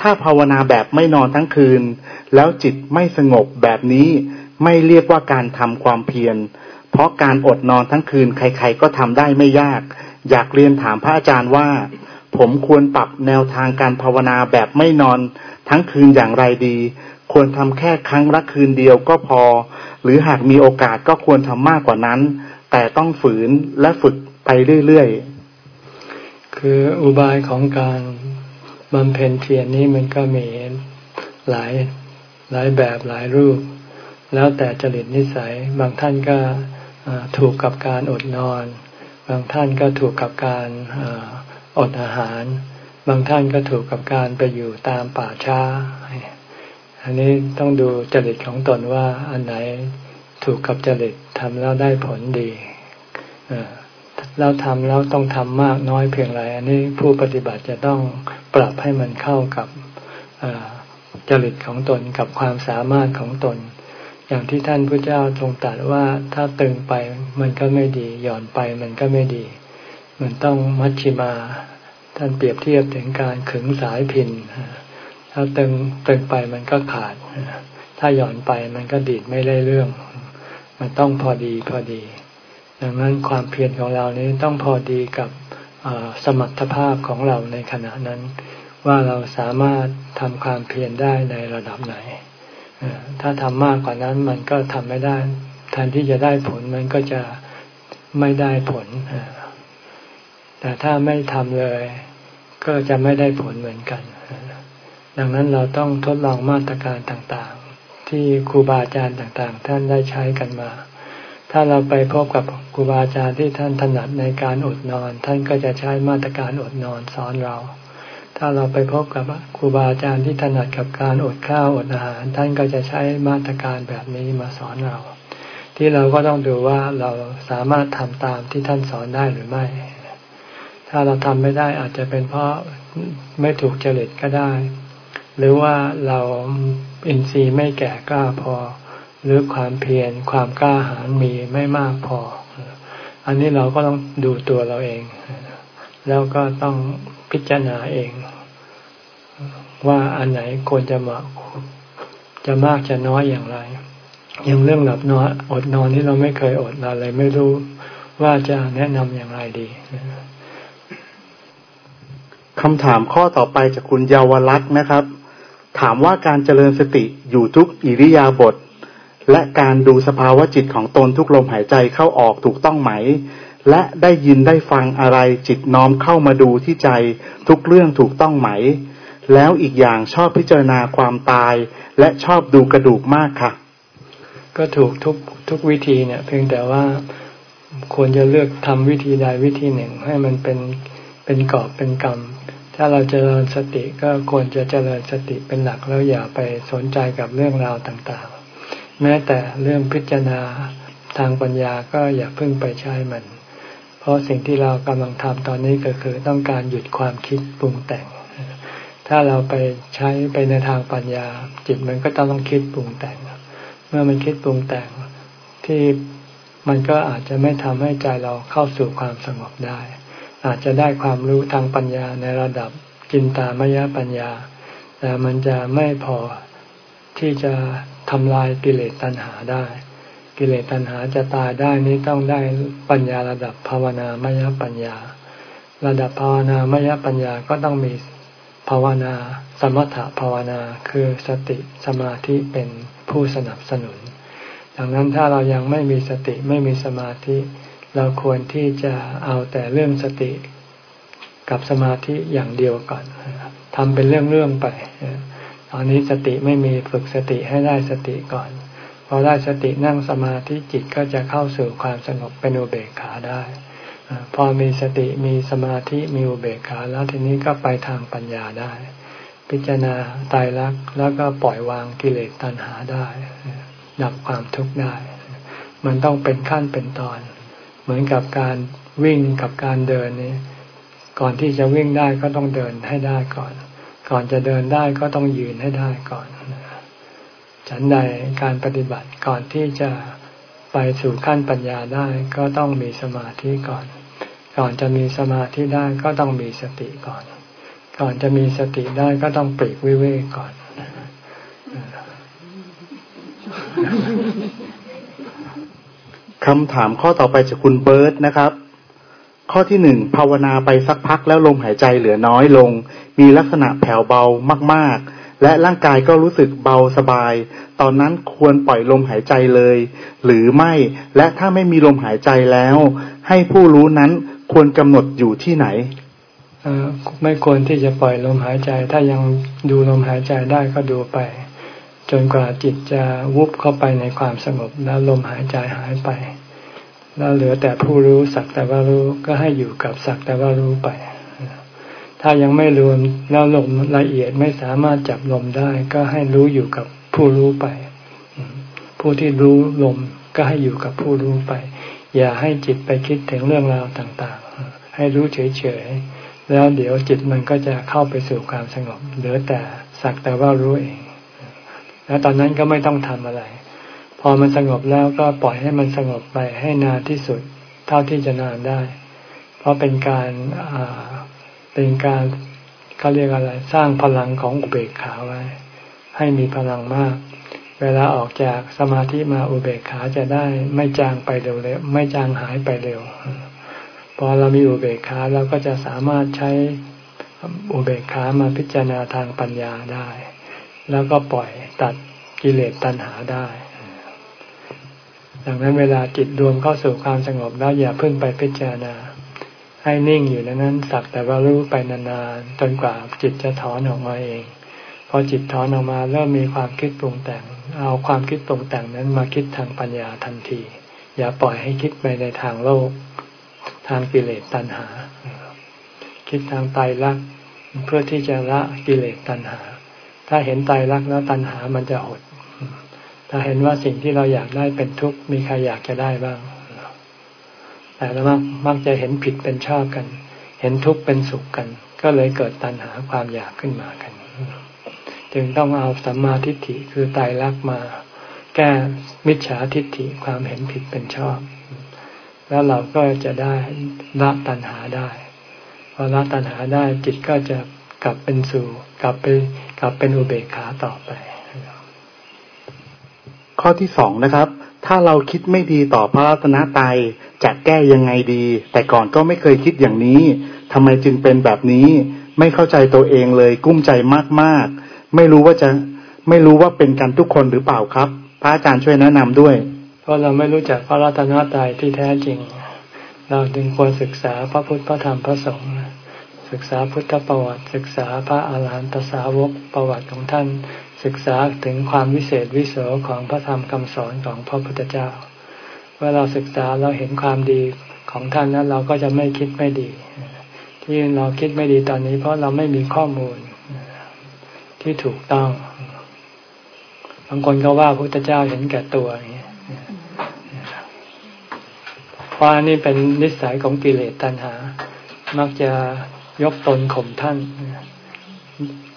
Speaker 7: ถ้าภาวนาแบบไม่นอนทั้งคืน แล้วจิตไม่สงบแบบนี้ไม่เรียกว่าการทำความเพียร เพราะการอดนอนทั้งคืนใครๆก็ทำได้ไม่ยาก อยากเรียนถามพระอาจารย์ว่า ผมควรปรับแนวทางการภาวนาแบบไม่นอนทั้งคืนอย่างไรดี ควรทำแค่ครั้งละคืนเดียวก็พอ หรือหากมีโอกาสก็ควรทำมากกว่านั้น แต่ต้องฝืนและฝึกไปเรื่อย
Speaker 1: ๆ คืออุบายของการบำเพ็ญเพียรนี้มันก็มีหลายหลายแบบหลายรูป แล้วแต่จริตนิสัย บางท่านก็ถูกกับการอดนอน บางท่านก็ถูกกับการอดอาหาร บางท่านก็ถูกกับการไปอยู่ตามป่าช้า อันนี้ต้องดูจริตของตนว่าอันไหนถูกกับจริตทำแล้วได้ผลดี เราทำแล้วต้องทำมากน้อยเพียงไรอันนี้ผู้ปฏิบัติจะต้องปรับให้มันเข้ากับจริตของตนกับความสามารถของตน อย่างที่ท่านพระเจ้าทรงตรัสว่าถ้าตึงไปมันก็ไม่ดี หย่อนไปมันก็ไม่ดี มันต้องมัชชิมา ท่านเปรียบเทียบถึงการขึงสายพินถ้าตึงตึงไปมันก็ขาด ถ้าหย่อนไปมันก็ดีดไม่ได้เรื่อง มันต้องพอดีพอดี ดังนั้นความเพียรของเรานี้ต้องพอดีกับสมรรถภาพของเราในขณะนั้น ว่าเราสามารถทำความเพียรได้ในระดับไหน ถ้าทำมากกว่านั้นมันก็ทำไม่ได้แทนที่จะได้ผลมันก็จะไม่ได้ผล แต่ถ้าไม่ทำเลย ก็จะไม่ได้ผลเหมือนกัน ดังนั้นเราต้องทดลองมาตรการต่างๆ ที่ครูบาอาจารย์ต่างๆ ท่านได้ใช้กันมา ถ้าเราไปพบกับครูบาอาจารย์ที่ท่านถนัดในการอดนอน ท่านก็จะใช้มาตรการอดนอนสอนเรา ถ้าเราไปพบกับครูบาอาจารย์ที่ถนัดกับการอดข้าวอดอาหาร ท่านก็จะใช้มาตรการแบบนี้มาสอนเรา ที่เราก็ต้องดูว่าเราสามารถทำตามที่ท่านสอนได้หรือไม่ ถ้าเราทำไม่ได้อาจจะเป็นเพราะไม่ถูกจริตก็ได้ หรือว่าเราอินทรีย์ไม่แก่กล้าพอ หรือความเพียรความกล้าหาญมีไม่มากพอ อันนี้เราก็ต้องดูตัวเราเอง แล้วก็ต้องพิจารณาเอง ว่าอันไหนควรจะมาจะมากจะน้อยอย่างไร อย่างเรื่องหลับนอนอดนอนที่เราไม่เคยอดเราเลยไม่รู้ว่าจะแนะนำอย่างไรดี
Speaker 7: คำถามข้อต่อไปจากคุณเยาวรักษ์นะครับ ถามว่าการเจริญสติอยู่ทุกอิริยาบถ และการดูสภาวะจิตของตนทุกลมหายใจเข้าออกถูกต้องไหม และได้ยินได้ฟังอะไรจิตน้อมเข้ามาดูที่ใจทุกเรื่องถูกต้องไหม แล้วอีกอย่างชอบพิจารณาความตาย และชอบดูกระดูกมากค่ะ
Speaker 1: ก็ถูกทุกทุกวิธีเนี่ย เพียงแต่ว่าควรจะเลือกทำวิธีใดวิธีหนึ่ง ให้มันเป็นเป็นกอบเป็นกรรม ถ้าเราจเจริญสติก็ควรจะเจริญสติเป็นหลักแล้วอย่าไปสนใจกับเรื่องราวต่าง แม้แต่เรื่องพิจารณาทางปัญญาก็อย่าเพิ่งไปใช้มัน เพราะสิ่งที่เรากำลังทำตอนนี้ก็คือต้องการหยุดความคิดปรุงแต่ง ถ้าเราไปใช้ไปในทางปัญญา จิตมันก็ต้องคิดปรุงแต่ง เมื่อมันคิดปรุงแต่งที่มันก็อาจจะไม่ทำให้ใจเราเข้าสู่ความสงบได้ อาจจะได้ความรู้ทางปัญญาในระดับจินตามยปัญญา แต่มันจะไม่พอที่จะ ทำลายกิเลสตัณหาได้ กิเลสตัณหาจะตายได้นี้ต้องได้ปัญญาระดับภาวนามยปัญญา ระดับภาวนามยปัญญาก็ต้องมีภาวนา สมถะภาวนาคือสติสมาธิเป็นผู้สนับสนุน ดังนั้นถ้าเรายังไม่มีสติไม่มีสมาธิ เราควรที่จะเอาแต่เรื่องสติกับสมาธิอย่างเดียวก่อนทำเป็นเรื่องๆไป ตอนนี้สติไม่มีฝึกสติให้ได้สติก่อนพอได้สตินั่งสมาธิจิตก็จะเข้าสู่ความสงบเป็นอุเบกขาได้ พอมีสติมีสมาธิมีอุเบกขาแล้วทีนี้ก็ไปทางปัญญาได้ พิจารณาตายรักแล้วก็ปล่อยวางกิเลสตัณหาได้ดับความทุกข์ได้ มันต้องเป็นขั้นเป็นตอน เหมือนกับการวิ่งกับการเดินนี่ก่อนที่จะวิ่งได้ก็ต้องเดินให้ได้ก่อน ก่อนจะเดินได้ก็ต้องยืนให้ได้ก่อนฉันใดการปฏิบัติก่อนที่จะไปสู่ขั้นปัญญาได้ก็ต้องมีสมาธิก่อน ก่อนจะมีสมาธิได้ก็ต้องมีสติก่อน ก่อนจะมีสติได้ก็ต้องปลีกวิเวกก่อน
Speaker 7: คำถามข้อต่อไปจากคุณเบิร์ตนะครับ ข้อที่หนึ่งภาวนาไปสักพักแล้วลมหายใจเหลือน้อยลง มีลักษณะแผ่วเบามากๆ และร่างกายก็รู้สึกเบาสบาย ตอนนั้นควรปล่อยลมหายใจเลย หรือไม่และถ้าไม่มีลมหายใจแล้ว ให้ผู้รู้นั้นควรกำหนดอยู่ที่ไหน
Speaker 1: ไม่ควรที่จะปล่อยลมหายใจ ถ้ายังดูลมหายใจได้ก็ดูไป จนกว่าจิตจะวุบเข้าไปในความสงบแล้วลมหายใจหายไป แล้วเหลือแต่ผู้รู้สักแต่ว่ารู้ก็ให้อยู่กับสักแต่ว่ารู้ไป ถ้ายังไม่รวมแล้วลมละเอียดไม่สามารถจับลมได้ ก็ให้รู้อยู่กับผู้รู้ไป ผู้ที่รู้ลมก็ให้อยู่กับผู้รู้ไป อย่าให้จิตไปคิดถึงเรื่องราวต่างๆ ให้รู้เฉยๆ แล้วเดี๋ยวจิตมันก็จะเข้าไปสู่ความสงบ เหลือแต่สักแต่ว่ารู้เอง แล้วตอนนั้นก็ไม่ต้องทำอะไร พอมันสงบแล้วก็ปล่อยให้มันสงบไปให้นานที่สุด เท่าที่จะนานได้ เพราะเป็นการเป็นการเขาเรียกอะไรสร้างพลังของอุเบกขาไว้ ให้มีพลังมาก เวลาออกจากสมาธิมาอุเบกขาจะได้ไม่จางไปเร็วเลยไม่จางหายไปเร็ว พอเรามีอุเบกขาเราก็จะสามารถใช้อุเบกขามาพิจารณาทางปัญญาได้ แล้วก็ปล่อยตัดกิเลสตัณหาได้ ดังนั้นเวลาจิตรวมเข้าสู่ความสงบแล้วอย่าเพิ่งไปพิจารณา ให้นิ่งอยู่ในนั้นสักแต่ว่ารู้ไปนานๆจนกว่าจิตจะถอนออกมาเอง พอจิตถอนออกมาเริ่มมีความคิดปรุงแต่ง เอาความคิดปรุงแต่งนั้นมาคิดทางปัญญาทันที อย่าปล่อยให้คิดไปในทางโลก ทางกิเลสตัณหา คิดทางไตรลักษณ์เพื่อที่จะละกิเลสตัณหา ถ้าเห็นไตรลักษณ์แล้วตัณหามันจะหด ถ้าเห็นว่าสิ่งที่เราอยากได้เป็นทุกข์มีใครอยากจะได้บ้าง แต่เรามักมักจะเห็นผิดเป็นชอบกัน เห็นทุกข์เป็นสุขกัน ก็เลยเกิดตัณหาความอยากขึ้นมากัน จึงต้องเอาสัมมาทิฏฐิคือตายรักมา แก้มิจฉาทิฏฐิความเห็นผิดเป็นชอบ แล้วเราก็จะได้ละตัณหาได้พอละตัณหาได้จิตก็จะกลับเป็นสู่ กลับไปกลับเป็นอุเบกขาต่อไป
Speaker 7: ข้อที่สองนะครับ ถ้าเราคิดไม่ดีต่อพระรัตนตรัยจะแก้ยังไงดี แต่ก่อนก็ไม่เคยคิดอย่างนี้ทำไมจึงเป็นแบบนี้ ไม่เข้าใจตัวเองเลยกุ้มใจมากๆ ไม่รู้ว่าจะไม่รู้ว่าเป็นกันทุกคนหรือเปล่าครับ พระอาจารย์ช่วยแนะนำด้วย
Speaker 1: เพราะเราไม่รู้จักพระรัตนตรัยที่แท้จริง เราจึงควรศึกษาพระพุทธพระธรรมพระสงฆ์ศึกษาพุทธประวัติ ศึกษาพระอาหารหันตสาวกประวัติของท่าน ศึกษาถึงความวิเศษวิโสของพระธรรมคำสอนของพระพุทธเจ้า เมื่อเราศึกษาเราเห็นความดีของท่านแล้วเราก็จะไม่คิดไม่ดี ที่เราคิดไม่ดีตอนนี้ เพราะเราไม่มีข้อมูลที่ถูกต้อง บางคนก็ว่าพระพุทธเจ้าเห็นแก่ตัวอย่างนี้เพราะนี่เป็นนิสัยของกิเลสตัณหา มักจะยกตนข่มท่าน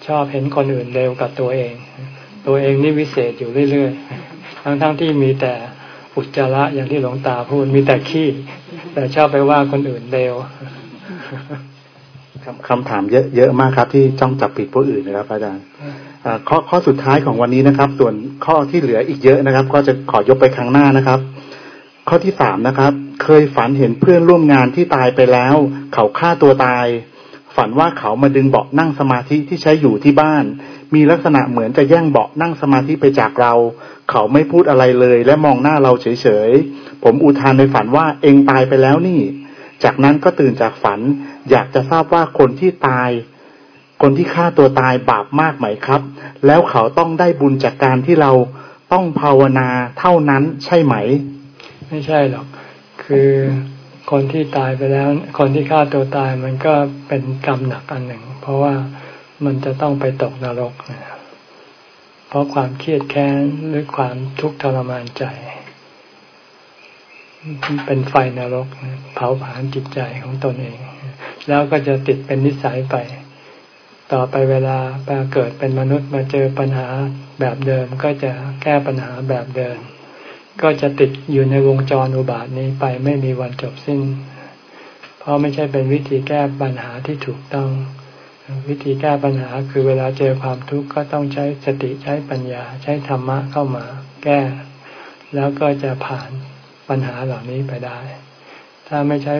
Speaker 1: ชอบเห็นคนอื่นเร็วกับตัวเอง ตัวเองนี่วิเศษอยู่เรื่อยๆ ทั้งๆทที่มีแต่อุจจาระอย่างที่หลวงตาพูดมีแต่ขี้ แต่ชอบไปว่าคนอื่นเร็ว
Speaker 7: คำถามเยอะเยอะมากครับ ที่จ้องจับผิดผู้อื่นนะครับ อาจารย์ข้อข้อสุดท้ายของวันนี้นะครับ ส่วนข้อที่เหลืออีกเยอะนะครับ ก็จะขอยกไปครั้งหน้านะครับ ข้อที่สามนะครับ เคยฝันเห็นเพื่อนร่วมงานที่ตายไปแล้ว เขาฆ่าตัวตาย ฝันว่าเขามาดึงเบาะนั่งสมาธิที่ใช้อยู่ที่บ้าน มีลักษณะเหมือนจะแย่งเบาะนั่งสมาธิไปจากเรา เขาไม่พูดอะไรเลย และมองหน้าเราเฉยๆ ผมอุทานในฝันว่าเองตายไปแล้วนี่ จากนั้นก็ตื่นจากฝัน อยากจะทราบว่าคนที่ตาย คนที่ฆ่าตัวตายบาปมากไหมครับ แล้วเขาต้องได้บุญจากการที่เราต้องภาวนาเท่านั้นใช่ไหม
Speaker 1: ไม่ใช่หรอก คือ คนที่ตายไปแล้ว คนที่ฆ่าตัวตายมันก็เป็นกรรมหนักอันหนึ่ง เพราะว่ามันจะต้องไปตกนรกนะเพราะความเครียดแค้นหรือความทุกข์ทรมานใจ เป็นไฟนรกเผาผลาญจิตใจของตนเอง แล้วก็จะติดเป็นนิสัยไป ต่อไปเวลาไปเกิดเป็นมนุษย์มาเจอปัญหาแบบเดิมก็จะแก้ปัญหาแบบเดิม ก็จะติดอยู่ในวงจรอุบาทนี้ไปไม่มีวันจบสิ้น เพราะไม่ใช่เป็นวิธีแก้ปัญหาที่ถูกต้อง วิธีแก้ปัญหาคือเวลาเจอความทุกข์ก็ต้องใช้สติใช้ปัญญาใช้ธรรมะเข้ามา แก้ แล้วก็จะผ่านปัญหาเหล่านี้ไปได้ ถ้าไม่ใช้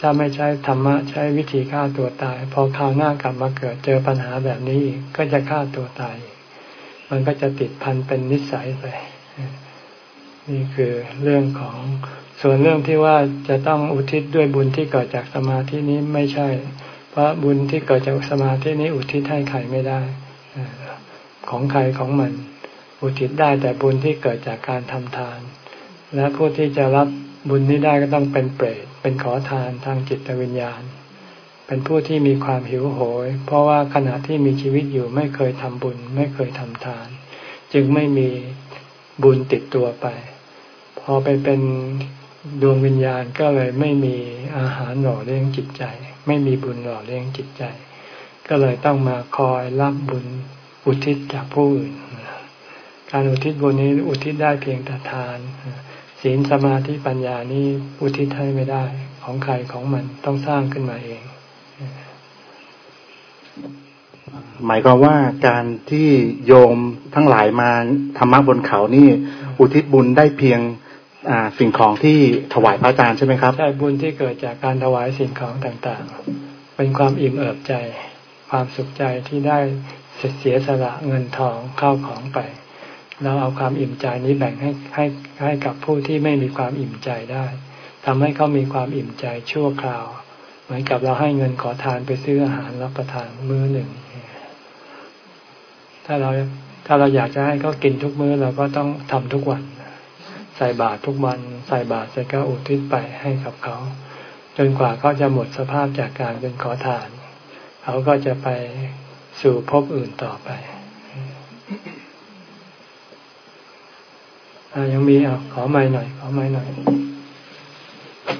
Speaker 1: ถ้าไม่ใช้ธรรมะใช้วิธีฆ่าตัวตาย พอคราวหน้ากลับมาเกิดเจอปัญหาแบบนี้ก็จะฆ่าตัวตาย มันก็จะติดพันเป็นนิสัยไป นี่คือเรื่องของส่วนเรื่องที่ว่าจะต้องอุทิศด้วยบุญที่เกิดจากสมาธินี้ไม่ใช่ เพราะบุญที่เกิดจากสมาธินี้อุทิศให้ใครไม่ได้ ของใครของมัน อุทิศได้แต่บุญที่เกิดจากการทำทาน และผู้ที่จะรับบุญนี้ได้ก็ต้องเป็นเปรตเป็นขอทานทางจิตวิญญาณ เป็นผู้ที่มีความหิวโหย เพราะว่าขณะที่มีชีวิตอยู่ไม่เคยทำบุญ ไม่เคยทำทาน จึงไม่มีบุญติดตัวไป อไปเป็นดวงวิญญาณก็เลยไม่มีอาหารหล่อเลี้ยงจิตใจ ไม่มีบุญหล่อเลี้ยงจิตใจ ก็เลยต้องมาคอยรับบุญอุทิศจากผู้อื่น การอุทิศบุญนี้อุทิศได้เพียงแต่ทาน ศีลสมาธิปัญญานี้อุทิศให้ไม่ได้ของใครของมันต้องสร้างขึ้นมาเอง
Speaker 7: หมายความว่าการที่โยมทั้งหลายมาธรรมะบนเขานี่ อุทิศบุญได้เพียง สิ่งของที่ถวายพระอาจารย์ใช่ไหมครับ
Speaker 1: ใช่บุญที่เกิดจากการถวายสิ่งของต่างๆ เป็นความอิ่มเอิบใจ ความสุขใจที่ได้เสียสละเงินทองเข้าของไปเราเอาความอิ่มใจนี้แบ่งให้ให้ให้กับผู้ที่ไม่มีความอิ่มใจได้ทำให้เขามีความอิ่มใจชั่วคราว เหมือนกับเราให้เงินขอทานไปซื้ออาหารรับประทานมื้อหนึ่ง ถ้าเราถ้าเราอยากจะให้เขากินทุกมื้อเราก็ต้องทำทุกวัน ใส่บาตรทุกวัน ใส่บาตรเสร็จก็อุทิศไปให้กับเขา จนกว่าเขาจะหมดสภาพจากการเป็นขอทาน เขาก็จะไปสู่ภพอื่นต่อไปอยังมีอะขอไม่หน่อย ขอไม่หน่อย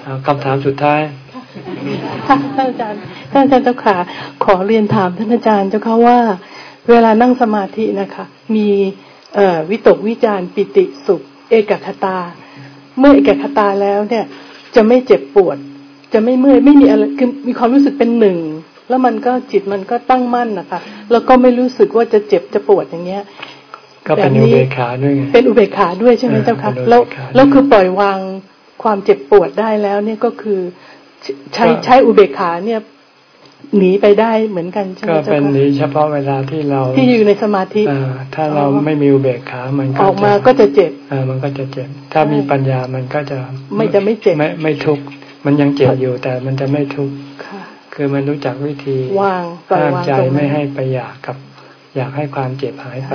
Speaker 1: อคำถามสุดท้าย
Speaker 4: ท่านอาจารย์ท่านอาจารย์เจ้าค่ะ ขอเรียนถามท่านอาจารย์เจ้าค่ะว่า เวลานั่งสมาธินะคะ มีวิตกวิจารปิติสุข เอกคตา เมื่อเอกคตาแล้วเนี่ย จะไม่เจ็บปวด จะไม่เมื่อยไม่มีอะไรคือมีความรู้สึกเป็นหนึ่งแล้วมันก็จิตมันก็ตั้งมั่นนะคะ แล้วก็ไม่รู้สึกว่าจะเจ็บจะปวดอย่างเงี้ย
Speaker 1: ก็เป็นอุเบกขาด้วย
Speaker 4: เป็นอุเบกขาด้วยใช่ไหมเจ้าค่ะแล้วแล้วคือปล่อยวางความเจ็บปวดได้แล้วเนี่ยก็คือใช้ใช้อุเบกขาเนี่ย หนีไปได้เหมือนกันใช่ไหม
Speaker 1: ก็เป็นหนีเฉพาะเวลาที่เรา
Speaker 4: ที่อยู่ในสมาธิ
Speaker 1: ถ้าเราไม่มีอุเบกขามัน
Speaker 4: ออกมาก็จะเจ็บ
Speaker 1: อ่ามันก็จะเจ็บ ถ้ามีปัญญามันก็จะ
Speaker 4: ไม่จะไม่เจ็บ
Speaker 1: ไม่ไม่ทุกข์มันยังเจ็บอยู่แต่มันจะไม่ทุกข์คือมันรู้จักวิธี
Speaker 4: วาง
Speaker 1: ห้ามใจไม่ให้ไปอยากกับ อยากให้ความเจ็บหายไป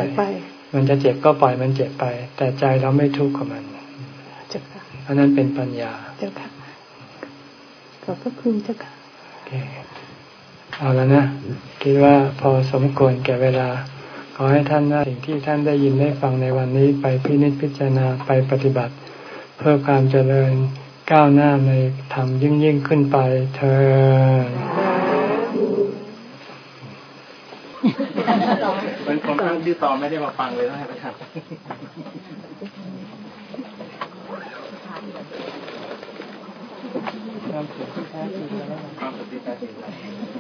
Speaker 1: มันจะเจ็บก็ปล่อยมันเจ็บไป แต่ใจเราไม่ทุกข์กับมันอันนั้นเป็นปัญญา
Speaker 4: เจ้าค่ะขอบพระคุณเจ้าค่ะ
Speaker 1: เอาแล้วนะ คิดว่าพอสมควรแก่เวลา ขอให้ท่านสิ่งที่ท่านได้ยินได้ฟังในวันนี้ไปพินิจพิจารณาไปปฏิบัติ เพื่อความเจริญก้าวหน้าในธรรมยิ่งยิ่งขึ้นไปเธอ
Speaker 7: เป็นคนที่ต่อไม่ได้มาฟังเลยนะครับความสุขที่แท้จริงแล้วความสุขที่แท้จริง